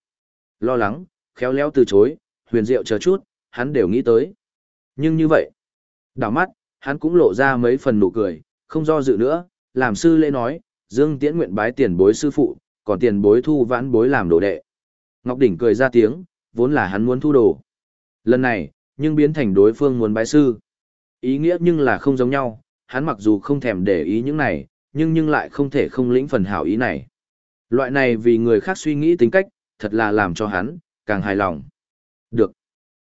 Lo lắng, khéo léo từ chối, huyền diệu chờ chút, hắn đều nghĩ tới. Nhưng như vậy, đảo mắt, hắn cũng lộ ra mấy phần nụ cười, không do dự nữa, làm sư lễ nói, Dương Tiễn nguyện bái tiền bối sư phụ, còn tiền bối thu vãn bối làm đồ đệ. Ngọc Đỉnh cười ra tiếng, vốn là hắn muốn thu đồ. Lần này, nhưng biến thành đối phương muốn bái sư. Ý nghĩa nhưng là không giống nhau, hắn mặc dù không thèm để ý những này, nhưng nhưng lại không thể không lĩnh phần hảo ý này. Loại này vì người khác suy nghĩ tính cách, thật là làm cho hắn, càng hài lòng. Được.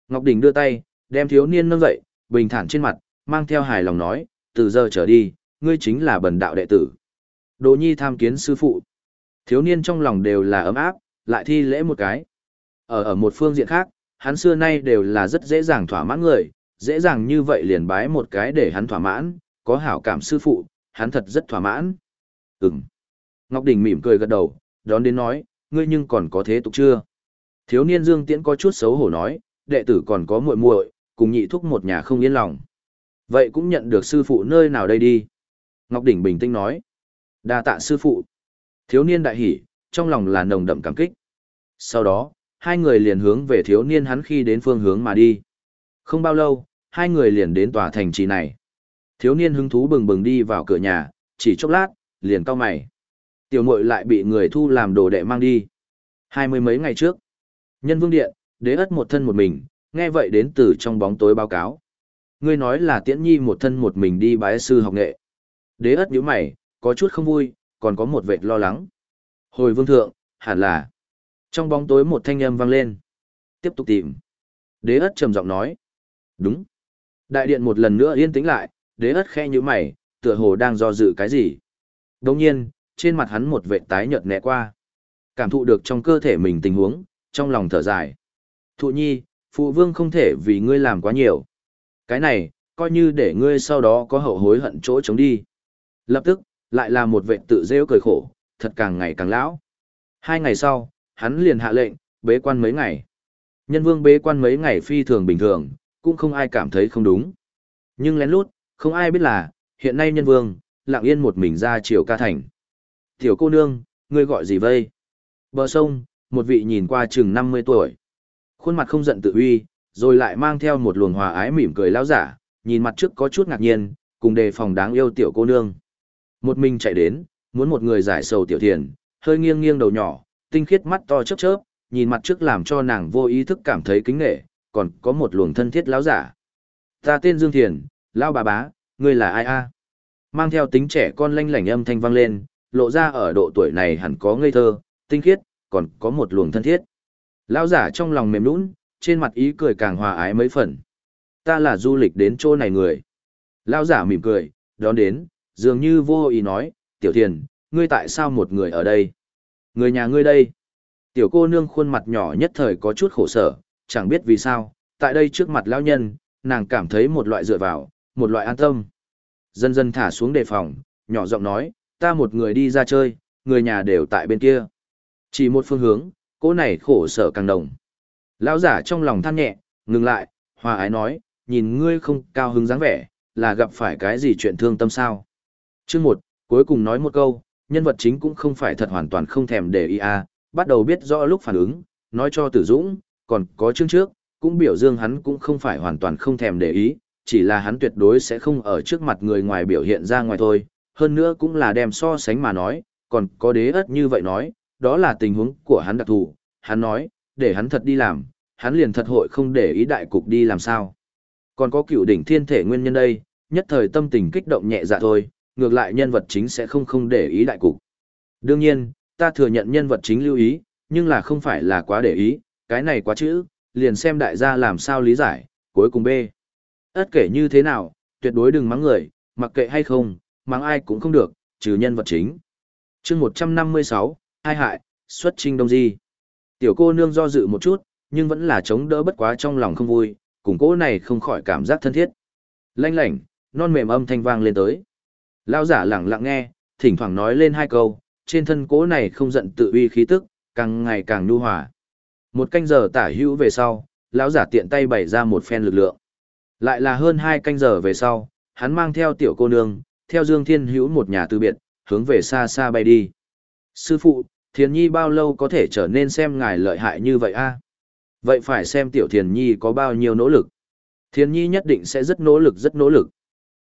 Ngọc Đình đưa tay, đem thiếu niên nâng dậy, bình thản trên mặt, mang theo hài lòng nói, từ giờ trở đi, ngươi chính là bần đạo đệ tử. Đồ nhi tham kiến sư phụ. Thiếu niên trong lòng đều là ấm áp, lại thi lễ một cái. Ở ở một phương diện khác, hắn xưa nay đều là rất dễ dàng thỏa mãn người, dễ dàng như vậy liền bái một cái để hắn thỏa mãn, có hảo cảm sư phụ, hắn thật rất thỏa mãn. Ừm. Ngọc Đình mỉm cười gật đầu, đón đến nói, ngươi nhưng còn có thế tục chưa? Thiếu niên Dương Tiễn có chút xấu hổ nói, đệ tử còn có muội muội, cùng nhị thúc một nhà không yên lòng. Vậy cũng nhận được sư phụ nơi nào đây đi? Ngọc Đỉnh bình tĩnh nói. đa tạ sư phụ. Thiếu niên đại hỉ, trong lòng là nồng đậm cảm kích. Sau đó, hai người liền hướng về thiếu niên hắn khi đến phương hướng mà đi. Không bao lâu, hai người liền đến tòa thành trì này. Thiếu niên hứng thú bừng bừng đi vào cửa nhà, chỉ chốc lát, liền cau mày. Tiểu muội lại bị người thu làm đồ đệ mang đi. Hai mươi mấy ngày trước, nhân vương điện, đế ất một thân một mình, nghe vậy đến từ trong bóng tối báo cáo. Ngươi nói là tiễn nhi một thân một mình đi bái sư học nghệ. Đế ất nhíu mày, có chút không vui, còn có một vệt lo lắng. Hồi vương thượng, hẳn là. Trong bóng tối một thanh âm vang lên. Tiếp tục tìm. Đế ất trầm giọng nói. Đúng. Đại điện một lần nữa yên tĩnh lại, đế ất khe như mày, tựa hồ đang do dự cái gì. Đồng nhiên, trên mặt hắn một vệt tái nhợt nẹ qua. Cảm thụ được trong cơ thể mình tình huống, trong lòng thở dài. Thụ nhi, phụ vương không thể vì ngươi làm quá nhiều. Cái này, coi như để ngươi sau đó có hậu hối hận chỗ chống đi. Lập tức, lại là một vệ tự rêu cười khổ, thật càng ngày càng lão. Hai ngày sau, hắn liền hạ lệnh, bế quan mấy ngày. Nhân vương bế quan mấy ngày phi thường bình thường, cũng không ai cảm thấy không đúng. Nhưng lén lút, không ai biết là, hiện nay nhân vương, lặng yên một mình ra triều ca thành. Tiểu cô nương, ngươi gọi gì vây? Bờ sông, một vị nhìn qua chừng 50 tuổi. Khuôn mặt không giận tự uy, rồi lại mang theo một luồng hòa ái mỉm cười lão giả, nhìn mặt trước có chút ngạc nhiên, cùng đề phòng đáng yêu tiểu cô nương. Một mình chạy đến, muốn một người giải sầu tiểu thiền, hơi nghiêng nghiêng đầu nhỏ, tinh khiết mắt to chớp chớp, nhìn mặt trước làm cho nàng vô ý thức cảm thấy kính nể, còn có một luồng thân thiết lão giả. Ta tên Dương Thiền, lão bà bá, ngươi là ai a? Mang theo tính trẻ con lanh lảnh âm thanh vang lên, lộ ra ở độ tuổi này hẳn có ngây thơ, tinh khiết, còn có một luồng thân thiết. Lão giả trong lòng mềm nũng, trên mặt ý cười càng hòa ái mấy phần. Ta là du lịch đến chỗ này người. Lão giả mỉm cười, đón đến, dường như vô ý nói, tiểu thiền, ngươi tại sao một người ở đây? Người nhà ngươi đây? Tiểu cô nương khuôn mặt nhỏ nhất thời có chút khổ sở, chẳng biết vì sao, tại đây trước mặt lão nhân, nàng cảm thấy một loại dựa vào, một loại an tâm. Dần dần thả xuống đề phòng, nhỏ giọng nói, ta một người đi ra chơi, người nhà đều tại bên kia. Chỉ một phương hướng, cô này khổ sở càng đồng. Lão giả trong lòng than nhẹ, ngừng lại, hòa ái nói, nhìn ngươi không cao hứng dáng vẻ, là gặp phải cái gì chuyện thương tâm sao. Chương một, cuối cùng nói một câu, nhân vật chính cũng không phải thật hoàn toàn không thèm để ý à, bắt đầu biết rõ lúc phản ứng, nói cho Tử Dũng, còn có chương trước, cũng biểu dương hắn cũng không phải hoàn toàn không thèm để ý, chỉ là hắn tuyệt đối sẽ không ở trước mặt người ngoài biểu hiện ra ngoài thôi, hơn nữa cũng là đem so sánh mà nói, còn có đế ất như vậy nói, đó là tình huống của hắn đặc thù, hắn nói, để hắn thật đi làm, hắn liền thật hội không để ý đại cục đi làm sao. Còn có cựu đỉnh thiên thể nguyên nhân đây, nhất thời tâm tình kích động nhẹ dạ thôi, ngược lại nhân vật chính sẽ không không để ý đại cục. Đương nhiên, ta thừa nhận nhân vật chính lưu ý, nhưng là không phải là quá để ý, cái này quá chữ, liền xem đại gia làm sao lý giải, cuối cùng B. Ất kể như thế nào, tuyệt đối đừng mắng người, mặc kệ hay không, mắng ai cũng không được, trừ nhân vật chính. chương 156, hai hại, xuất trinh đông di. Tiểu cô nương do dự một chút, nhưng vẫn là chống đỡ bất quá trong lòng không vui, cùng cô này không khỏi cảm giác thân thiết. Lanh lảnh, non mềm âm thanh vang lên tới. Lao giả lặng lặng nghe, thỉnh thoảng nói lên hai câu, trên thân cố này không giận tự uy khí tức, càng ngày càng nhu hòa. Một canh giờ tả hữu về sau, lão giả tiện tay bày ra một phen lực lượng. Lại là hơn hai canh giờ về sau, hắn mang theo tiểu cô nương, theo Dương Thiên Hữu một nhà từ biệt, hướng về xa xa bay đi. Sư phụ, Thiền Nhi bao lâu có thể trở nên xem ngài lợi hại như vậy a? Vậy phải xem tiểu Thiền Nhi có bao nhiêu nỗ lực. Thiền Nhi nhất định sẽ rất nỗ lực rất nỗ lực.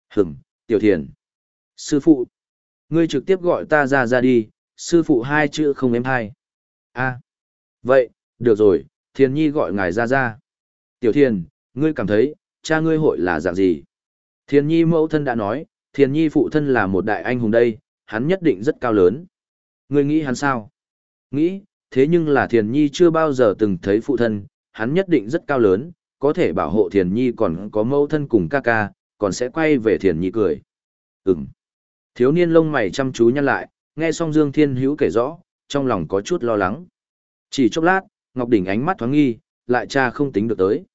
Hửm, tiểu Thiền. Sư phụ, ngươi trực tiếp gọi ta ra ra đi, sư phụ hai chữ không em hai. a vậy, được rồi, Thiền Nhi gọi ngài ra ra. Tiểu Thiền, ngươi cảm thấy, cha ngươi hội là dạng gì? Thiền Nhi mẫu thân đã nói, Thiền Nhi phụ thân là một đại anh hùng đây, hắn nhất định rất cao lớn. Ngươi nghĩ hắn sao? Nghĩ, thế nhưng là Thiền Nhi chưa bao giờ từng thấy phụ thân, hắn nhất định rất cao lớn, có thể bảo hộ Thiền Nhi còn có mẫu thân cùng ca ca, còn sẽ quay về Thiền Nhi cười. Ừm. Thiếu niên lông mày chăm chú nhăn lại, nghe xong Dương Thiên Hữu kể rõ, trong lòng có chút lo lắng. Chỉ chốc lát, Ngọc Đỉnh ánh mắt thoáng nghi, lại cha không tính được tới.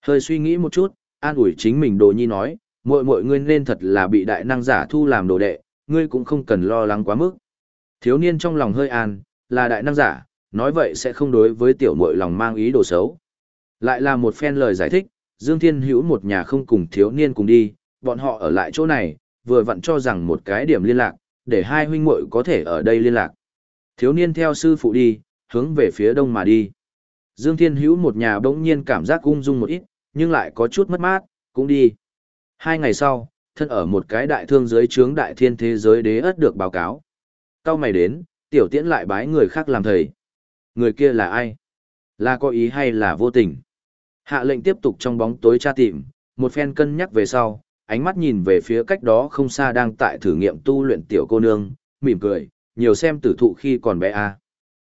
Hơi suy nghĩ một chút, an ủi chính mình đồ nhi nói, muội muội ngươi nên thật là bị đại năng giả thu làm đồ đệ, ngươi cũng không cần lo lắng quá mức. Thiếu niên trong lòng hơi an, là đại năng giả, nói vậy sẽ không đối với tiểu muội lòng mang ý đồ xấu. Lại là một phen lời giải thích, Dương Thiên Hữu một nhà không cùng thiếu niên cùng đi, bọn họ ở lại chỗ này, vừa vặn cho rằng một cái điểm liên lạc, để hai huynh muội có thể ở đây liên lạc. Thiếu niên theo sư phụ đi, hướng về phía đông mà đi. Dương Thiên Hữu một nhà bỗng nhiên cảm giác ung dung một ít, nhưng lại có chút mất mát, cũng đi. Hai ngày sau, thân ở một cái đại thương giới trướng đại thiên thế giới đế ất được báo cáo. Cao mày đến, tiểu tiễn lại bái người khác làm thầy. Người kia là ai? Là có ý hay là vô tình? Hạ lệnh tiếp tục trong bóng tối tra tìm, một phen cân nhắc về sau, ánh mắt nhìn về phía cách đó không xa đang tại thử nghiệm tu luyện tiểu cô nương, mỉm cười, nhiều xem tử thụ khi còn bé a.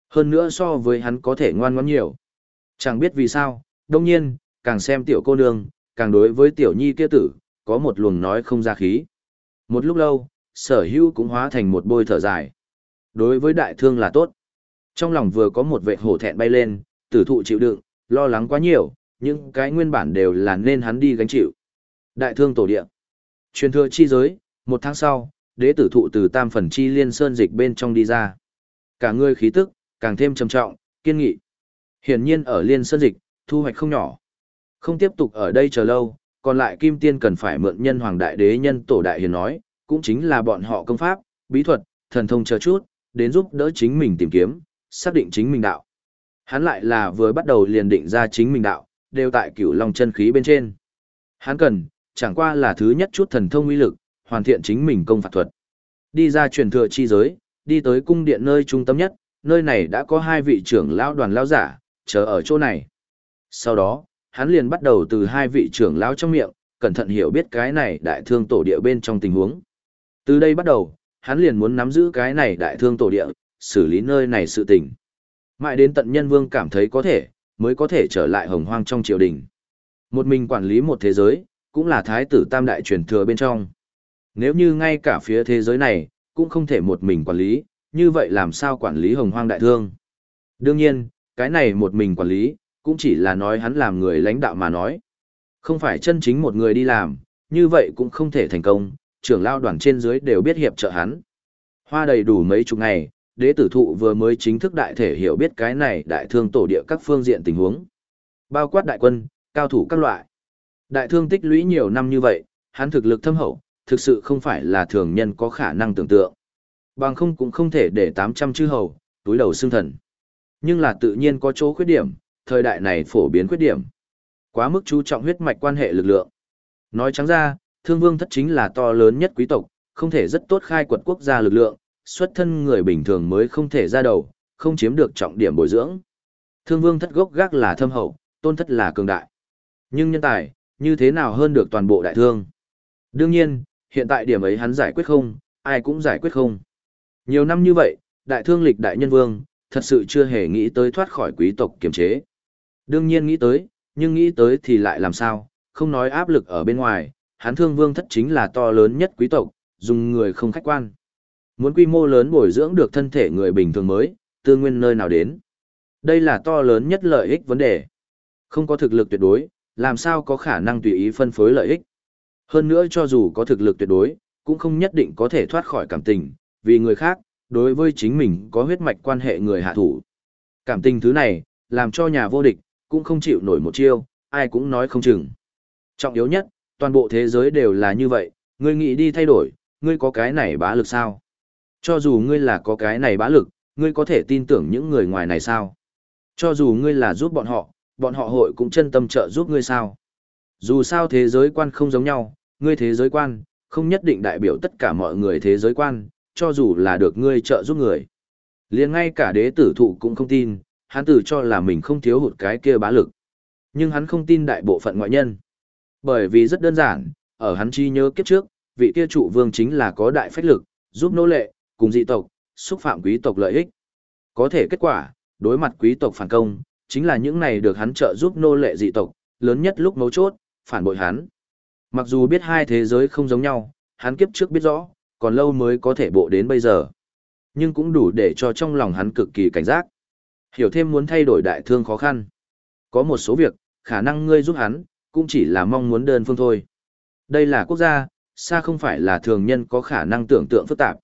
Hơn nữa so với hắn có thể ngoan ngoãn nhiều. Chẳng biết vì sao, đông nhiên, càng xem tiểu cô nương, càng đối với tiểu nhi kia tử, có một luồng nói không ra khí. Một lúc lâu, sở hữu cũng hóa thành một bôi thở dài. Đối với đại thương là tốt. Trong lòng vừa có một vệ hổ thẹn bay lên, tử thụ chịu đựng, lo lắng quá nhiều, những cái nguyên bản đều là nên hắn đi gánh chịu. Đại thương tổ địa. Truyền thừa chi giới, một tháng sau, đế tử thụ từ tam phần chi liên sơn dịch bên trong đi ra. Cả người khí tức, càng thêm trầm trọng, kiên nghị. Hiển nhiên ở liên sơn dịch, thu hoạch không nhỏ. Không tiếp tục ở đây chờ lâu, còn lại kim tiên cần phải mượn nhân hoàng đại đế nhân tổ đại hiền nói, cũng chính là bọn họ công pháp, bí thuật, thần thông chờ chút, đến giúp đỡ chính mình tìm kiếm, xác định chính mình đạo. Hắn lại là vừa bắt đầu liền định ra chính mình đạo, đều tại cửu long chân khí bên trên. Hắn cần, chẳng qua là thứ nhất chút thần thông uy lực, hoàn thiện chính mình công phạt thuật. Đi ra truyền thừa chi giới, đi tới cung điện nơi trung tâm nhất, nơi này đã có hai vị trưởng lão đoàn lão giả, chờ ở chỗ này. Sau đó, hắn liền bắt đầu từ hai vị trưởng lão trong miệng, cẩn thận hiểu biết cái này đại thương tổ địa bên trong tình huống. Từ đây bắt đầu, hắn liền muốn nắm giữ cái này đại thương tổ địa, xử lý nơi này sự tình. Mãi đến tận nhân vương cảm thấy có thể, mới có thể trở lại hồng hoang trong triều đình. Một mình quản lý một thế giới, cũng là thái tử tam đại truyền thừa bên trong. Nếu như ngay cả phía thế giới này, cũng không thể một mình quản lý, như vậy làm sao quản lý hồng hoang đại thương? Đương nhiên, cái này một mình quản lý, cũng chỉ là nói hắn làm người lãnh đạo mà nói. Không phải chân chính một người đi làm, như vậy cũng không thể thành công, trưởng lao đoàn trên dưới đều biết hiệp trợ hắn. Hoa đầy đủ mấy chục ngày, đế tử thụ vừa mới chính thức đại thể hiểu biết cái này đại thương tổ địa các phương diện tình huống. Bao quát đại quân, cao thủ các loại. Đại thương tích lũy nhiều năm như vậy, hắn thực lực thâm hậu, thực sự không phải là thường nhân có khả năng tưởng tượng. Bằng không cũng không thể để 800 chư hầu, túi đầu xương thần. Nhưng là tự nhiên có chỗ khuyết điểm, thời đại này phổ biến khuyết điểm. Quá mức chú trọng huyết mạch quan hệ lực lượng. Nói trắng ra, thương vương thất chính là to lớn nhất quý tộc, không thể rất tốt khai quật quốc gia lực lượng, xuất thân người bình thường mới không thể ra đầu, không chiếm được trọng điểm bồi dưỡng. Thương vương thất gốc gác là thâm hậu, tôn thất là cường đại. Nhưng nhân tài, như thế nào hơn được toàn bộ đại thương? Đương nhiên, hiện tại điểm ấy hắn giải quyết không, ai cũng giải quyết không. Nhiều năm như vậy, đại thương lịch đại nhân vương, thật sự chưa hề nghĩ tới thoát khỏi quý tộc kiềm chế. Đương nhiên nghĩ tới, nhưng nghĩ tới thì lại làm sao, không nói áp lực ở bên ngoài, hắn thương vương thất chính là to lớn nhất quý tộc, dùng người không khách quan. Muốn quy mô lớn bồi dưỡng được thân thể người bình thường mới, tư nguyên nơi nào đến. Đây là to lớn nhất lợi ích vấn đề. Không có thực lực tuyệt đối, làm sao có khả năng tùy ý phân phối lợi ích. Hơn nữa cho dù có thực lực tuyệt đối, cũng không nhất định có thể thoát khỏi cảm tình, vì người khác, đối với chính mình có huyết mạch quan hệ người hạ thủ. Cảm tình thứ này, làm cho nhà vô địch, cũng không chịu nổi một chiêu, ai cũng nói không chừng. Trọng yếu nhất, toàn bộ thế giới đều là như vậy, ngươi nghĩ đi thay đổi, ngươi có cái này bá lực sao? Cho dù ngươi là có cái này bá lực, ngươi có thể tin tưởng những người ngoài này sao? Cho dù ngươi là giúp bọn họ, bọn họ hội cũng chân tâm trợ giúp ngươi sao? Dù sao thế giới quan không giống nhau, ngươi thế giới quan, không nhất định đại biểu tất cả mọi người thế giới quan, cho dù là được ngươi trợ giúp người. liền ngay cả đế tử thụ cũng không tin, hắn tự cho là mình không thiếu hụt cái kia bá lực. Nhưng hắn không tin đại bộ phận ngoại nhân. Bởi vì rất đơn giản, ở hắn chi nhớ kiếp trước, vị kia trụ vương chính là có đại phách lực, giúp nô lệ, cùng dị tộc, xúc phạm quý tộc lợi ích. Có thể kết quả, đối mặt quý tộc phản công, chính là những này được hắn trợ giúp nô lệ dị tộc, lớn nhất lúc mấu chốt, phản bội hắn. Mặc dù biết hai thế giới không giống nhau, hắn kiếp trước biết rõ, còn lâu mới có thể bộ đến bây giờ. Nhưng cũng đủ để cho trong lòng hắn cực kỳ cảnh giác. Hiểu thêm muốn thay đổi đại thương khó khăn. Có một số việc, khả năng ngươi giúp hắn, cũng chỉ là mong muốn đơn phương thôi. Đây là quốc gia, xa không phải là thường nhân có khả năng tưởng tượng phức tạp.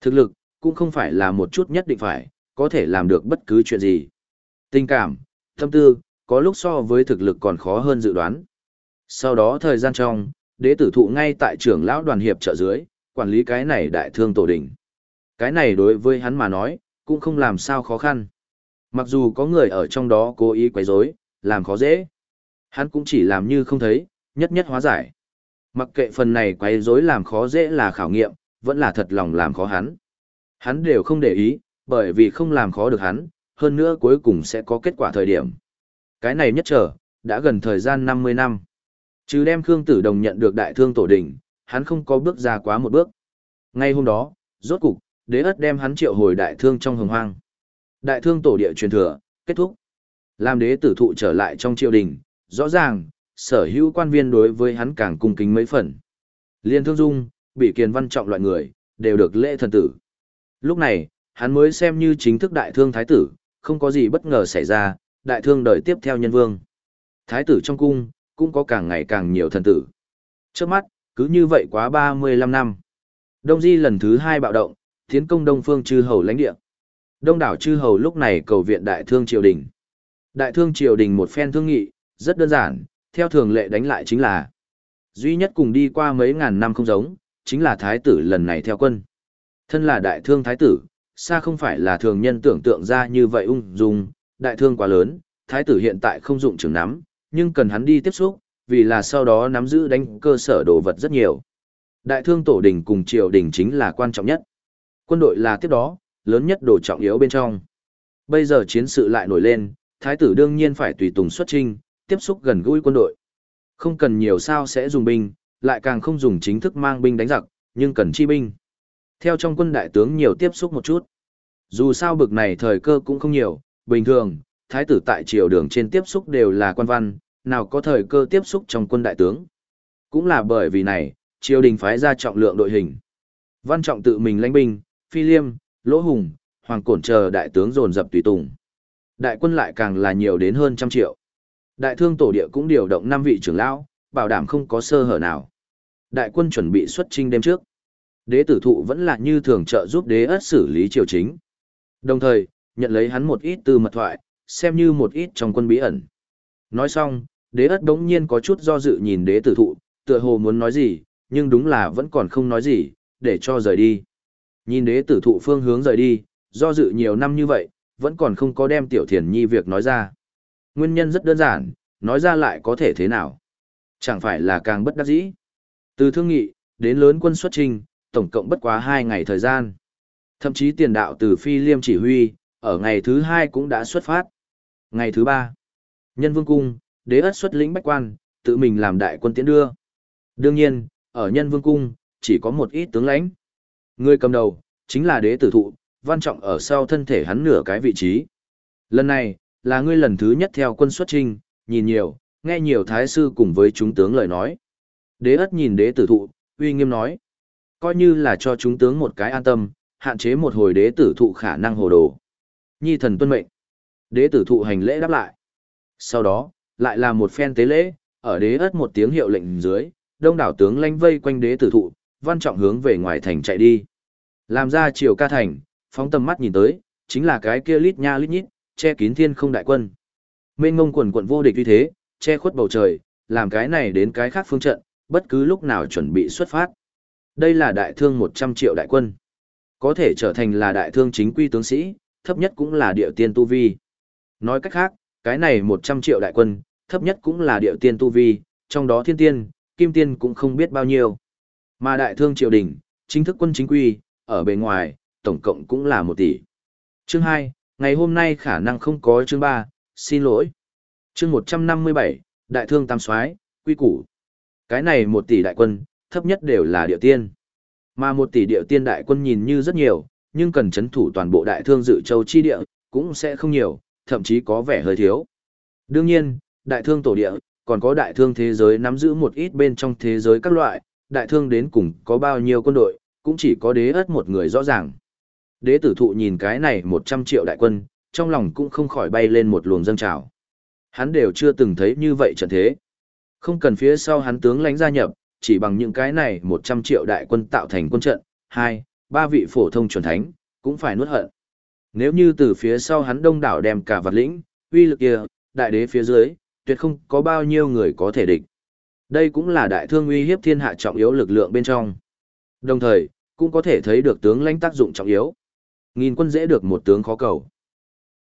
Thực lực, cũng không phải là một chút nhất định phải, có thể làm được bất cứ chuyện gì. Tình cảm, tâm tư, có lúc so với thực lực còn khó hơn dự đoán. Sau đó thời gian trong, đế tử thụ ngay tại trưởng lão đoàn hiệp trợ dưới, quản lý cái này đại thương tổ đỉnh. Cái này đối với hắn mà nói, cũng không làm sao khó khăn. Mặc dù có người ở trong đó cố ý quấy rối, làm khó dễ. Hắn cũng chỉ làm như không thấy, nhất nhất hóa giải. Mặc kệ phần này quấy rối làm khó dễ là khảo nghiệm, vẫn là thật lòng làm khó hắn. Hắn đều không để ý, bởi vì không làm khó được hắn, hơn nữa cuối cùng sẽ có kết quả thời điểm. Cái này nhất trở, đã gần thời gian 50 năm. Chứ đem Khương Tử Đồng nhận được đại thương tổ đỉnh, hắn không có bước ra quá một bước. Ngay hôm đó, rốt cục, đế ất đem hắn triệu hồi đại thương trong hồng hoang. Đại thương tổ địa truyền thừa, kết thúc. Làm đế tử thụ trở lại trong triều đình, rõ ràng, sở hữu quan viên đối với hắn càng cung kính mấy phần. Liên thương dung, bị kiền văn trọng loại người, đều được lễ thần tử. Lúc này, hắn mới xem như chính thức đại thương thái tử, không có gì bất ngờ xảy ra, đại thương đợi tiếp theo nhân vương. Thái tử trong cung, cũng có càng ngày càng nhiều thần tử. Trước mắt, cứ như vậy quá 35 năm. Đông Di lần thứ hai bạo động, tiến công Đông Phương chư hầu lãnh địa. Đông đảo chư hầu lúc này cầu viện đại thương triều đình. Đại thương triều đình một phen thương nghị, rất đơn giản, theo thường lệ đánh lại chính là duy nhất cùng đi qua mấy ngàn năm không giống, chính là thái tử lần này theo quân. Thân là đại thương thái tử, xa không phải là thường nhân tưởng tượng ra như vậy ung dung, đại thương quá lớn, thái tử hiện tại không dụng trường nắm, nhưng cần hắn đi tiếp xúc, vì là sau đó nắm giữ đánh cơ sở đồ vật rất nhiều. Đại thương tổ đình cùng triều đình chính là quan trọng nhất. Quân đội là tiếp đó, lớn nhất đồ trọng yếu bên trong. Bây giờ chiến sự lại nổi lên, thái tử đương nhiên phải tùy tùng xuất trinh, tiếp xúc gần gũi quân đội. Không cần nhiều sao sẽ dùng binh, lại càng không dùng chính thức mang binh đánh giặc, nhưng cần chi binh. Theo trong quân đại tướng nhiều tiếp xúc một chút. Dù sao bực này thời cơ cũng không nhiều, bình thường, thái tử tại triều đường trên tiếp xúc đều là quan văn, nào có thời cơ tiếp xúc trong quân đại tướng. Cũng là bởi vì này, triều đình phái ra trọng lượng đội hình. Văn trọng tự mình lãnh binh, phi liêm, lỗ hùng, hoàng cổn chờ đại tướng dồn dập tùy tùng. Đại quân lại càng là nhiều đến hơn trăm triệu. Đại thương tổ địa cũng điều động năm vị trưởng lão, bảo đảm không có sơ hở nào. Đại quân chuẩn bị xuất chinh đêm trước. Đế tử thụ vẫn là như thường trợ giúp đế ất xử lý triều chính. Đồng thời, nhận lấy hắn một ít từ mật thoại, xem như một ít trong quân bí ẩn. Nói xong, đế ất đống nhiên có chút do dự nhìn đế tử thụ, tựa hồ muốn nói gì, nhưng đúng là vẫn còn không nói gì, để cho rời đi. Nhìn đế tử thụ phương hướng rời đi, do dự nhiều năm như vậy, vẫn còn không có đem tiểu thiền nhi việc nói ra. Nguyên nhân rất đơn giản, nói ra lại có thể thế nào. Chẳng phải là càng bất đắc dĩ. Từ thương nghị, đến lớn quân xuất trình, tổng cộng bất quá 2 ngày thời gian. Thậm chí tiền đạo từ phi liêm chỉ huy, ở ngày thứ 2 cũng đã xuất phát. Ngày thứ 3, nhân vương cung, đế ất xuất lĩnh bách quan, tự mình làm đại quân tiến đưa. Đương nhiên, ở nhân vương cung, chỉ có một ít tướng lãnh. Người cầm đầu, chính là đế tử thụ, văn trọng ở sau thân thể hắn nửa cái vị trí. Lần này, là ngươi lần thứ nhất theo quân xuất trinh, nhìn nhiều, nghe nhiều thái sư cùng với chúng tướng lời nói. Đế ất nhìn đế tử thụ, uy nghiêm nói. Coi như là cho chúng tướng một cái an tâm, hạn chế một hồi đế tử thụ khả năng hồ đồ. Nhi thần tuân mệnh. Đế tử thụ hành lễ đáp lại. Sau đó, lại là một phen tế lễ, ở đế ất một tiếng hiệu lệnh dưới, đông đảo tướng lanh vây quanh đế tử thụ, văn trọng hướng về ngoài thành chạy đi. Làm ra chiều ca thành, phóng tầm mắt nhìn tới, chính là cái kia lít nha lít nhít, che kín thiên không đại quân. Mênh ngông quần quận vô địch như thế, che khuất bầu trời, làm cái này đến cái khác phương trận, bất cứ lúc nào chuẩn bị xuất phát. Đây là đại thương 100 triệu đại quân. Có thể trở thành là đại thương chính quy tướng sĩ, thấp nhất cũng là địa tiên tu vi. Nói cách khác, cái này 100 triệu đại quân, thấp nhất cũng là địa tiên tu vi, trong đó thiên tiên, kim tiên cũng không biết bao nhiêu. Mà đại thương triều đình, chính thức quân chính quy, ở bề ngoài, tổng cộng cũng là 1 tỷ. Chương 2, ngày hôm nay khả năng không có chương 3, xin lỗi. Chương 157, đại thương tam soái, quy củ. Cái này 1 tỷ đại quân, thấp nhất đều là địa tiên. Mà 1 tỷ địa tiên đại quân nhìn như rất nhiều, nhưng cần chấn thủ toàn bộ đại thương dự châu chi địa, cũng sẽ không nhiều, thậm chí có vẻ hơi thiếu. Đương nhiên, đại thương tổ địa, còn có đại thương thế giới nắm giữ một ít bên trong thế giới các loại, đại thương đến cùng có bao nhiêu quân đội, cũng chỉ có đế ất một người rõ ràng. Đế tử thụ nhìn cái này 100 triệu đại quân, trong lòng cũng không khỏi bay lên một luồng dâng trào. Hắn đều chưa từng thấy như vậy trận thế. Không cần phía sau hắn tướng lãnh gia nhập, chỉ bằng những cái này 100 triệu đại quân tạo thành quân trận, hai, ba vị phổ thông chuẩn thánh, cũng phải nuốt hận. Nếu như từ phía sau hắn đông đảo đem cả vật lĩnh, uy lực kia, đại đế phía dưới, tuyệt không có bao nhiêu người có thể địch. Đây cũng là đại thương uy hiếp thiên hạ trọng yếu lực lượng bên trong. Đồng thời, cũng có thể thấy được tướng lãnh tác dụng trọng yếu. Nghìn quân dễ được một tướng khó cầu.